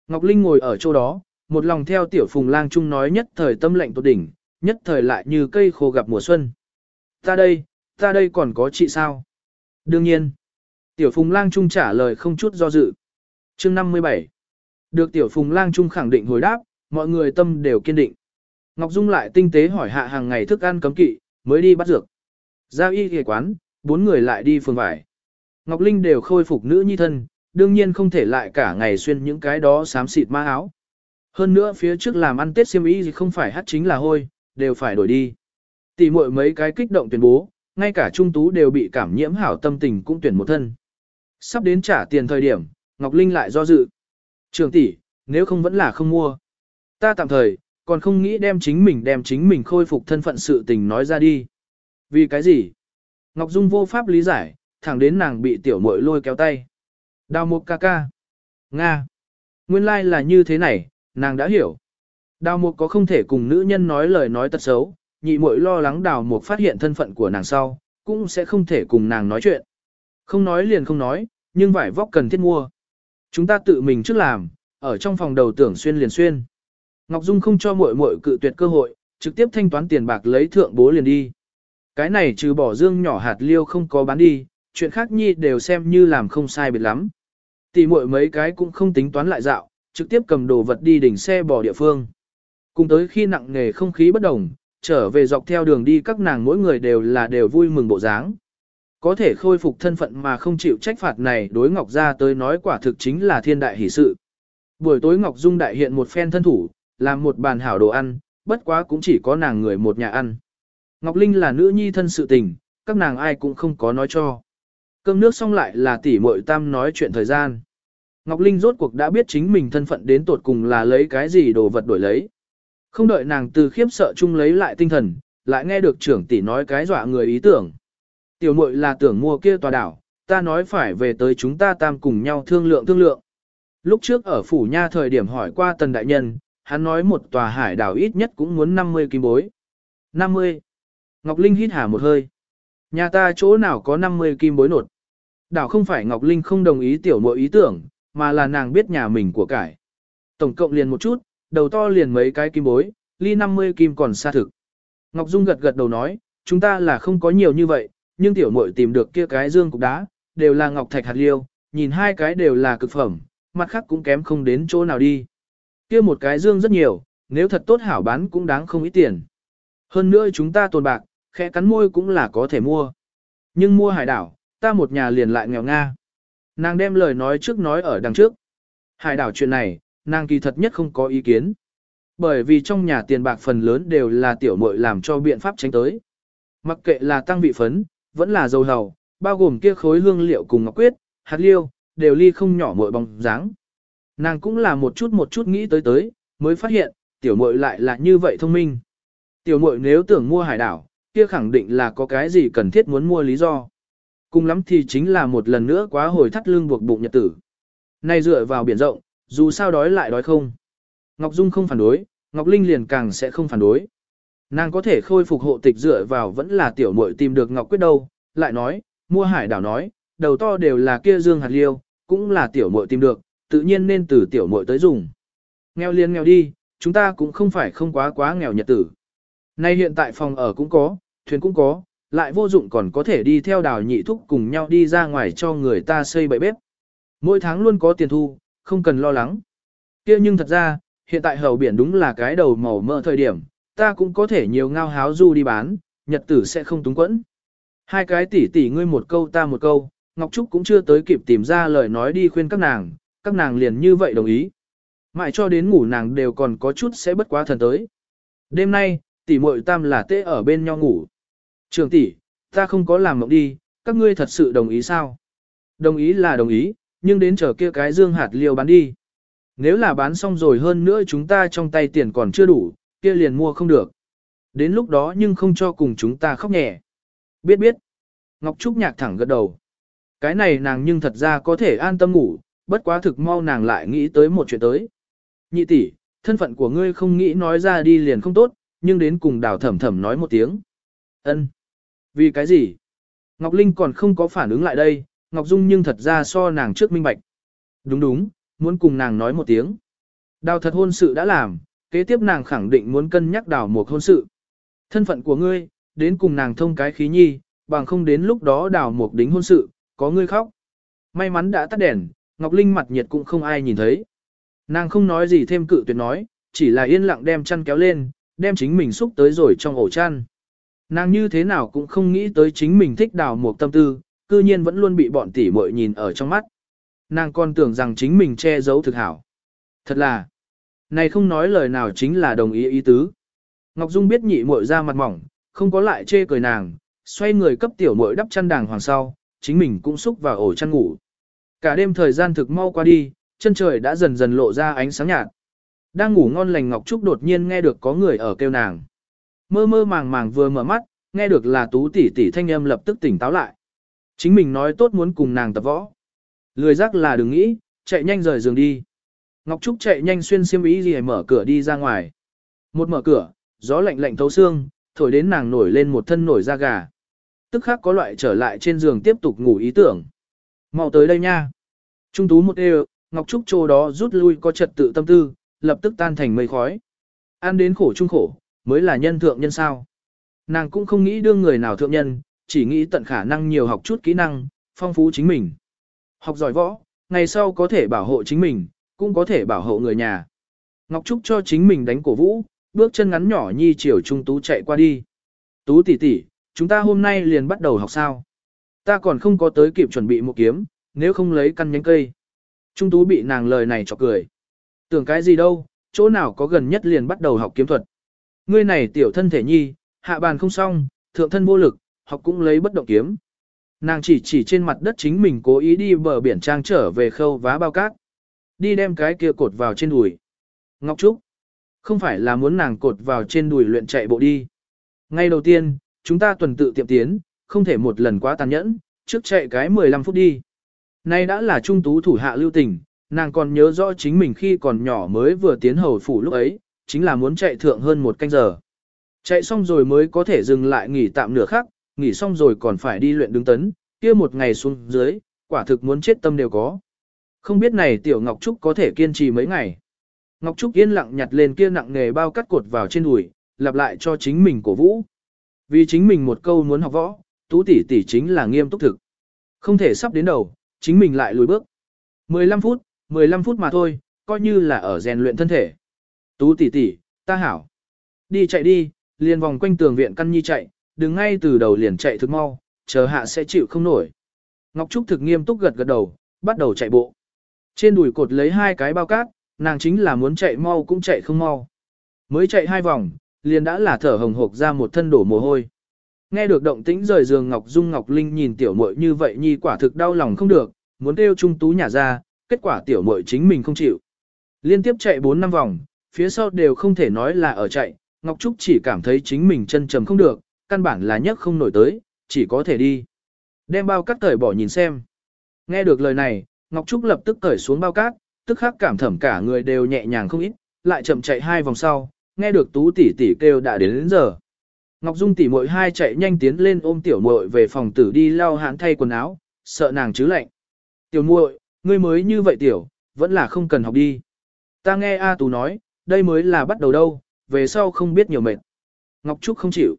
A: Ngọc Linh ngồi ở chỗ đó, một lòng theo tiểu phùng lang trung nói nhất thời tâm lệnh tột đỉnh, nhất thời lại như cây khô gặp mùa xuân. Ta đây, ta đây còn có chị sao? Đương nhiên. Tiểu phùng lang trung trả lời không chút do dự. chương 57. Được tiểu phùng lang trung khẳng định hồi đáp, mọi người tâm đều kiên định. Ngọc Dung lại tinh tế hỏi hạ hàng ngày thức ăn cấm kỵ, mới đi bắt dược. Giao y ghề quán, bốn người lại đi phường vải. Ngọc Linh đều khôi phục nữ nhi thân, đương nhiên không thể lại cả ngày xuyên những cái đó xám xịt ma áo. Hơn nữa phía trước làm ăn Tết xiêm y gì không phải hát chính là hôi, đều phải đổi đi. Tỷ muội mấy cái kích động tuyên bố, ngay cả trung tú đều bị cảm nhiễm hảo tâm tình cũng tuyển một thân. Sắp đến trả tiền thời điểm, Ngọc Linh lại do dự. Trường tỷ, nếu không vẫn là không mua. Ta tạm thời, còn không nghĩ đem chính mình đem chính mình khôi phục thân phận sự tình nói ra đi. Vì cái gì? Ngọc Dung vô pháp lý giải, thẳng đến nàng bị tiểu muội lôi kéo tay. Đào mục ca ca. Nga. Nguyên lai like là như thế này, nàng đã hiểu. Đào mục có không thể cùng nữ nhân nói lời nói tật xấu, nhị muội lo lắng đào mục phát hiện thân phận của nàng sau, cũng sẽ không thể cùng nàng nói chuyện. Không nói liền không nói, nhưng vải vóc cần thiết mua. Chúng ta tự mình trước làm, ở trong phòng đầu tưởng xuyên liền xuyên. Ngọc Dung không cho muội muội cự tuyệt cơ hội, trực tiếp thanh toán tiền bạc lấy thượng bố liền đi. Cái này trừ bỏ dương nhỏ hạt liêu không có bán đi, chuyện khác nhi đều xem như làm không sai biệt lắm. Tỷ muội mấy cái cũng không tính toán lại dạo, trực tiếp cầm đồ vật đi đỉnh xe bỏ địa phương. Cùng tới khi nặng nghề không khí bất đồng, trở về dọc theo đường đi các nàng mỗi người đều là đều vui mừng bộ dáng. Có thể khôi phục thân phận mà không chịu trách phạt này đối Ngọc Gia tới nói quả thực chính là thiên đại hỷ sự. Buổi tối Ngọc Dung đại hiện một phen thân thủ, làm một bàn hảo đồ ăn, bất quá cũng chỉ có nàng người một nhà ăn. Ngọc Linh là nữ nhi thân sự tình, các nàng ai cũng không có nói cho. Cơm nước xong lại là tỷ muội tam nói chuyện thời gian. Ngọc Linh rốt cuộc đã biết chính mình thân phận đến tột cùng là lấy cái gì đồ vật đổi lấy. Không đợi nàng từ khiếp sợ chung lấy lại tinh thần, lại nghe được trưởng tỷ nói cái dọa người ý tưởng. Tiểu muội là tưởng mua kia tòa đảo, ta nói phải về tới chúng ta tam cùng nhau thương lượng thương lượng. Lúc trước ở phủ nha thời điểm hỏi qua tần đại nhân, hắn nói một tòa hải đảo ít nhất cũng muốn 50 kim bối. 50. Ngọc Linh hít hà một hơi. Nhà ta chỗ nào có 50 kim bối nột. Đảo không phải Ngọc Linh không đồng ý tiểu muội ý tưởng, mà là nàng biết nhà mình của cải. Tổng cộng liền một chút, đầu to liền mấy cái kim bối, ly 50 kim còn xa thực. Ngọc Dung gật gật đầu nói, chúng ta là không có nhiều như vậy, nhưng tiểu muội tìm được kia cái dương cục đá, đều là ngọc thạch hạt liêu, nhìn hai cái đều là cực phẩm, mặt khác cũng kém không đến chỗ nào đi. Kia một cái dương rất nhiều, nếu thật tốt hảo bán cũng đáng không ít tiền. Hơn nữa chúng ta tồn bạc, khẽ cắn môi cũng là có thể mua. Nhưng mua hải đảo, ta một nhà liền lại nghèo nga. Nàng đem lời nói trước nói ở đằng trước. Hải đảo chuyện này, nàng kỳ thật nhất không có ý kiến. Bởi vì trong nhà tiền bạc phần lớn đều là tiểu muội làm cho biện pháp tránh tới. Mặc kệ là tăng vị phấn, vẫn là dầu hầu, bao gồm kia khối hương liệu cùng ngọc quyết, hạt liêu, đều ly không nhỏ muội bóng dáng. Nàng cũng là một chút một chút nghĩ tới tới, mới phát hiện, tiểu muội lại là như vậy thông minh. Tiểu muội nếu tưởng mua hải đảo, kia khẳng định là có cái gì cần thiết muốn mua lý do. Cùng lắm thì chính là một lần nữa quá hồi thắt lưng buộc bụng nhật tử. Nay dựa vào biển rộng, dù sao đói lại đói không. Ngọc Dung không phản đối, Ngọc Linh liền càng sẽ không phản đối. Nàng có thể khôi phục hộ tịch dựa vào vẫn là tiểu muội tìm được Ngọc Quyết đâu, lại nói, mua hải đảo nói, đầu to đều là kia dương hạt liêu, cũng là tiểu muội tìm được, tự nhiên nên từ tiểu muội tới dùng. Nghèo liền nghèo đi, chúng ta cũng không phải không quá quá nghèo nhật tử. Nay hiện tại phòng ở cũng có, thuyền cũng có, lại vô dụng còn có thể đi theo đào nhị thúc cùng nhau đi ra ngoài cho người ta xây bậy bếp. Mỗi tháng luôn có tiền thu, không cần lo lắng. kia nhưng thật ra, hiện tại hầu biển đúng là cái đầu màu mỡ thời điểm, ta cũng có thể nhiều ngao háo du đi bán, nhật tử sẽ không túng quẫn. Hai cái tỷ tỷ ngươi một câu ta một câu, Ngọc Trúc cũng chưa tới kịp tìm ra lời nói đi khuyên các nàng, các nàng liền như vậy đồng ý. Mãi cho đến ngủ nàng đều còn có chút sẽ bất quá thần tới. Đêm nay, tỷ muội tam là tê ở bên nhau ngủ. Trường tỷ, ta không có làm mộng đi, các ngươi thật sự đồng ý sao? Đồng ý là đồng ý, nhưng đến chờ kia cái dương hạt liêu bán đi. Nếu là bán xong rồi hơn nữa chúng ta trong tay tiền còn chưa đủ, kia liền mua không được. Đến lúc đó nhưng không cho cùng chúng ta khóc nhẹ. Biết biết. Ngọc Trúc nhạc thẳng gật đầu. Cái này nàng nhưng thật ra có thể an tâm ngủ, bất quá thực mau nàng lại nghĩ tới một chuyện tới. Nhị tỷ, thân phận của ngươi không nghĩ nói ra đi liền không tốt, nhưng đến cùng đào thẩm thẩm nói một tiếng. ân Vì cái gì? Ngọc Linh còn không có phản ứng lại đây, Ngọc Dung nhưng thật ra so nàng trước minh bạch. Đúng đúng, muốn cùng nàng nói một tiếng. Đào thật hôn sự đã làm, kế tiếp nàng khẳng định muốn cân nhắc đào một hôn sự. Thân phận của ngươi, đến cùng nàng thông cái khí nhi, bằng không đến lúc đó đào một đính hôn sự, có ngươi khóc. May mắn đã tắt đèn, Ngọc Linh mặt nhiệt cũng không ai nhìn thấy. Nàng không nói gì thêm cự tuyệt nói, chỉ là yên lặng đem chăn kéo lên, đem chính mình xúc tới rồi trong ổ chăn. Nàng như thế nào cũng không nghĩ tới chính mình thích đào một tâm tư, cư nhiên vẫn luôn bị bọn tỷ muội nhìn ở trong mắt. Nàng còn tưởng rằng chính mình che giấu thực hảo. Thật là, này không nói lời nào chính là đồng ý ý tứ. Ngọc Dung biết nhị muội ra mặt mỏng, không có lại chê cười nàng, xoay người cấp tiểu muội đắp chăn đàng hoàng sau, chính mình cũng xúc vào ổ chăn ngủ. Cả đêm thời gian thực mau qua đi, chân trời đã dần dần lộ ra ánh sáng nhạt. Đang ngủ ngon lành Ngọc Trúc đột nhiên nghe được có người ở kêu nàng. Mơ mơ màng màng vừa mở mắt, nghe được là tú tỷ tỷ thanh âm lập tức tỉnh táo lại. Chính mình nói tốt muốn cùng nàng tập võ. Lười giác là đừng nghĩ, chạy nhanh rời giường đi. Ngọc Trúc chạy nhanh xuyên xiêm ý gì mở cửa đi ra ngoài. Một mở cửa, gió lạnh lạnh thấu xương, thổi đến nàng nổi lên một thân nổi da gà. Tức khắc có loại trở lại trên giường tiếp tục ngủ ý tưởng. mau tới đây nha. Trung tú một đều, Ngọc Trúc chỗ đó rút lui có trật tự tâm tư, lập tức tan thành mây khói. Ăn đến khổ chung khổ, mới là nhân thượng nhân sao. Nàng cũng không nghĩ đương người nào thượng nhân, chỉ nghĩ tận khả năng nhiều học chút kỹ năng, phong phú chính mình. Học giỏi võ, ngày sau có thể bảo hộ chính mình, cũng có thể bảo hộ người nhà. Ngọc Trúc cho chính mình đánh cổ vũ, bước chân ngắn nhỏ nhi chiều trung tú chạy qua đi. Tú tỷ tỷ, chúng ta hôm nay liền bắt đầu học sao. Ta còn không có tới kịp chuẩn bị một kiếm, nếu không lấy căn nhánh cây. Trung tú bị nàng lời này chọc cười. Tưởng cái gì đâu, chỗ nào có gần nhất liền bắt đầu học kiếm thuật. Ngươi này tiểu thân thể nhi, hạ bàn không xong, thượng thân vô lực, học cũng lấy bất động kiếm. Nàng chỉ chỉ trên mặt đất chính mình cố ý đi bờ biển trang trở về khâu vá bao cát. Đi đem cái kia cột vào trên đùi. Ngọc Trúc. Không phải là muốn nàng cột vào trên đùi luyện chạy bộ đi. Ngay đầu tiên, chúng ta tuần tự tiệm tiến, không thể một lần quá tàn nhẫn, trước chạy cái 15 phút đi. Nay đã là trung tú thủ hạ lưu tình, nàng còn nhớ rõ chính mình khi còn nhỏ mới vừa tiến hầu phủ lúc ấy, chính là muốn chạy thượng hơn một canh giờ. Chạy xong rồi mới có thể dừng lại nghỉ tạm nửa khắc, nghỉ xong rồi còn phải đi luyện đứng tấn, kia một ngày xuống dưới, quả thực muốn chết tâm đều có. Không biết này tiểu Ngọc Trúc có thể kiên trì mấy ngày. Ngọc Trúc yên lặng nhặt lên kia nặng nghề bao cắt cột vào trên đùi, lặp lại cho chính mình cổ vũ. Vì chính mình một câu muốn học võ, tú tỷ tỷ chính là nghiêm túc thực. Không thể sắp đến đầu, chính mình lại lùi bước. 15 phút, 15 phút mà thôi, coi như là ở rèn luyện thân thể. Tú tỷ tỷ, ta hảo. Đi chạy đi, liền vòng quanh tường viện căn nhi chạy, đừng ngay từ đầu liền chạy thực mau, chờ hạ sẽ chịu không nổi. Ngọc Trúc thực nghiêm túc gật gật đầu, bắt đầu chạy bộ. Trên đùi cột lấy hai cái bao cát, nàng chính là muốn chạy mau cũng chạy không mau. Mới chạy hai vòng, liền đã là thở hồng hộc ra một thân đổ mồ hôi. Nghe được động tĩnh rời giường Ngọc Dung Ngọc Linh nhìn tiểu muội như vậy nhi quả thực đau lòng không được, muốn kêu trung tú nhà ra, kết quả tiểu muội chính mình không chịu. Liên tiếp chạy 4 năm vòng, phía sau đều không thể nói là ở chạy, Ngọc Trúc chỉ cảm thấy chính mình chân trầm không được, căn bản là nhấc không nổi tới, chỉ có thể đi. Đem bao cát cởi bỏ nhìn xem. Nghe được lời này, Ngọc Trúc lập tức cởi xuống bao cát, tức khắc cảm thẩm cả người đều nhẹ nhàng không ít, lại chậm chạy hai vòng sau, nghe được tú tỷ tỷ kêu đã đến, đến giờ. Ngọc Dung tỷ muội hai chạy nhanh tiến lên ôm tiểu muội về phòng tử đi lau hãn thay quần áo, sợ nàng chứ lạnh. Tiểu muội, ngươi mới như vậy tiểu, vẫn là không cần học đi. Ta nghe A Tú nói, đây mới là bắt đầu đâu, về sau không biết nhiều mệt. Ngọc Trúc không chịu.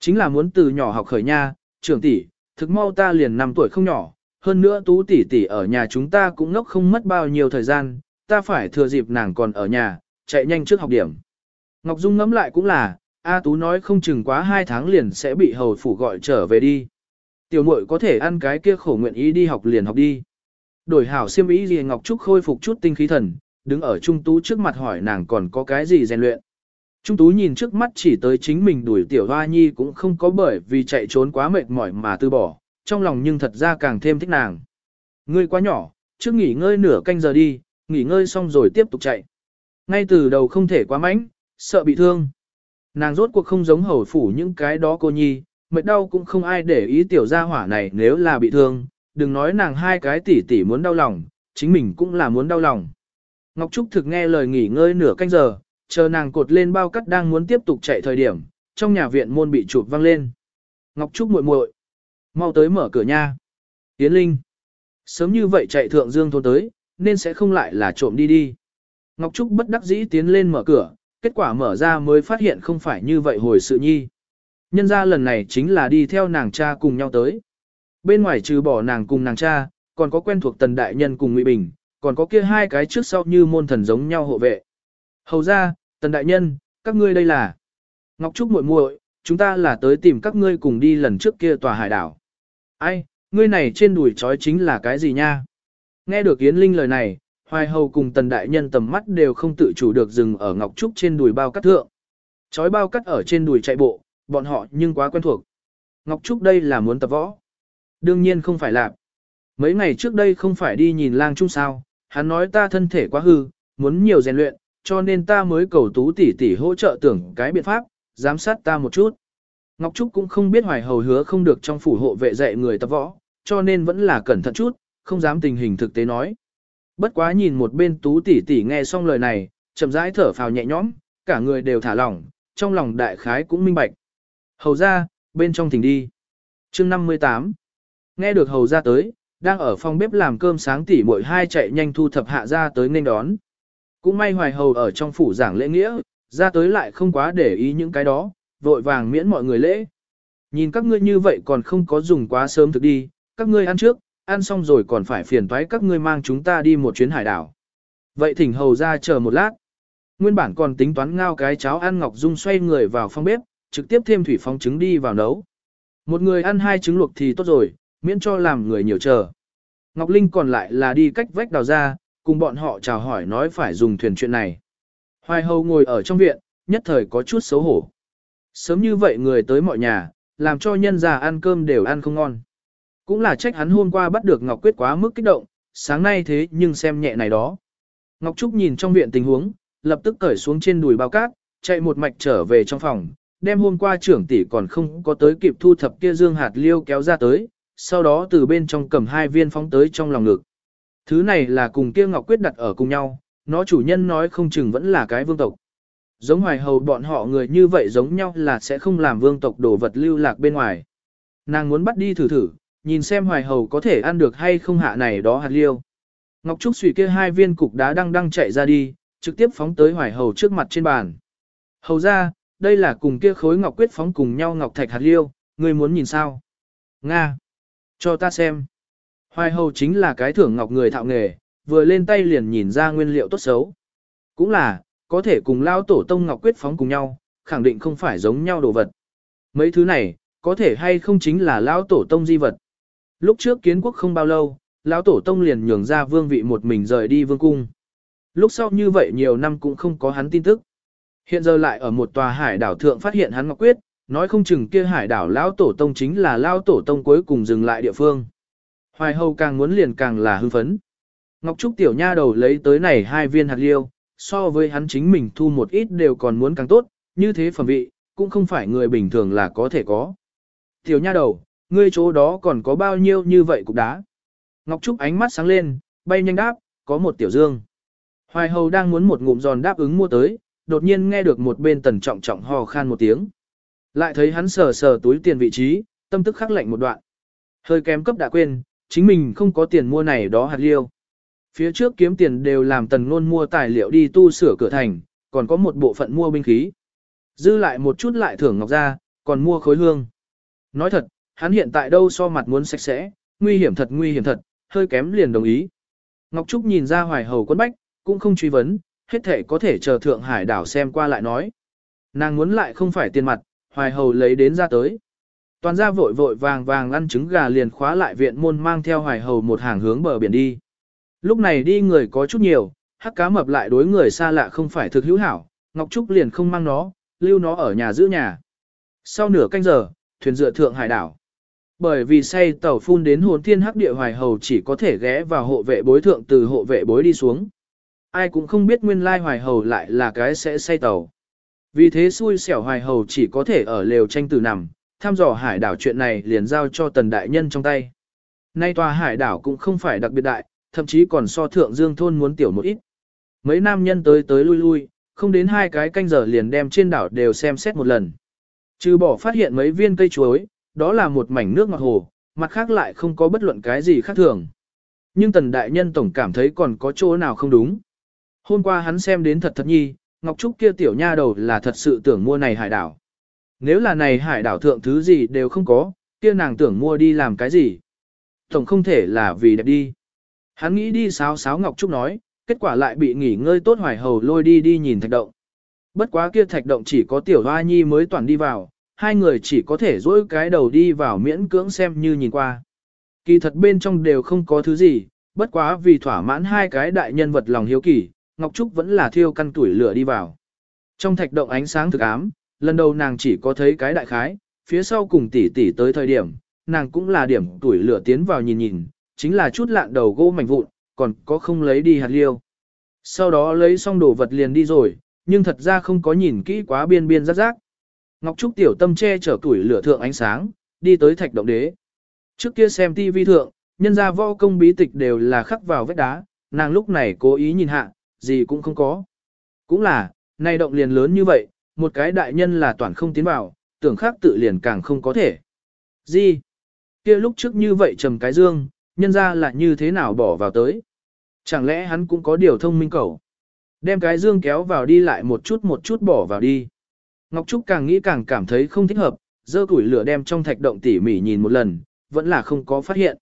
A: Chính là muốn từ nhỏ học khởi nha, trưởng tỷ, thực mau ta liền 5 tuổi không nhỏ, hơn nữa Tú tỷ tỷ ở nhà chúng ta cũng ngốc không mất bao nhiêu thời gian, ta phải thừa dịp nàng còn ở nhà, chạy nhanh trước học điểm. Ngọc Dung ngẫm lại cũng là, A Tú nói không chừng quá 2 tháng liền sẽ bị hầu phủ gọi trở về đi. Tiểu muội có thể ăn cái kia khổ nguyện ý đi học liền học đi. Đổi hảo siêm ý gì Ngọc Trúc khôi phục chút tinh khí thần, đứng ở Trung Tú trước mặt hỏi nàng còn có cái gì rèn luyện. Trung Tú nhìn trước mắt chỉ tới chính mình đuổi tiểu hoa nhi cũng không có bởi vì chạy trốn quá mệt mỏi mà từ bỏ, trong lòng nhưng thật ra càng thêm thích nàng. Ngươi quá nhỏ, trước nghỉ ngơi nửa canh giờ đi, nghỉ ngơi xong rồi tiếp tục chạy. Ngay từ đầu không thể quá mánh, sợ bị thương. Nàng rốt cuộc không giống hầu phủ những cái đó cô nhi, mệt đau cũng không ai để ý tiểu gia hỏa này nếu là bị thương, đừng nói nàng hai cái tỷ tỷ muốn đau lòng, chính mình cũng là muốn đau lòng. Ngọc Trúc thực nghe lời nghỉ ngơi nửa canh giờ, chờ nàng cột lên bao cắt đang muốn tiếp tục chạy thời điểm, trong nhà viện môn bị chụp văng lên. Ngọc Trúc muội muội, mau tới mở cửa nha. Tiến Linh, sớm như vậy chạy thượng dương thôn tới, nên sẽ không lại là trộm đi đi. Ngọc Trúc bất đắc dĩ tiến lên mở cửa, kết quả mở ra mới phát hiện không phải như vậy hồi sự nhi. Nhân ra lần này chính là đi theo nàng cha cùng nhau tới. Bên ngoài trừ bỏ nàng cùng nàng cha, còn có quen thuộc tần đại nhân cùng Ngụy Bình, còn có kia hai cái trước sau như môn thần giống nhau hộ vệ. Hầu ra, tần đại nhân, các ngươi đây là. Ngọc Trúc muội muội, chúng ta là tới tìm các ngươi cùng đi lần trước kia tòa hải đảo. Ai, ngươi này trên đùi trói chính là cái gì nha? Nghe được Yến Linh lời này, Hoài Hầu cùng Tần Đại Nhân tầm mắt đều không tự chủ được dừng ở Ngọc Trúc trên đùi bao cắt thượng. Chói bao cắt ở trên đùi chạy bộ, bọn họ nhưng quá quen thuộc. Ngọc Trúc đây là muốn tập võ. Đương nhiên không phải lạp. Mấy ngày trước đây không phải đi nhìn lang trung sao, hắn nói ta thân thể quá hư, muốn nhiều rèn luyện, cho nên ta mới cầu tú tỷ tỷ hỗ trợ tưởng cái biện pháp, giám sát ta một chút. Ngọc Trúc cũng không biết hoài hầu hứa không được trong phủ hộ vệ dạy người tập võ, cho nên vẫn là cẩn thận chút, không dám tình hình thực tế nói. Bất quá nhìn một bên tú tỷ tỷ nghe xong lời này, chậm rãi thở phào nhẹ nhõm, cả người đều thả lỏng, trong lòng đại khái cũng minh bạch. Hầu ra, bên trong thỉnh đi. chương 58. Nghe được hầu ra tới, đang ở phòng bếp làm cơm sáng tỷ mỗi hai chạy nhanh thu thập hạ ra tới nên đón. Cũng may hoài hầu ở trong phủ giảng lễ nghĩa, ra tới lại không quá để ý những cái đó, vội vàng miễn mọi người lễ. Nhìn các ngươi như vậy còn không có dùng quá sớm thực đi, các ngươi ăn trước, ăn xong rồi còn phải phiền toái các ngươi mang chúng ta đi một chuyến hải đảo. Vậy thỉnh hầu ra chờ một lát. Nguyên bản còn tính toán ngao cái cháo ăn Ngọc Dung xoay người vào phòng bếp, trực tiếp thêm thủy phóng trứng đi vào nấu. Một người ăn hai trứng luộc thì tốt rồi, miễn cho làm người nhiều chờ. Ngọc Linh còn lại là đi cách vách đào ra, cùng bọn họ chào hỏi nói phải dùng thuyền chuyện này. Hoài hầu ngồi ở trong viện, nhất thời có chút xấu hổ. Sớm như vậy người tới mọi nhà, làm cho nhân già ăn cơm đều ăn không ngon. Cũng là trách hắn hôm qua bắt được Ngọc Quyết quá mức kích động, sáng nay thế nhưng xem nhẹ này đó. Ngọc Trúc nhìn trong viện tình huống, lập tức cởi xuống trên đùi bao cát, chạy một mạch trở về trong phòng, đem hôm qua trưởng tỷ còn không có tới kịp thu thập kia dương hạt liêu kéo ra tới, sau đó từ bên trong cầm hai viên phóng tới trong lòng ngực. Thứ này là cùng kia Ngọc Quyết đặt ở cùng nhau, nó chủ nhân nói không chừng vẫn là cái vương tộc. Giống hoài hầu bọn họ người như vậy giống nhau là sẽ không làm vương tộc đồ vật lưu lạc bên ngoài. Nàng muốn bắt đi thử thử, nhìn xem hoài hầu có thể ăn được hay không hạ này đó hạt liêu. Ngọc Trúc xùy kia hai viên cục đá đang đang chạy ra đi, trực tiếp phóng tới hoài hầu trước mặt trên bàn. Hầu ra, đây là cùng kia khối ngọc quyết phóng cùng nhau ngọc thạch hạt liêu, ngươi muốn nhìn sao? Nga! Cho ta xem. Hoài hầu chính là cái thưởng ngọc người thạo nghề, vừa lên tay liền nhìn ra nguyên liệu tốt xấu. Cũng là, có thể cùng lao tổ tông ngọc quyết phóng cùng nhau, khẳng định không phải giống nhau đồ vật. Mấy thứ này, có thể hay không chính là lao tổ tông di vật. Lúc trước kiến quốc không bao lâu, lão tổ tông liền nhường ra vương vị một mình rời đi vương cung. Lúc sau như vậy nhiều năm cũng không có hắn tin tức. Hiện giờ lại ở một tòa hải đảo thượng phát hiện hắn ngọc quyết, nói không chừng kia hải đảo lão tổ tông chính là lão tổ tông cuối cùng dừng lại địa phương. Hoài hầu càng muốn liền càng là hưng phấn. Ngọc Trúc tiểu nha đầu lấy tới này hai viên hạt liêu, so với hắn chính mình thu một ít đều còn muốn càng tốt, như thế phẩm vị, cũng không phải người bình thường là có thể có. Tiểu nha đầu, ngươi chỗ đó còn có bao nhiêu như vậy cục đá. Ngọc Trúc ánh mắt sáng lên, bay nhanh đáp, có một tiểu dương. Hoài hầu đang muốn một ngụm giòn đáp ứng mua tới, đột nhiên nghe được một bên tần trọng trọng hò khan một tiếng. Lại thấy hắn sờ sờ túi tiền vị trí, tâm tức khắc lạnh một đoạn. Hơi kém cấp đã quên, chính mình không có tiền mua này đó hạt liêu. Phía trước kiếm tiền đều làm tần ngôn mua tài liệu đi tu sửa cửa thành, còn có một bộ phận mua binh khí. Dư lại một chút lại thưởng ngọc ra, còn mua khối hương. Nói thật, hắn hiện tại đâu so mặt muốn sạch sẽ, nguy hiểm thật nguy hiểm thật, hơi kém liền đồng ý. Ngọc Trúc nhìn ra hoài hầu quân bách, cũng không truy vấn, hết thể có thể chờ Thượng Hải đảo xem qua lại nói. Nàng muốn lại không phải tiền mặt, hoài hầu lấy đến ra tới. Toàn gia vội vội vàng vàng ăn trứng gà liền khóa lại viện môn mang theo hoài hầu một hàng hướng bờ biển đi. Lúc này đi người có chút nhiều, hắc cá mập lại đối người xa lạ không phải thực hữu hảo, Ngọc Trúc liền không mang nó, lưu nó ở nhà giữ nhà. Sau nửa canh giờ, thuyền dựa Thượng Hải đảo. Bởi vì say tàu phun đến hồn thiên hắc địa hoài hầu chỉ có thể ghé vào hộ vệ bối thượng từ hộ vệ bối đi xuống. ai cũng không biết nguyên lai hoài hầu lại là cái sẽ say tàu. Vì thế xui xẻo hoài hầu chỉ có thể ở lều tranh tử nằm, thăm dò hải đảo chuyện này liền giao cho tần đại nhân trong tay. Nay tòa hải đảo cũng không phải đặc biệt đại, thậm chí còn so thượng dương thôn muốn tiểu một ít. Mấy nam nhân tới tới lui lui, không đến hai cái canh giờ liền đem trên đảo đều xem xét một lần. Trừ bỏ phát hiện mấy viên cây chuối, đó là một mảnh nước ngọt hồ, mặt khác lại không có bất luận cái gì khác thường. Nhưng tần đại nhân tổng cảm thấy còn có chỗ nào không đúng. Hôm qua hắn xem đến thật thật nhi, Ngọc Trúc kia tiểu nha đầu là thật sự tưởng mua này hải đảo. Nếu là này hải đảo thượng thứ gì đều không có, kia nàng tưởng mua đi làm cái gì. Tổng không thể là vì đẹp đi. Hắn nghĩ đi sáo sáo Ngọc Trúc nói, kết quả lại bị nghỉ ngơi tốt hoài hầu lôi đi đi nhìn thạch động. Bất quá kia thạch động chỉ có tiểu hoa nhi mới toàn đi vào, hai người chỉ có thể dỗi cái đầu đi vào miễn cưỡng xem như nhìn qua. Kỳ thật bên trong đều không có thứ gì, bất quá vì thỏa mãn hai cái đại nhân vật lòng hiếu kỳ, Ngọc Trúc vẫn là thiêu căn tuổi lửa đi vào. Trong thạch động ánh sáng thực ám, lần đầu nàng chỉ có thấy cái đại khái, phía sau cùng tỷ tỷ tới thời điểm, nàng cũng là điểm tuổi lửa tiến vào nhìn nhìn, chính là chút lạn đầu gỗ mảnh vụn, còn có không lấy đi hạt liêu. Sau đó lấy xong đồ vật liền đi rồi, nhưng thật ra không có nhìn kỹ quá biên biên rắc rác. Ngọc Trúc tiểu tâm che chở tuổi lửa thượng ánh sáng, đi tới thạch động đế. Trước kia xem TV thượng, nhân gia võ công bí tịch đều là khắc vào vết đá, nàng lúc này cố ý nhìn hạ, gì cũng không có. Cũng là, nay động liền lớn như vậy, một cái đại nhân là toàn không tiến vào, tưởng khác tự liền càng không có thể. Gì? kia lúc trước như vậy trầm cái dương, nhân ra là như thế nào bỏ vào tới. Chẳng lẽ hắn cũng có điều thông minh cầu. Đem cái dương kéo vào đi lại một chút một chút bỏ vào đi. Ngọc Trúc càng nghĩ càng cảm thấy không thích hợp, dơ củi lửa đem trong thạch động tỉ mỉ nhìn một lần, vẫn là không có phát hiện.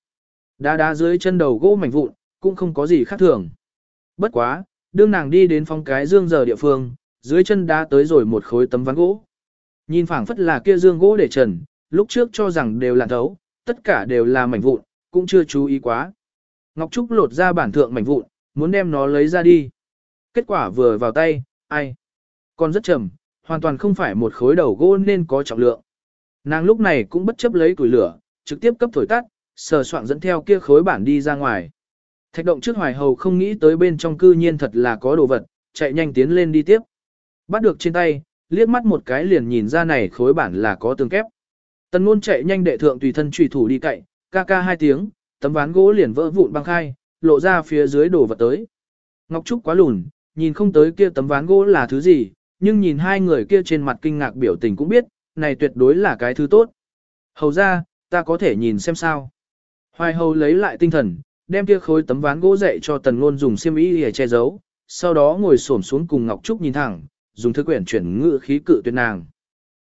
A: Đá đá dưới chân đầu gỗ mảnh vụn, cũng không có gì khác thường. Bất quá, đương nàng đi đến phong cái dương giờ địa phương, dưới chân đá tới rồi một khối tấm ván gỗ. Nhìn phảng phất là kia dương gỗ để trần, lúc trước cho rằng đều là thấu, tất cả đều là mảnh vụn, cũng chưa chú ý quá. Ngọc Trúc lột ra bản thượng mảnh vụn, muốn đem nó lấy ra đi. Kết quả vừa vào tay, ai? Còn rất chậm hoàn toàn không phải một khối đầu gỗ nên có trọng lượng. Nàng lúc này cũng bất chấp lấy củi lửa, trực tiếp cấp thổi tắt, sờ soạn dẫn theo kia khối bản đi ra ngoài. Thạch động trước hoài hầu không nghĩ tới bên trong cư nhiên thật là có đồ vật, chạy nhanh tiến lên đi tiếp. Bắt được trên tay, liếc mắt một cái liền nhìn ra này khối bản là có tường kép. Tần ngôn chạy nhanh đệ thượng tùy thân trùy thủ đi cậy, ca ca hai tiếng, tấm ván gỗ liền vỡ vụn băng khai, lộ ra phía dưới đồ vật tới. Ngọc Trúc quá lùn, nhìn không tới kia tấm ván gỗ là thứ gì, nhưng nhìn hai người kia trên mặt kinh ngạc biểu tình cũng biết, này tuyệt đối là cái thứ tốt. Hầu ra, ta có thể nhìn xem sao. Hoài hầu lấy lại tinh thần, đem kia khối tấm ván gỗ dậy cho tần ngôn dùng xiêm y để che giấu, sau đó ngồi xổm xuống cùng Ngọc Trúc nhìn thẳng, dùng thư quyển chuyển ngự khí cự tuyệt nàng.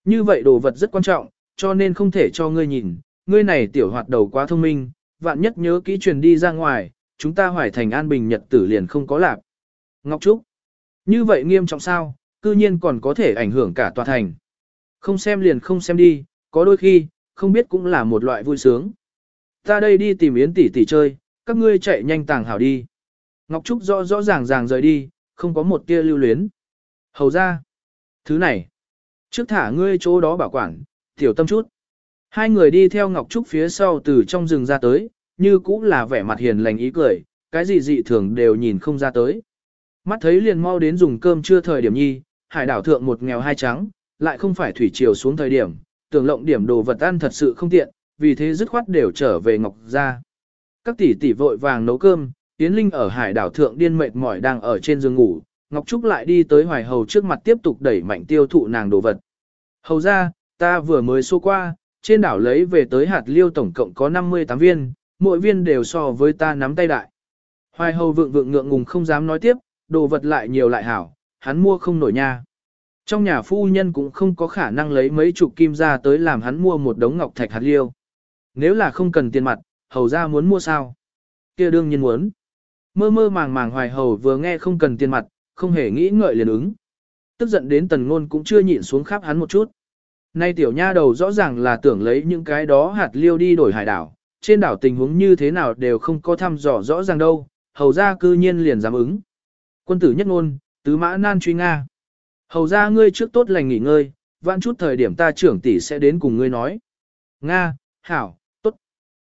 A: Như vậy đồ vật rất quan trọng, cho nên không thể cho ngươi nhìn, ngươi này tiểu hoạt đầu quá thông minh, vạn nhất nhớ kỹ truyền đi ra ngoài, chúng ta hoài thành an bình nhật tử liền không có lạc. Ngọc Trúc, như vậy nghiêm trọng sao, cư nhiên còn có thể ảnh hưởng cả tòa thành. Không xem liền không xem đi, có đôi khi, không biết cũng là một loại vui sướng. Ta đây đi tìm Yến tỷ tỷ chơi, các ngươi chạy nhanh tàng hảo đi. Ngọc Trúc rõ rõ ràng ràng rời đi, không có một tia lưu luyến. Hầu ra, thứ này, trước thả ngươi chỗ đó bảo quản, tiểu tâm chút. Hai người đi theo Ngọc Trúc phía sau từ trong rừng ra tới, như cũng là vẻ mặt hiền lành ý cười, cái gì dị thường đều nhìn không ra tới. Mắt thấy liền mau đến dùng cơm chưa thời điểm nhi, hải đảo thượng một nghèo hai trắng, lại không phải thủy triều xuống thời điểm, tưởng lộng điểm đồ vật ăn thật sự không tiện, vì thế dứt khoát đều trở về Ngọc gia. Các tỷ tỷ vội vàng nấu cơm, Yến Linh ở hải đảo thượng điên mệt mỏi đang ở trên giường ngủ, Ngọc Trúc lại đi tới Hoài Hầu trước mặt tiếp tục đẩy mạnh tiêu thụ nàng đồ vật. Hầu ra, ta vừa mới xô qua, trên đảo lấy về tới hạt liêu tổng cộng có 58 viên, mỗi viên đều so với ta nắm tay đại. Hoài Hầu vượng vượng ngượng ngùng không dám nói tiếp, đồ vật lại nhiều lại hảo, hắn mua không nổi nha. Trong nhà phu nhân cũng không có khả năng lấy mấy chục kim ra tới làm hắn mua một đống ngọc thạch hạt liêu. Nếu là không cần tiền mặt, hầu ra muốn mua sao? kia đương nhiên muốn. Mơ mơ màng màng hoài hầu vừa nghe không cần tiền mặt, không hề nghĩ ngợi liền ứng. Tức giận đến tần ngôn cũng chưa nhịn xuống khắp hắn một chút. Nay tiểu nha đầu rõ ràng là tưởng lấy những cái đó hạt liêu đi đổi hải đảo, trên đảo tình huống như thế nào đều không có thăm dò rõ ràng đâu, hầu ra cư nhiên liền dám ứng. Quân tử nhất ngôn, tứ mã nan truy Nga. Hầu ra ngươi trước tốt lành nghỉ ngơi, vãn chút thời điểm ta trưởng tỷ sẽ đến cùng ngươi nói. Nga, hảo, tốt.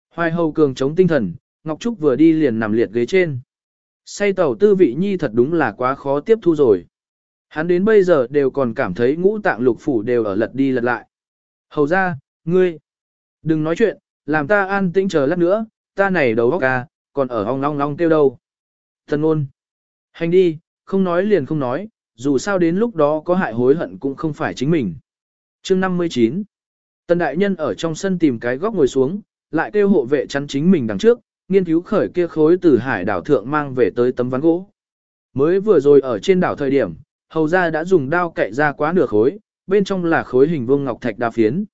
A: Hoài hầu cường chống tinh thần, Ngọc Trúc vừa đi liền nằm liệt ghế trên. Say tàu tư vị nhi thật đúng là quá khó tiếp thu rồi. Hắn đến bây giờ đều còn cảm thấy ngũ tạng lục phủ đều ở lật đi lật lại. Hầu ra, ngươi, đừng nói chuyện, làm ta an tĩnh chờ lát nữa, ta này đầu óc ca, à, còn ở ong long long tiêu đâu. Thần ôn, hành đi, không nói liền không nói, dù sao đến lúc đó có hại hối hận cũng không phải chính mình. chương 59 Tần đại nhân ở trong sân tìm cái góc ngồi xuống, lại kêu hộ vệ chắn chính mình đằng trước, nghiên cứu khởi kia khối từ hải đảo thượng mang về tới tấm ván gỗ. Mới vừa rồi ở trên đảo thời điểm, hầu ra đã dùng đao cậy ra quá nửa khối, bên trong là khối hình vuông ngọc thạch đa phiến.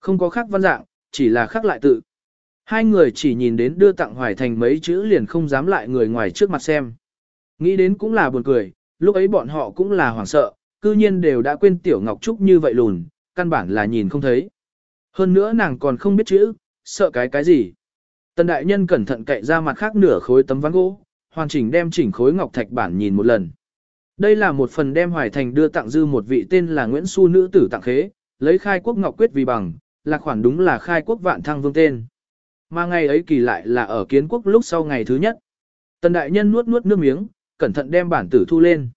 A: Không có khác văn dạng, chỉ là khác lại tự. Hai người chỉ nhìn đến đưa tặng hoài thành mấy chữ liền không dám lại người ngoài trước mặt xem. Nghĩ đến cũng là buồn cười, lúc ấy bọn họ cũng là hoảng sợ, cư nhiên đều đã quên tiểu ngọc trúc như vậy lùn, căn bản là nhìn không thấy. Hơn nữa nàng còn không biết chữ, sợ cái cái gì. Tần đại nhân cẩn thận cậy ra mặt khác nửa khối tấm ván gỗ, hoàn chỉnh đem chỉnh khối ngọc thạch bản nhìn một lần. Đây là một phần đem Hoài Thành đưa tặng dư một vị tên là Nguyễn Xu nữ tử tặng khế, lấy khai quốc ngọc quyết vì bằng, là khoản đúng là khai quốc vạn thăng vương tên. Mà ngày ấy kỳ lại là ở kiến quốc lúc sau ngày thứ nhất. Tần đại nhân nuốt nuốt nước miếng, cẩn thận đem bản tử thu lên.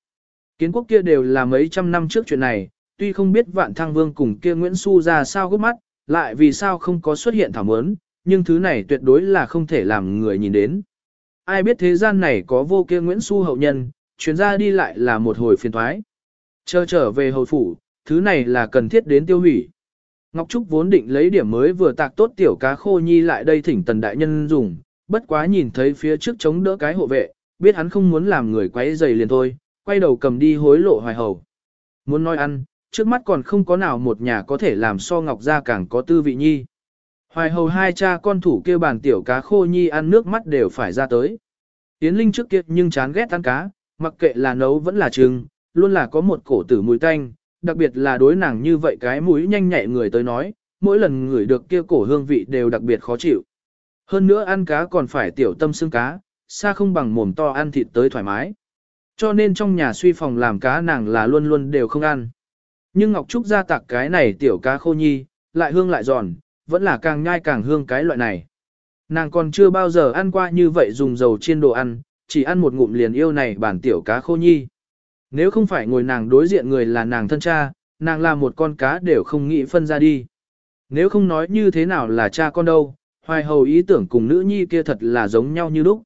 A: Kiến quốc kia đều là mấy trăm năm trước chuyện này, tuy không biết vạn thăng vương cùng kia Nguyễn Xu ra sao gấp mắt, lại vì sao không có xuất hiện thảo mớn, nhưng thứ này tuyệt đối là không thể làm người nhìn đến. Ai biết thế gian này có vô kia Nguyễn Xu hậu nhân, chuyến ra đi lại là một hồi phiền thoái. Chờ trở về hồi phủ, thứ này là cần thiết đến tiêu hủy. Ngọc Trúc vốn định lấy điểm mới vừa tạc tốt tiểu cá khô nhi lại đây thỉnh tần đại nhân dùng, bất quá nhìn thấy phía trước chống đỡ cái hộ vệ, biết hắn không muốn làm người quấy giày liền thôi, quay đầu cầm đi hối lộ hoài hầu. Muốn nói ăn, trước mắt còn không có nào một nhà có thể làm so Ngọc ra càng có tư vị nhi. Hoài hầu hai cha con thủ kêu bàn tiểu cá khô nhi ăn nước mắt đều phải ra tới. Yến Linh trước kia nhưng chán ghét ăn cá, mặc kệ là nấu vẫn là trừng, luôn là có một cổ tử mùi tanh, đặc biệt là đối nàng như vậy cái mũi nhanh nhạy người tới nói, mỗi lần ngửi được kia cổ hương vị đều đặc biệt khó chịu. Hơn nữa ăn cá còn phải tiểu tâm xương cá, xa không bằng mồm to ăn thịt tới thoải mái. Cho nên trong nhà suy phòng làm cá nàng là luôn luôn đều không ăn. Nhưng Ngọc Trúc ra tạc cái này tiểu cá khô nhi, lại hương lại giòn, vẫn là càng nhai càng hương cái loại này. Nàng còn chưa bao giờ ăn qua như vậy dùng dầu chiên đồ ăn, chỉ ăn một ngụm liền yêu này bản tiểu cá khô nhi. Nếu không phải ngồi nàng đối diện người là nàng thân cha, nàng là một con cá đều không nghĩ phân ra đi. Nếu không nói như thế nào là cha con đâu, hoài hầu ý tưởng cùng nữ nhi kia thật là giống nhau như lúc.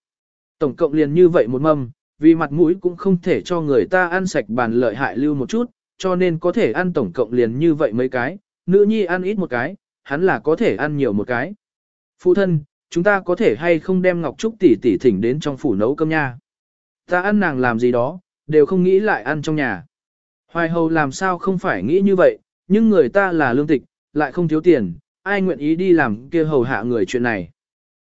A: Tổng cộng liền như vậy một mâm, vì mặt mũi cũng không thể cho người ta ăn sạch bàn lợi hại lưu một chút, cho nên có thể ăn tổng cộng liền như vậy mấy cái, nữ nhi ăn ít một cái, hắn là có thể ăn nhiều một cái. Phụ thân, chúng ta có thể hay không đem Ngọc Trúc tỷ tỷ thỉnh đến trong phủ nấu cơm nha. Ta ăn nàng làm gì đó, đều không nghĩ lại ăn trong nhà. Hoài hầu làm sao không phải nghĩ như vậy, nhưng người ta là lương tịch, lại không thiếu tiền, ai nguyện ý đi làm kia hầu hạ người chuyện này.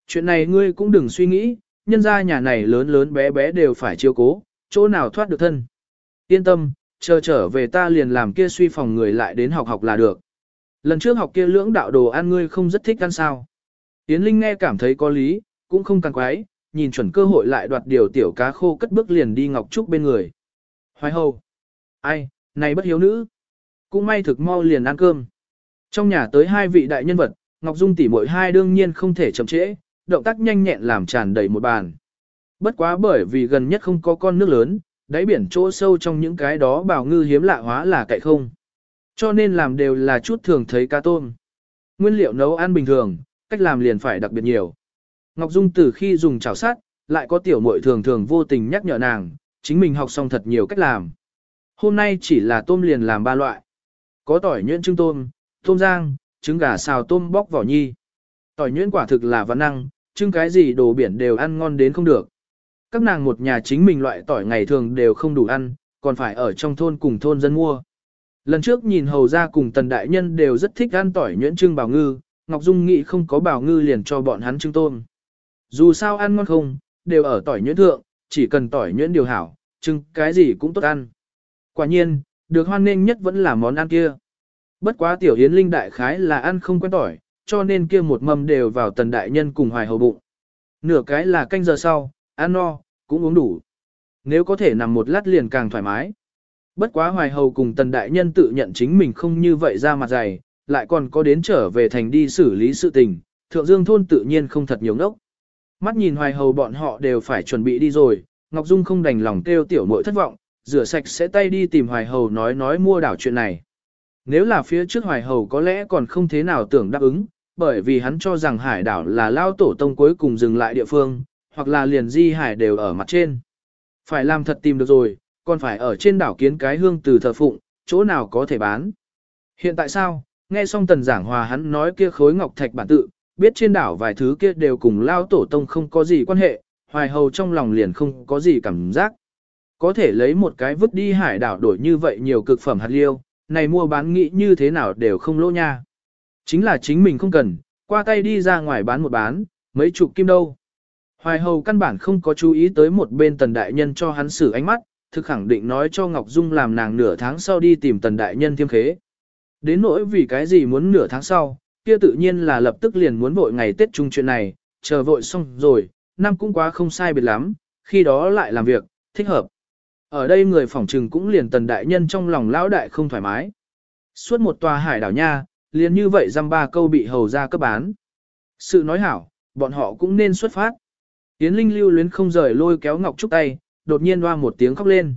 A: Chuyện này ngươi cũng đừng suy nghĩ, nhân ra nhà này lớn lớn bé bé đều phải chiếu cố, chỗ nào thoát được thân. Yên tâm, chờ trở về ta liền làm kia suy phòng người lại đến học học là được. Lần trước học kia lưỡng đạo đồ ăn ngươi không rất thích ăn sao. Yến Linh nghe cảm thấy có lý, cũng không càng quái, nhìn chuẩn cơ hội lại đoạt điều tiểu cá khô cất bước liền đi Ngọc Trúc bên người. Hoài hầu. Ai, này bất hiếu nữ. Cũng may thực mau liền ăn cơm. Trong nhà tới hai vị đại nhân vật, Ngọc Dung tỷ muội hai đương nhiên không thể chậm trễ, động tác nhanh nhẹn làm tràn đầy một bàn. Bất quá bởi vì gần nhất không có con nước lớn, đáy biển chỗ sâu trong những cái đó bảo ngư hiếm lạ hóa là cậy không. Cho nên làm đều là chút thường thấy cá tôm. Nguyên liệu nấu ăn bình thường, cách làm liền phải đặc biệt nhiều. Ngọc Dung từ khi dùng chảo sát, lại có tiểu muội thường thường vô tình nhắc nhở nàng, chính mình học xong thật nhiều cách làm. Hôm nay chỉ là tôm liền làm ba loại. Có tỏi nhuyễn trứng tôm, tôm rang, trứng gà xào tôm bóc vỏ nhi. Tỏi nhuyễn quả thực là văn năng, chưng cái gì đồ biển đều ăn ngon đến không được. Các nàng một nhà chính mình loại tỏi ngày thường đều không đủ ăn, còn phải ở trong thôn cùng thôn dân mua. Lần trước nhìn hầu ra cùng tần đại nhân đều rất thích ăn tỏi nhuyễn trưng bào ngư, Ngọc Dung nghĩ không có bào ngư liền cho bọn hắn trưng tôm. Dù sao ăn ngon không, đều ở tỏi nhuyễn thượng, chỉ cần tỏi nhuyễn điều hảo, trưng cái gì cũng tốt ăn. Quả nhiên, được hoan nghênh nhất vẫn là món ăn kia. Bất quá tiểu hiến linh đại khái là ăn không quen tỏi, cho nên kia một mâm đều vào tần đại nhân cùng hoài hầu bụng. Nửa cái là canh giờ sau, ăn no, cũng uống đủ. Nếu có thể nằm một lát liền càng thoải mái. Bất quá hoài hầu cùng tần đại nhân tự nhận chính mình không như vậy ra mặt dày, lại còn có đến trở về thành đi xử lý sự tình, thượng dương thôn tự nhiên không thật nhiều ngốc. Mắt nhìn hoài hầu bọn họ đều phải chuẩn bị đi rồi, Ngọc Dung không đành lòng kêu tiểu muội thất vọng, rửa sạch sẽ tay đi tìm Hoài Hầu nói nói mua đảo chuyện này. Nếu là phía trước Hoài Hầu có lẽ còn không thế nào tưởng đáp ứng, bởi vì hắn cho rằng hải đảo là lao tổ tông cuối cùng dừng lại địa phương, hoặc là liền di hải đều ở mặt trên. Phải làm thật tìm được rồi, còn phải ở trên đảo kiến cái hương từ thờ phụng, chỗ nào có thể bán. Hiện tại sao, nghe xong tần giảng hòa hắn nói kia khối ngọc thạch bản tự, biết trên đảo vài thứ kia đều cùng lao tổ tông không có gì quan hệ, hoài hầu trong lòng liền không có gì cảm giác. Có thể lấy một cái vứt đi hải đảo đổi như vậy nhiều cực phẩm hạt liêu, này mua bán nghĩ như thế nào đều không lỗ nha. Chính là chính mình không cần, qua tay đi ra ngoài bán một bán, mấy chục kim đâu. Hoài hầu căn bản không có chú ý tới một bên tần đại nhân cho hắn xử ánh mắt, thực khẳng định nói cho Ngọc Dung làm nàng nửa tháng sau đi tìm tần đại nhân thiêm khế. Đến nỗi vì cái gì muốn nửa tháng sau, kia tự nhiên là lập tức liền muốn vội ngày Tết chung chuyện này, chờ vội xong rồi, năm cũng quá không sai biệt lắm, khi đó lại làm việc, thích hợp. Ở đây người phỏng trừng cũng liền tần đại nhân trong lòng lão đại không thoải mái. Suốt một tòa hải đảo nha, liền như vậy dăm ba câu bị hầu ra cấp bán. Sự nói hảo, bọn họ cũng nên xuất phát. Yến Linh lưu luyến không rời lôi kéo Ngọc Trúc tay, đột nhiên hoa một tiếng khóc lên.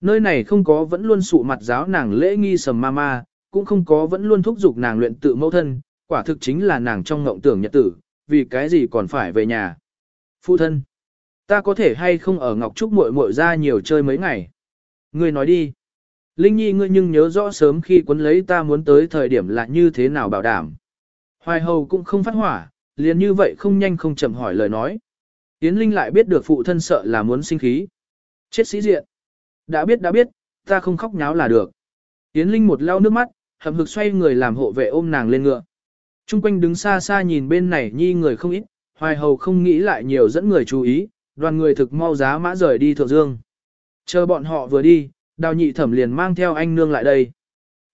A: Nơi này không có vẫn luôn sụ mặt giáo nàng lễ nghi sầm ma ma, cũng không có vẫn luôn thúc giục nàng luyện tự mẫu thân, quả thực chính là nàng trong ngộng tưởng nhật tử, vì cái gì còn phải về nhà. Phụ thân, ta có thể hay không ở Ngọc Trúc muội muội ra nhiều chơi mấy ngày? Ngươi nói đi. Linh Nhi ngươi nhưng nhớ rõ sớm khi quấn lấy ta muốn tới thời điểm là như thế nào bảo đảm. Hoài hầu cũng không phát hỏa, liền như vậy không nhanh không chậm hỏi lời nói. Yến Linh lại biết được phụ thân sợ là muốn sinh khí. Chết sĩ diện. Đã biết đã biết, ta không khóc nháo là được. Yến Linh một lau nước mắt, hầm hực xoay người làm hộ vệ ôm nàng lên ngựa. Trung quanh đứng xa xa nhìn bên này nhi người không ít, hoài hầu không nghĩ lại nhiều dẫn người chú ý, đoàn người thực mau giá mã rời đi thượng dương. Chờ bọn họ vừa đi, đào nhị thẩm liền mang theo anh nương lại đây.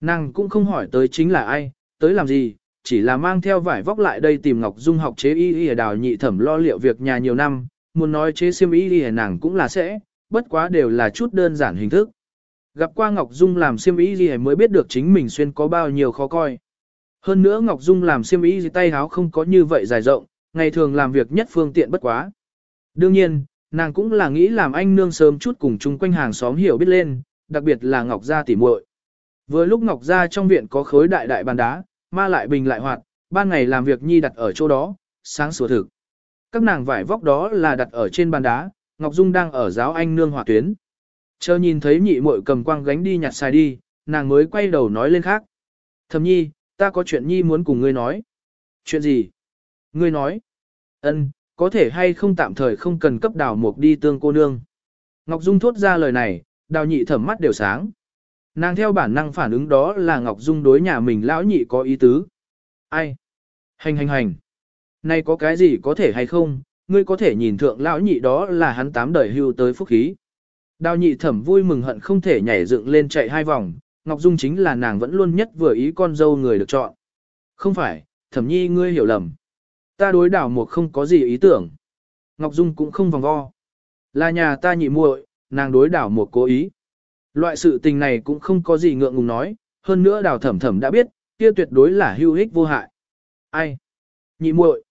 A: Nàng cũng không hỏi tới chính là ai, tới làm gì, chỉ là mang theo vải vóc lại đây tìm Ngọc Dung học chế y y đào nhị thẩm lo liệu việc nhà nhiều năm, muốn nói chế xiêm y y nàng cũng là sẽ, bất quá đều là chút đơn giản hình thức. Gặp qua Ngọc Dung làm xiêm y y mới biết được chính mình xuyên có bao nhiêu khó coi. Hơn nữa Ngọc Dung làm xiêm y tay háo không có như vậy dài rộng, ngày thường làm việc nhất phương tiện bất quá. Đương nhiên, nàng cũng là nghĩ làm anh nương sớm chút cùng chung quanh hàng xóm hiểu biết lên, đặc biệt là Ngọc Gia tỉ muội. Vừa lúc Ngọc Gia trong viện có khối đại đại bàn đá, ma lại bình lại hoạt, ban ngày làm việc nhi đặt ở chỗ đó, sáng sủa thực. Các nàng vải vóc đó là đặt ở trên bàn đá, Ngọc Dung đang ở giáo anh nương hỏa tuyến. Chờ nhìn thấy nhị muội cầm quang gánh đi nhặt xài đi, nàng mới quay đầu nói lên khác. Thầm nhi, ta có chuyện nhi muốn cùng ngươi nói. Chuyện gì? Ngươi nói. Ân, có thể hay không tạm thời không cần cấp đào mục đi tương cô nương. Ngọc Dung thốt ra lời này, đào nhị thẩm mắt đều sáng. Nàng theo bản năng phản ứng đó là Ngọc Dung đối nhà mình lão nhị có ý tứ. Ai? Hành hành hành. Này có cái gì có thể hay không, ngươi có thể nhìn thượng lão nhị đó là hắn tám đời hưu tới phúc khí. Đào nhị thẩm vui mừng hận không thể nhảy dựng lên chạy hai vòng, Ngọc Dung chính là nàng vẫn luôn nhất vừa ý con dâu người được chọn. Không phải, thẩm nhi ngươi hiểu lầm. Ta đối đảo một không có gì ý tưởng. Ngọc Dung cũng không vòng vo. Là nhà ta nhị muội, nàng đối đảo một cố ý. Loại sự tình này cũng không có gì ngượng ngùng nói, hơn nữa đào thẩm thẩm đã biết, kia tuyệt đối là hưu hích vô hại. Ai? Nhị muội.